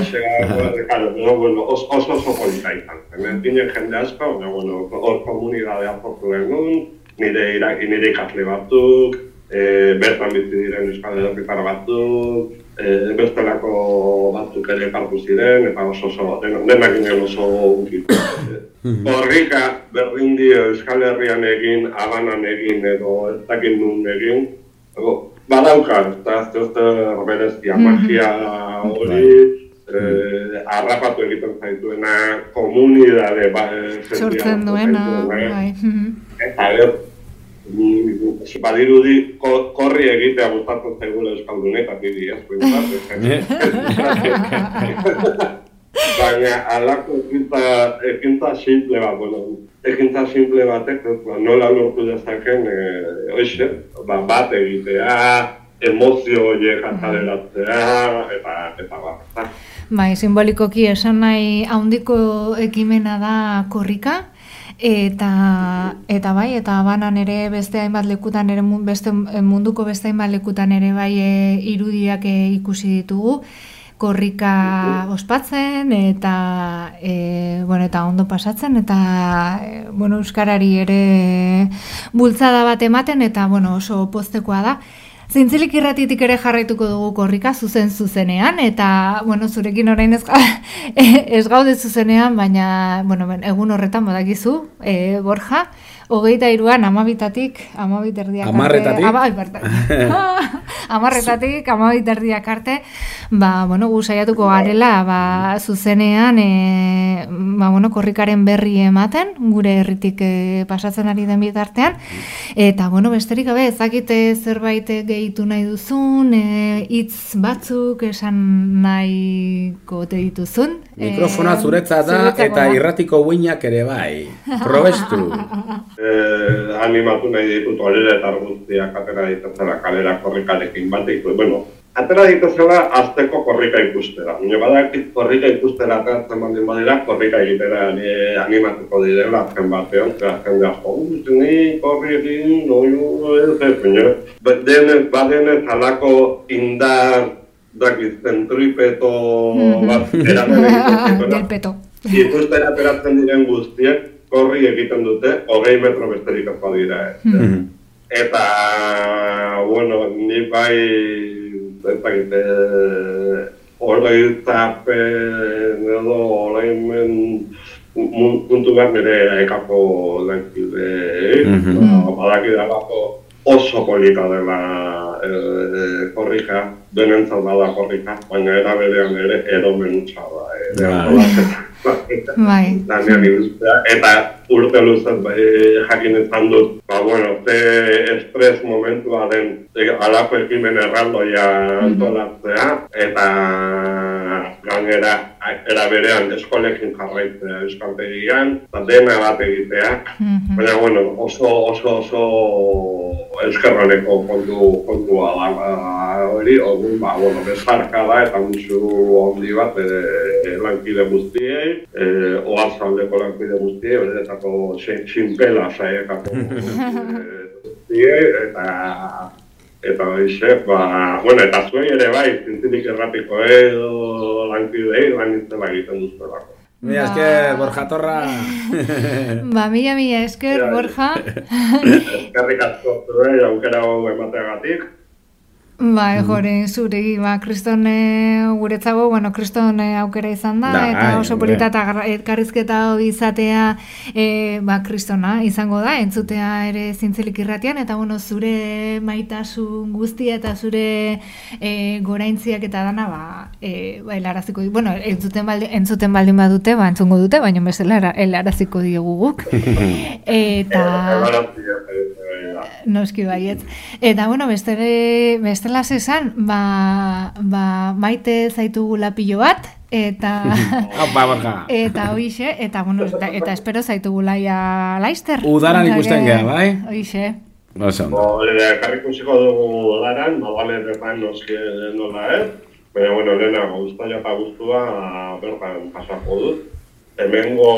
Hoxe, claro, no, bueno, os- oso oso polita izan. Hemen ginen jende asko, baina, bueno, hor komunidadea sortu genuen, nire, ira, nire ikasle batzuk, e, bertan bizi diren euskal herritar batzuk, e, bestelako batzuk ere ekartu ziren, eta oso oso, den- denak ginen oso unkitu. Horrika berdin dio Euskal Herrian egin, Habanan egin edo ez dakit nun egin, Ego, badauka, eta ez dut berezia, magia hori, eh, harrapatu egiten zaituena, komunidade ba, eh, Sortzen duena, bai. mhm. Eta gero, mm, badirudi ko, korri egitea gustatzen zaigula Euskaldunek, niri ez, behintzat, Baina alako ekintza, ekintza simple bat, bueno, ekintza simple batek, ba, nola lortu dezaken, e, oixe, ba, bat egitea, emozio horiek ataleratzea, eta, eta bat. Bai, simbolikoki esan nahi haundiko ekimena da korrika. Eta, eta bai, eta banan ere beste hainbat lekutan ere beste munduko beste hainbat lekutan ere bai e, irudiak e, ikusi ditugu korrika ospatzen eta e, bueno, eta ondo pasatzen eta e, bueno, euskarari ere bultzada bat ematen eta bueno, oso poztekoa da. Zintzilik irratitik ere jarraituko dugu korrika zuzen zuzenean eta bueno, zurekin orain ez, ez gaude zuzenean, baina bueno, ben, egun horretan badakizu, e, Borja, hogeita iruan amabitatik, amabit erdiak arte- Hamarretatik? Ama- Amarretatik, amabit erdiak arte, ba, bueno, gu saiatuko garela, ba, zuzenean, e, ba, bueno, korrikaren berri ematen, gure herritik e, pasatzen ari den bitartean, eta, bueno, besterik gabe, ezakite zerbait gehitu nahi duzun, e, hitz batzuk esan nahiko ote dituzun. Mikrofona E, zuretzat da eta irratiko uinak ere bai. Probestu. eh, animatu nahi ditut horrela eta guztiak atera dituzela kalera korrikarekin batek, bueno, atera dituzela azteko korrika ikustera. Baina badakit korrika ikustera ateratzen baldin badira, korrika egitera animatuko direla azken batean, ze azken da, jo, ni korri egin, noiu, ez ez, baina, ba- denez, badenez alako indar, dakiz, zentripeto bat eraman egiten Del peto. Ikustera ateratzen diren guztiek, korri egiten dute, hogei metro besterik ez badira. ez. Eta, bueno, ni bai, ez dakit, eh, oroitzapen edo oraimen mu- puntu bat nire ekako lankide, Mhm. ba, badakidalako oso polita dela eh, korrika, denentzat bada korrika, baina era berean ere edo menutsa da. Ere, Bai. Lanean ibiltzea, eta urte luzez bai, jakin izan dut, ba, bueno, ze estres momentua den e, alako ekimen erraldoia antolatzea, eta gainera era berean eskolekin jarraitzea euskaltegian, eta dena bat egitea, baina, bueno, oso, oso, oso eskerroneko kontu, kontua da, ba, hori, orduan, ba, bueno, bezarka da, eta musu handi bat, e, lankide guztiei, e, oarzaldeko lankide guztiei, beretako sinpela saiekako guztiei, eta eta hoxe, ba, bueno, eta zuei ere bai, zintzilik erratiko edo lankidei lan itzela egiten duztelako. Mila esker, Borja Torra. Ba, mila, mila esker, Ja, Borja. Eskerrik asko zuei aukera hau emateagatik. Ba, jore, zuregi, ba, kriston e, guretzago, bueno, kriston e, aukera izan da, Da, eta ai, oso hombre. polita eta hau izatea, e, ba, kristona izango da, entzutea ere zintzelik irratian, eta, bueno, zure maitasun guztia eta zure e, goraintziak eta dana, ba, e, ba, helaraziko, di- bueno, entzuten, baldi, entzuten baldin badute, ba, entzungo dute, baina bezala hela- helaraziko diegu guk. Eta... Noski baietz. Eta, bueno, bestele, bestela esan, ba, ba, maite zaitugula pilo bat, eta... Aupa, Borja. eta hoixe, eta, bueno, eta, eta espero zaitugula ja laister. Udaran ikusten gea, bai? Hoixe. Oso ondo. Bo, e, karrikusiko dugu daran, ba, bale, bertan noski nola ez, baina, bueno, lehena, guztaia eta guztua bertan pasako dut. Hemengo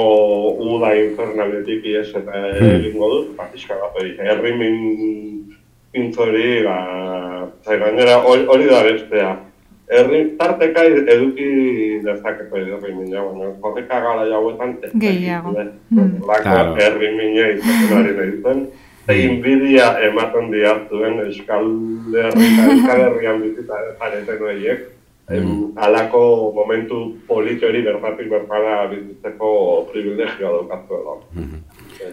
uda infernaletik ies eta egingo dut, ba, pixka bat hori, herrimin pintzori, ba, zai gainera hori da bestea. Herri, tarteka eduki dezaketo herrimina, baina korrika gara jauetan ez Gehiago. Lako Claro. herri mina izaten ari nahi zen. Inbidia ematen diazuen Euskal Herria, Euskal Herrian bizita zareten horiek. Em, Halako momentu polit hori bertatik bertara bizitzeko privilegioa daukazuela.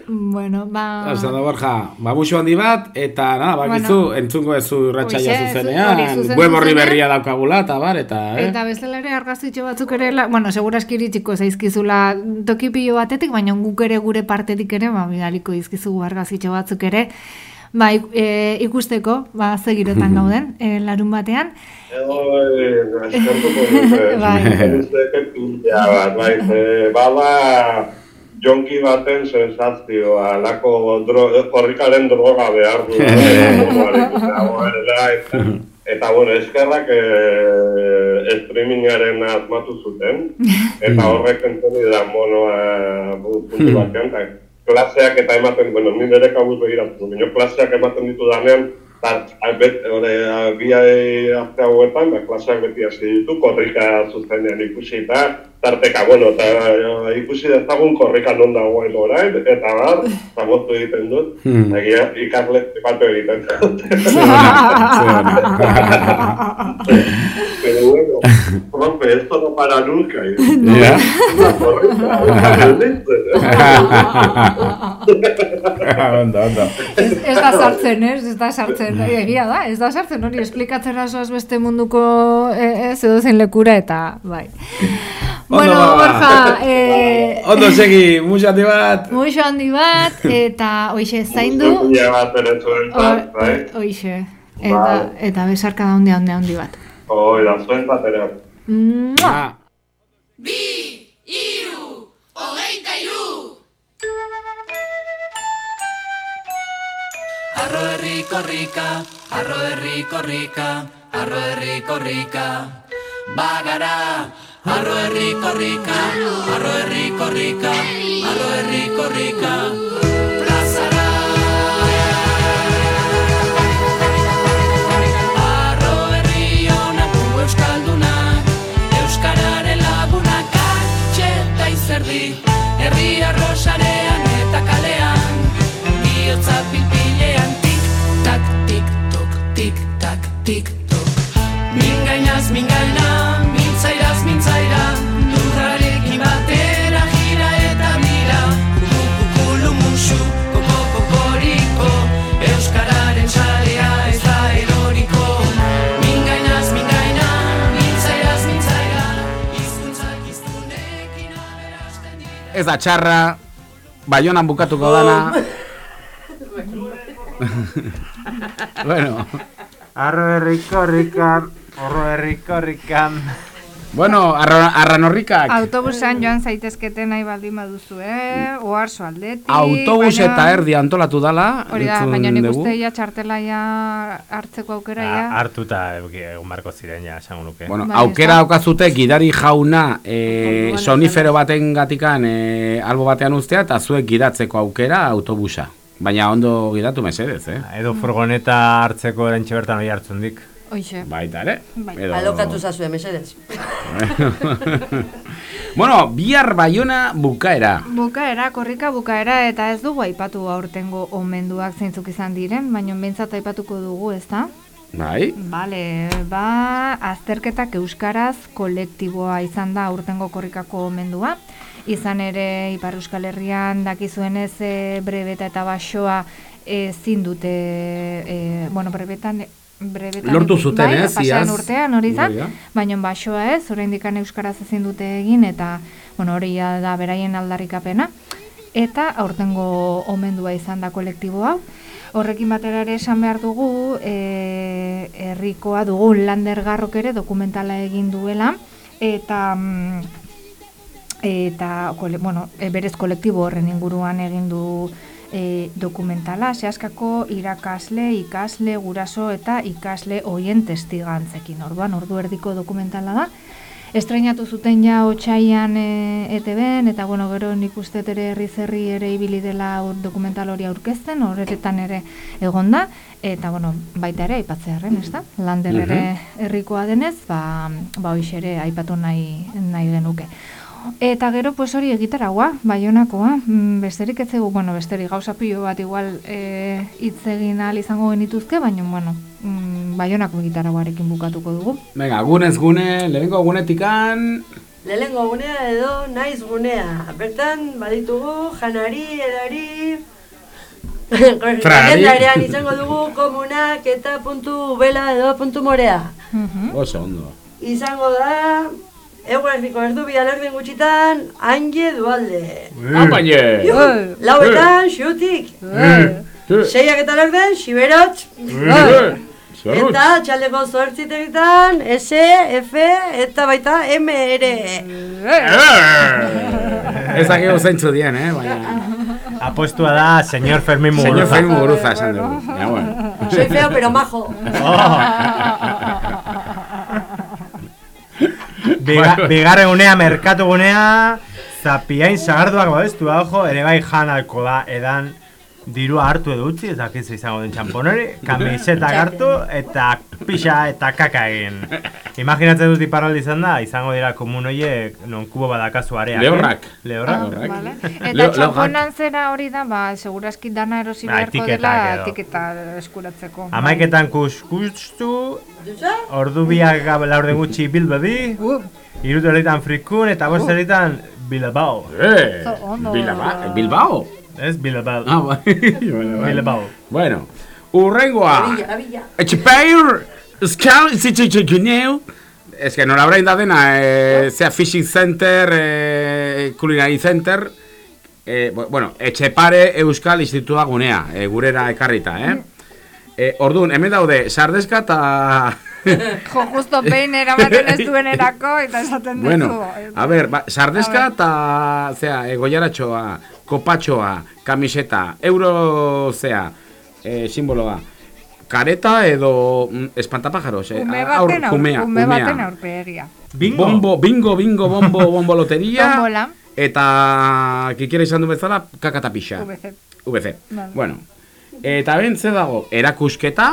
Bueno, ba... Ondo, Borja. Ba, musu handi bat, eta, nada, bakizu, Bueno. entzungo ez ratxaia Hoxe, zuzenean, web horri berria daukagula, eta bar, eta, eh? Eta bezala ere argazkitxo batzuk ere, la, bueno, seguraski iritsiko zaizkizula toki pilo batetik, baina guk ere gure partetik ere, ba, bidaliko izkizugu argazkitxo batzuk ere, ba, e, ikusteko, ba, zegirotan gauden, e, larun batean. Ego, eskertuko dute. Bai. Usteke pintea bat, bai, ze, bada jonki baten sensazioa, lako dro, korrikaren droga behar du. eta, eta, bueno, eskerrak eh, streamingaren asmatu zuten, eta horrek entzun da monoa puntu batean, klaseak eta ematen, bueno, ni nire kabuz begiratu, baina klaseak ematen ditu danean, Tar, bet, ore, bi arte hauetan, ba, klaseak beti hasi ditu, korrika zuzenean ikusi eta tarteka, bueno, eta eh, ikusi dezagun korrika non dagoen orain, eta bar, zamotu egiten dut, Hmm. egia ikasle batu egiten dut. Pero bueno, profe, esto no para nunca. ¿eh? Ya. La corrika, ondo, ondo. Ez, ez da sartzen, ez? Ez da sartzen. Egia da, ez da sartzen hori esplikatzen asoaz beste munduko eh, ez edo zein lekura eta bai. Bueno, ba. Borja, eh, Ondo segi, muxo handi bat. muixo handi bat, eta hoixe zaindu, Ja bat ere zuentzat, bai? hoixe. Eta, eta besarka da handi handi handi bat. Hoi da, zuentzat ere. Mua! Arro herri korrika, arro herri korrika, arro herri korrika, bagara. Arro herri korrika, arro herri korrika, arro herri korrika, plazara. Arro herri honak gu euskaldunak, euskararen lagunak atxeta izerdi, herri arrosarean eta kalean, bihotza pilpilean tik-tak, tik-tok, tik-tak, tik-tok. Mingainaz mingaina, aberasten dira. Ez da txarra, baionan bukatuko dana. bueno, Arro herriko rikan, arro herriko rikan. Bueno, arra, arranorrikak. Autobusan joan zaitezkete nahi baldin baduzu, eh? Oarso aldetik. Autobus baina- eta erdi antolatu dala. Hori da, baina nik dugu. uste ja txartela ja hartzeko aukera ja. Hartuta egon barko ziren ja, esango nuke. Bueno, Bai, aukera ez daukazute gidari jauna e, sonifero baten gatikan e, albo batean ustea eta zuek gidatzeko aukera autobusa. Baina ondo gidatu mesedez, eh? Edo furgoneta hartzeko erantxe bertan hori hartzen dik. Hoixe. Baita ere. Bai. Edo- Alokatu zazue, mesedez. bueno, bihar baiona bukaera. Bukaera, korrika bukaera, eta ez dugu aipatu aurtengo omenduak zeintzuk izan diren, baina behintzat aipatuko dugu, ez da? Bai? Bale, ba, azterketak euskaraz kolektiboa izan da aurtengo korrikako omendua. Izan ere, Ipar Euskal Herrian dakizuenez e, brebeta eta basoa ezin dute, e, bueno, brebetan, brebetan Lortu zuten, bai, eh, pasaden iaz. urtean hori da. baina basoa ez, oraindik euskaraz ezin dute egin, eta, bueno, hori da beraien aldarrikapena. Eta aurtengo omendua izan da kolektibo hau. Horrekin batera ere esan behar dugu, e, herrikoa dugu Lander Garrok ere dokumentala egin duela, eta mm, eta bueno, e, berez kolektibo horren inguruan egin du e, dokumentala, zehaskako irakasle, ikasle, guraso eta ikasle hoien testigantzekin. Orduan, ordu erdiko dokumentala da. Estreinatu zuten ja otxaian e, ETB-en, eta bueno, gero nik uste ere herri zerri ere ibili dela hor dokumental hori aurkezten, horretan ere egonda, eta bueno, baita ere aipatzearen, ez da? Lander ere herrikoa denez, ba, ba hoixe ere aipatu nahi, nahi genuke. Eta gero, pues hori egitaragoa, baionakoa, mm, besterik ez egu, bueno, besterik gauza pilo bat igual e, hitz egin ahal izango genituzke, baina, bueno, mm, baionako egitaragoarekin bukatuko dugu. Venga, gunez gune, lehenko gunetikan... Lehengo gunea edo naiz gunea. Bertan, baditugu, janari, edari... Trari. Agendarean izango dugu komunak eta puntu bela edo puntu morea. Oso ondo. Izango da... Egun herriko erdu bi alerden gutxitan, anje dualde. Apaine! Lauetan, xutik. Seiak eta alerden, xiberotx. Zorrotz. Eta txaldeko zortzitegitan, S, F, eta baita M ere. Ez dakigu zeintzu dien, eh? Baina... Apostua da, señor Fermín Muguruza. Señor Fermín Muguruza esan dugu. Soy feo pero majo. Biga, bigarren gunea, merkatu gunea, zapiain sagarduak babestu ajo, ere bai jan alko da, edan dirua hartu edo utzi, ez dakit ze izango den txampon hori, kamisetak hartu eta pixa eta kaka egin. Imaginatzen dut iparraldi izan da, izango dira komun horiek non kubo badakazu areak. Lehorrak. Eh? Lehorrak. Ah, vale. Eta txamponan zera hori da, ba, seguraski dana erosi Ba, beharko dela etiketa eskuratzeko. Amaiketan kuskustu, ordu biak laurde gutxi bilbedi, irutu eritan frikun eta bost eritan Bilbao. Eh. Bilbao. Bilbao. Ez Bilbao. Ah, bai. bueno. Bilbao. Bueno, urrengoa. Etxepeir, eskal, zitxitxukuneu. Ez que nola orain da dena, eh, zea fishing center, eh, culinary center, eh, bu- bueno, etxepare euskal institutua gunea, eh, gurera ekarrita, eh? Eh, orduan, hemen daude, sardeska eta... Jo, justo behin eramaten ez duen erako, eta esaten duzu. Bueno, a ver, ba, sardeska eta, zea, e, goiaratxoa, kopatxoa, kamiseta, euro, zea, e, simboloa, kareta edo mm, espantapajaros, eh, Ume aur- baten, aur, kumea, ume baten aurpegia. Bingo. Bombo, bingo, bingo, bombo, bomboloteria. Tombola. Eta, kikiera izan du bezala, kakata pixa. VC. VC. Vale. Bueno, eta ben ze dago, erakusketa,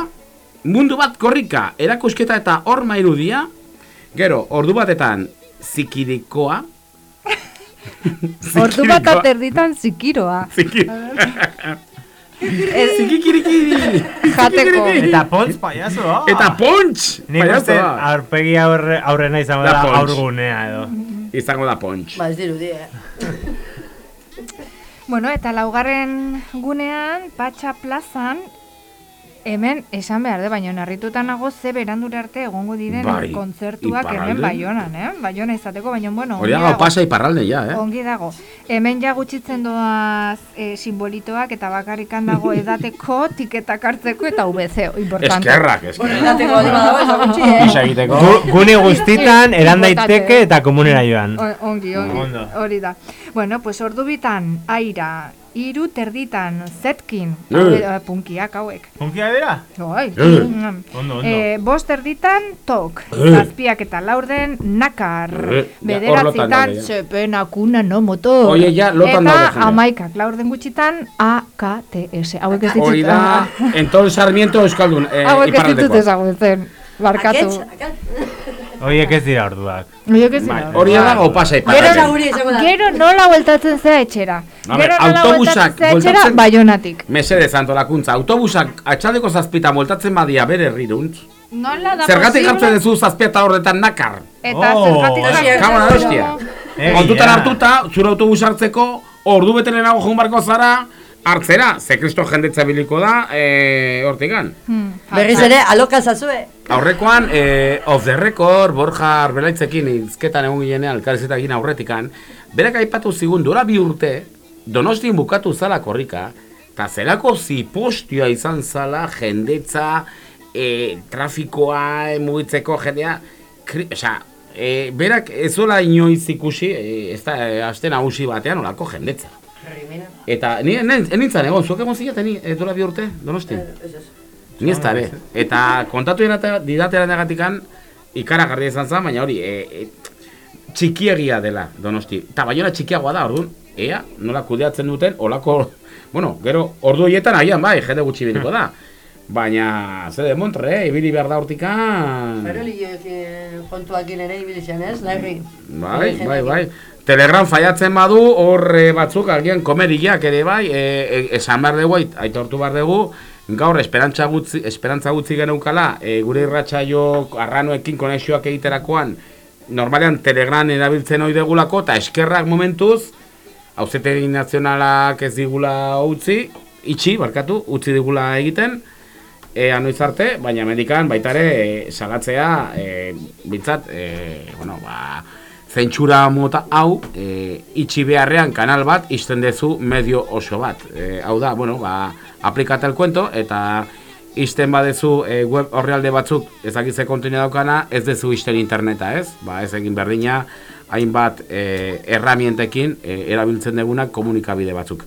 mundu bat korrika, erakusketa eta horma irudia, gero, ordu batetan, zikirikoa, Ordu bat aterditan zikiroa. Ez- Zikikirikiri. Jateko. Eta pontz paiazoa. Eta pontx! Nik uste aurpegi aurre, aurrena izango Da da aurgunea edo. Izango da pontx. Ba, ez dirudi, eh. Bueno, eta laugarren gunean, Patxa plazan, hemen esan behar de, baina narrituta nago ze berandura arte egongo diren Bai, kontzertuak hemen. Baionan, eh? Baiona izateko, baina bueno, Hori ongi dago pasa iparralde ja, eh? Ongi dago. Hemen ja gutxitzen doaz e, simbolitoak eta bakarrikan dago edateko, tiketak hartzeko eta VC, importante. Eskerrak, eskerrak. Edateko baldin badago, ez gutxi, eh? Egiteko. Gune guztitan eran daiteke eta komunera joan. Ongi, ongi, hori da. Bueno, pues ordu bitan, aira, iru terditan, zetkin, Eh. hauek, eh, punkiak hauek. Punkia dira? Bai. Eh. Mm. Ondo, ondo. Eh, bost erditan, tok. Eh. Zazpiak eta laurden, nakar. Eh, Bederatzitan, sepena, kuna, no, motor. Oie, ja, lotan Eta jendea. amaikak, laurden gutxitan, AKTS. Hauek ez ditut. Hori da, enton Sarmiento Euskaldun, eh, Hauek ez ditut ezagutzen. Barkatu. Oiek ez dira orduak. Oiek ez dira Bai. Hori da dago pasa Gero, iparralde. gero nola bueltatzen zea etxera. Gero nola autobusak etxera, baionatik. Mesedez, antolakuntza, autobusak atxaldeko zazpita moltatzen badia bere herriruntz. Nola da Zergatik hartzen duzu zazpieta horretan nakar? Eta Oh, zergatik hartzen Kamara duzu? hostia. Kontutan hartuta, zure autobus hartzeko, ordu bete lehenago joan barko zara, hartzera, ze kristo jendetza biliko da, e, hortikan. Hmm. Berriz ere, aloka zazue. Aurrekoan, e, off the record, Borja Arbelaitzekin izketan egun ginean, elkarrezetak aurretikan, berak aipatu zigun, dora bi urte, donostin bukatu zala korrika, eta zelako zipostioa izan zala, jendetza, e, trafikoa, e, mugitzeko jendea, kri, oza, e, berak ez zola inoiz ikusi, e, ez da, e, aste nagusi batean olako jendetza. Eta ni nintzen egon, zuek egon zineten, ni, e, duela bi urte, donostin? Ni ez da. Eta kontatu didatera negatikan ikaragarria izan zen, baina hori, e, e, txikiegia dela donosti. Eta baiona txikiagoa da, orduan, ea, nola kudeatzen duten, olako, bueno, gero, ordu horietan agian bai, jende gutxi biliko da. Baina, ze de montre, eh, ibili behar da hortikan... Farolioekin kontuakin ere ibilizan ez, larri. Bai, bai, bai. Telegram faiatzen badu, hor batzuk agian komeriak ere bai, e, e, esan behar dugu, ait- aitortu behar dugu, gaur esperantza gutzi, esperantza gutzi geneukala, e, gure irratsaio arranoekin konexioak egiterakoan, normalean Telegram erabiltzen hori degulako, eta eskerrak momentuz, hauzetegi nazionalak ez digula utzi, itxi, barkatu, utzi digula egiten, ea noiz arte, baina medikan baita ere e, salatzea, e, bintzat, e, bueno, ba, zentsura mota hau, e, itxi beharrean kanal bat, izten dezu medio oso bat. E, hau da, bueno, ba, aplikata el cuento, eta izten badezu e, web horrealde batzuk ezakitze kontenia daukana, ez dezu izten interneta, ez? Ba, ez egin berdina, hainbat e, erramientekin e, erabiltzen degunak komunikabide batzuk.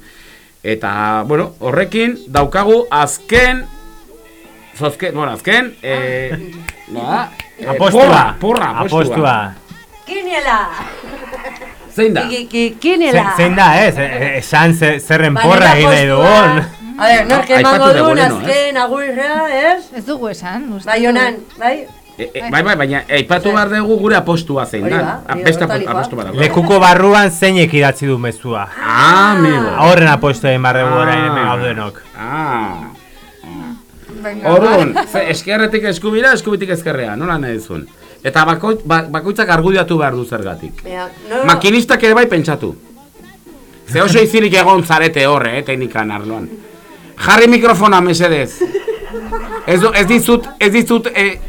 Eta, bueno, horrekin daukagu azken Zozke, bueno, azken, eh, noa, eh, porra, porra, apostua. Apostua. Kiniela! Zein da? Ki- ki- Kinela. Zein da, ez? E- Esan ze- zerren porra nire egin nahi postua- dugun. A ver, nork emango dugu duen azken agurra, ez? Ez dugu esan, uste. Bai honan, bai? E, e, bai, bai, baina aipatu behar dugu gure apostua zein da. ba, Ah, Beste apostu bat dago. Lekuko barruan zeinek idatzi du mezua. Ah, amigo. Horren apostu egin barre Ah. orain hemen gaudenok. Ah. Orduan, ze eskerretik eskubira, eskubitik ezkerrea, nola nahi duzun. Eta bako, ba, bakoitzak argudiatu behar du zergatik. Baina, no, Makinistak ere bai pentsatu. Ze oso izirik egon zarete horre, eh, teknikan arloan. Jarri mikrofona, mesedez. Ez, ez dizut, ez dizut, eh,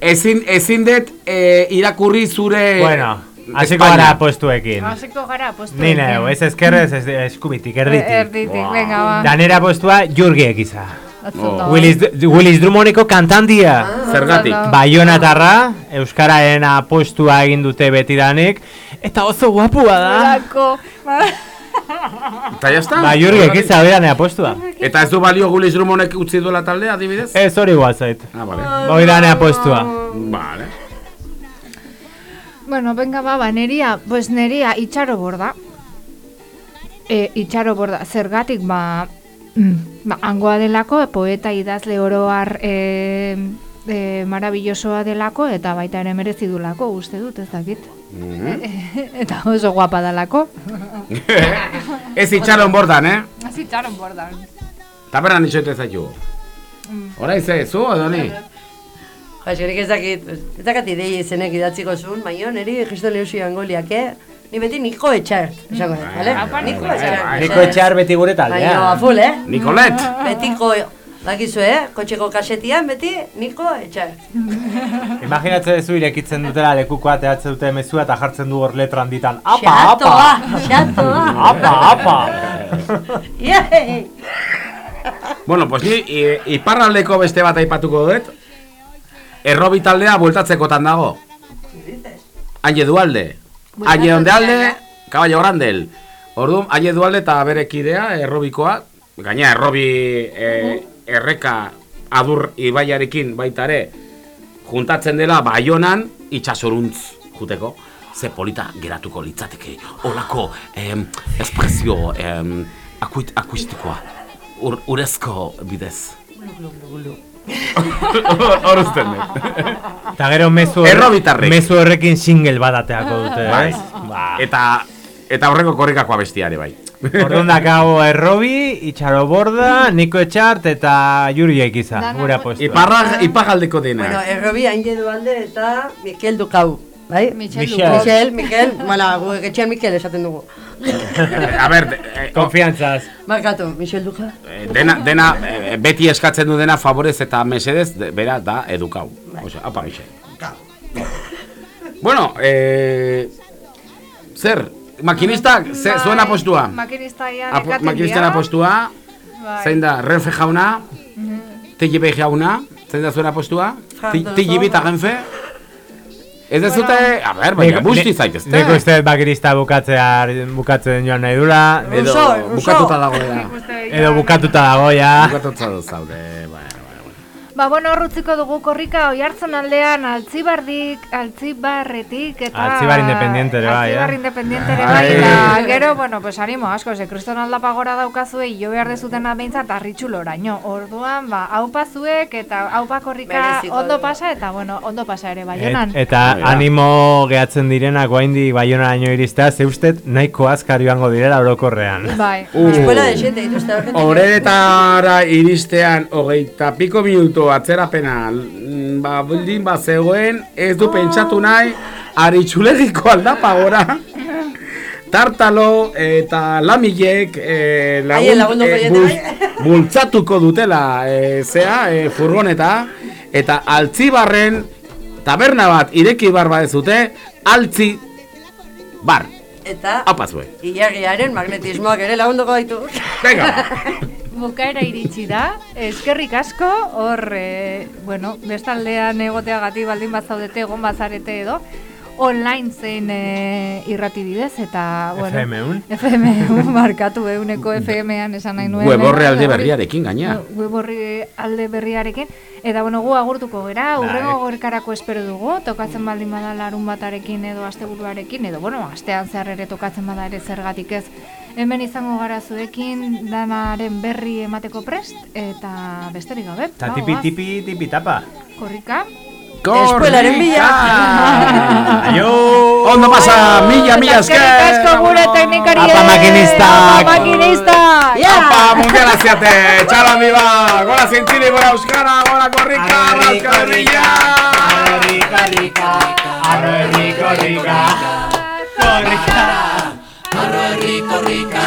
ezin, ezin dut eh, irakurri zure... Bueno, hasiko gara apostuekin. Hasiko gara, postu. Ni neu, ez ezkerrez, ez eskubitik, erditik. Erditik, venga, ba. Danera postua Jurgi egiza. Atzondo. Willis, Willis Drummondeko kantandia. Zergatik? Baionatarra, Euskaraen apostua egin dute betidanik, eta oso guapua da. Olako. Eta jazta? Ba, Jurgi egiza hori dane apostua. Eta ez du balio guliz drumonek utzi duela taldea, adibidez? Ez hori guazait. Ah, vale. Hori dane apostua. Vale. Bueno, venga, ba, ba, neria, pues neria itxaro borda. E, itxaro borda, zergatik, ba, mm, ba, angoa delako, poeta idazle oroar e, e, marabillosoa delako, eta baita ere merezi dulako, uste dut, ez dakit. eta oso guapa dalako. Ez itxaron bordan, eh? Ez itxaron bordan. Tabernan itxoite zaitu. Horai ze, zu edo ni? Eskerik ez dakit, ez dakat idei izenek idatziko zuen, baina niri Kristo Leusi angoliak, eh? Ni beti Niko Etxart, esango dut, bale? Niko Etxart. Niko etxar beti gure Baina, taldea. a full, eh? Nikolet! Betiko, dakizu, eh? Kotxeko kasetian, beti Niko Etxart. Imaginatzen duzu irekitzen dutela lekuko ateatzen dute mezua eta jartzen du hor letra handitan. Apa, apa! xatoa. Apa, apa! Yay! Bueno, pues ni iparraldeko beste bat aipatuko dut. Errobi taldea bueltatzekotan dago. Aie dualde. Aie onde alde, caballo grandel. Orduan, aie dualde eta bere kidea, errobikoa. Gaina, errobi eh, erreka adur ibaiarekin baita ere juntatzen dela baionan itxasoruntz juteko. Ze polita geratuko litzateke. Olako em, espresio em, akuit, akustikoa. Ur, urezko bidez. Hor uzten dut. Eta gero mezu horre- Errobitarrek. mezu horrekin single bat ateako dute, Bai. ez? Ba. Eta eta horreko korrikakoa bestiare bai. Orduan dakago errobi, itxaro borda, niko etxart eta juri ekiza, gure apostua. Iparra, ipagaldeko dena. Bueno, errobi hain alde eta Mikel Dukau. Bai? Michel Michel. Michel, Mikel, bueno, gu etxean Mikel esaten dugu. A ber, eh, Konfiantzaz. Markatu, Michel Duka. eh, dena, dena eh, beti eskatzen du dena favorez eta mesedez, de- bera da edukau. Osea, apa gixe. Bueno, eh, zer, makinistak, ze, Bai, zuen apostua? Makinista ia Apo, dira. apostua, Bai. zein da, Renfe jauna, TGB jauna, zein da zuen apostua? Frank TGB eta Renfe? Ez ez zute, a ber, baina busti zaitezte. Nik uste dut bakirista bukatzea, bukatzen joan nahi dula. Edo bukatuta dago da. Edo bukatuta dago ja. Bukatuta zaude, bai. Ba, bueno, horrutziko dugu korrika oi hartzen aldean altzibardik, altzibarretik eta... Altzibar independiente ere bai, Altzibar eh? independiente ere Bai. eta gero, bueno, pues animo asko, ze kriston aldapa gora daukazue, jo behar dezutena behintzat arritxuloraino. Orduan, ba, haupa zuek eta haupa korrika ondo pasa, eta bueno, ondo pasa ere, Et, baionan. eta Bai, da. animo gehatzen direnak guaindik baiona iristea, ze ustet nahiko azkar joango direla orokorrean. Bai. Uh. Espuela de xente dituzte Argentina. Horeretara iristean hogeita piko minutu atzerapena mm, ba, bildin bat zegoen, ez du pentsatu nahi, aritxulegiko aldapa gora. Tartalo eta lamilek e, lagundu jaiete, bultzatuko dutela e, zea, e, furgoneta, eta altzibarren taberna bat ireki bar badezute, altzi bar. Eta Apazue. Ilargiaren magnetismoak ere lagunduko gaitu. Venga. Bukaera iritsi da, eskerrik asko, hor, e, bueno, bestaldean egoteagatik baldin bat zaudete, egon bazarete edo, online zein e, irrati bidez, eta, bueno... FM-un? FM-un, markatu euneko FM-an esan nahi nuen. Web horre alde berriarekin gaina. Web horri alde berriarekin. Eta, bueno, gu agurtuko gera, Bai. urrengo gorkarako espero dugu, tokatzen baldin bada larun batarekin edo asteburuarekin, edo, bueno, astean zehar ere tokatzen bada ere zergatik ez. Hemen izango gara zuekin danaren berri emateko prest, eta besterik gabe. Eta ba, tipi, goaz. tipi, tipi tapa. Korrika. Eskuelaren bila. Aio! Ondo pasa, mila, mila esker! Eskerrik asko gure teknikari. Apa makinistak! Apa makinistak! Apa, mundiala ziate! Txalo handi ba! Gora zintziri, gora euskara, gora korrika, gora korrika! Arro korrika, arro herri korrika, korrika. Arro herri korrika,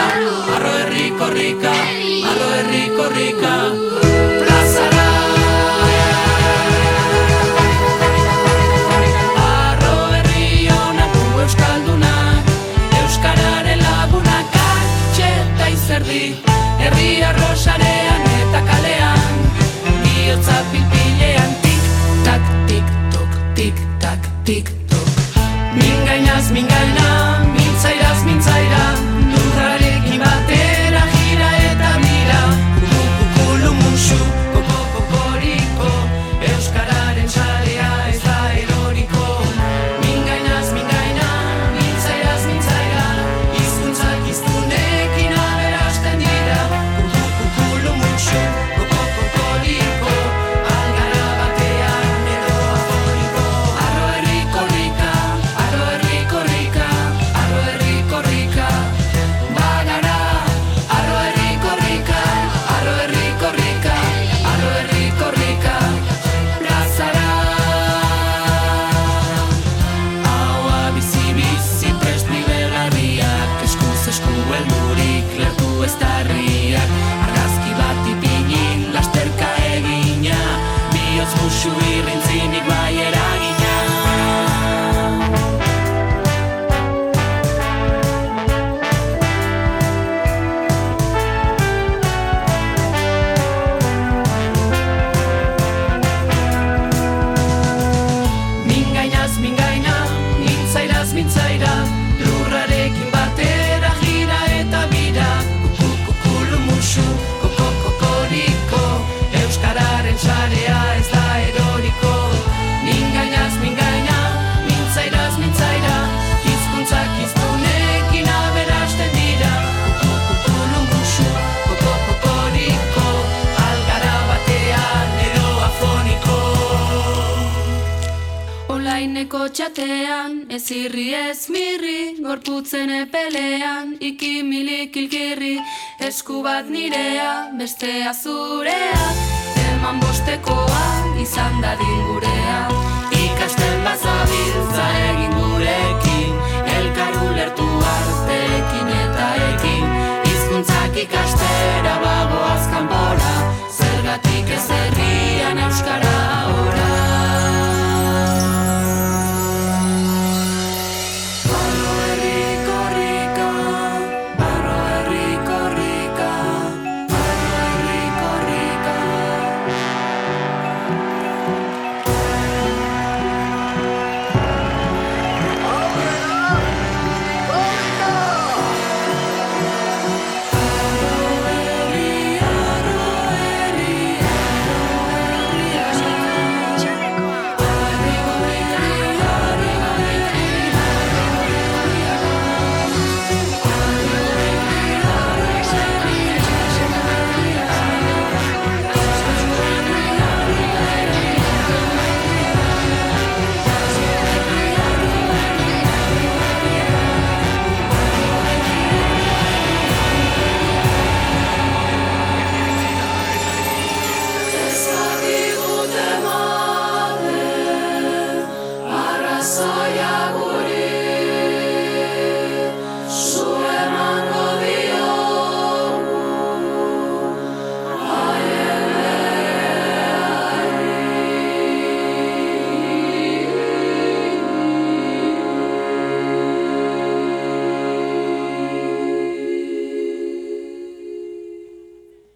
neuko txatean, ez irri ez mirri, gorputzen epelean, ikimilik ilkirri, esku bat nirea, bestea zurea, eman bostekoa, izan dadin gurea, ikasten bazabiltza egin gurekin, elkar ulertu artekin eta ekin, izkuntzak ikastera bagoaz kanpora, zergatik ez erri,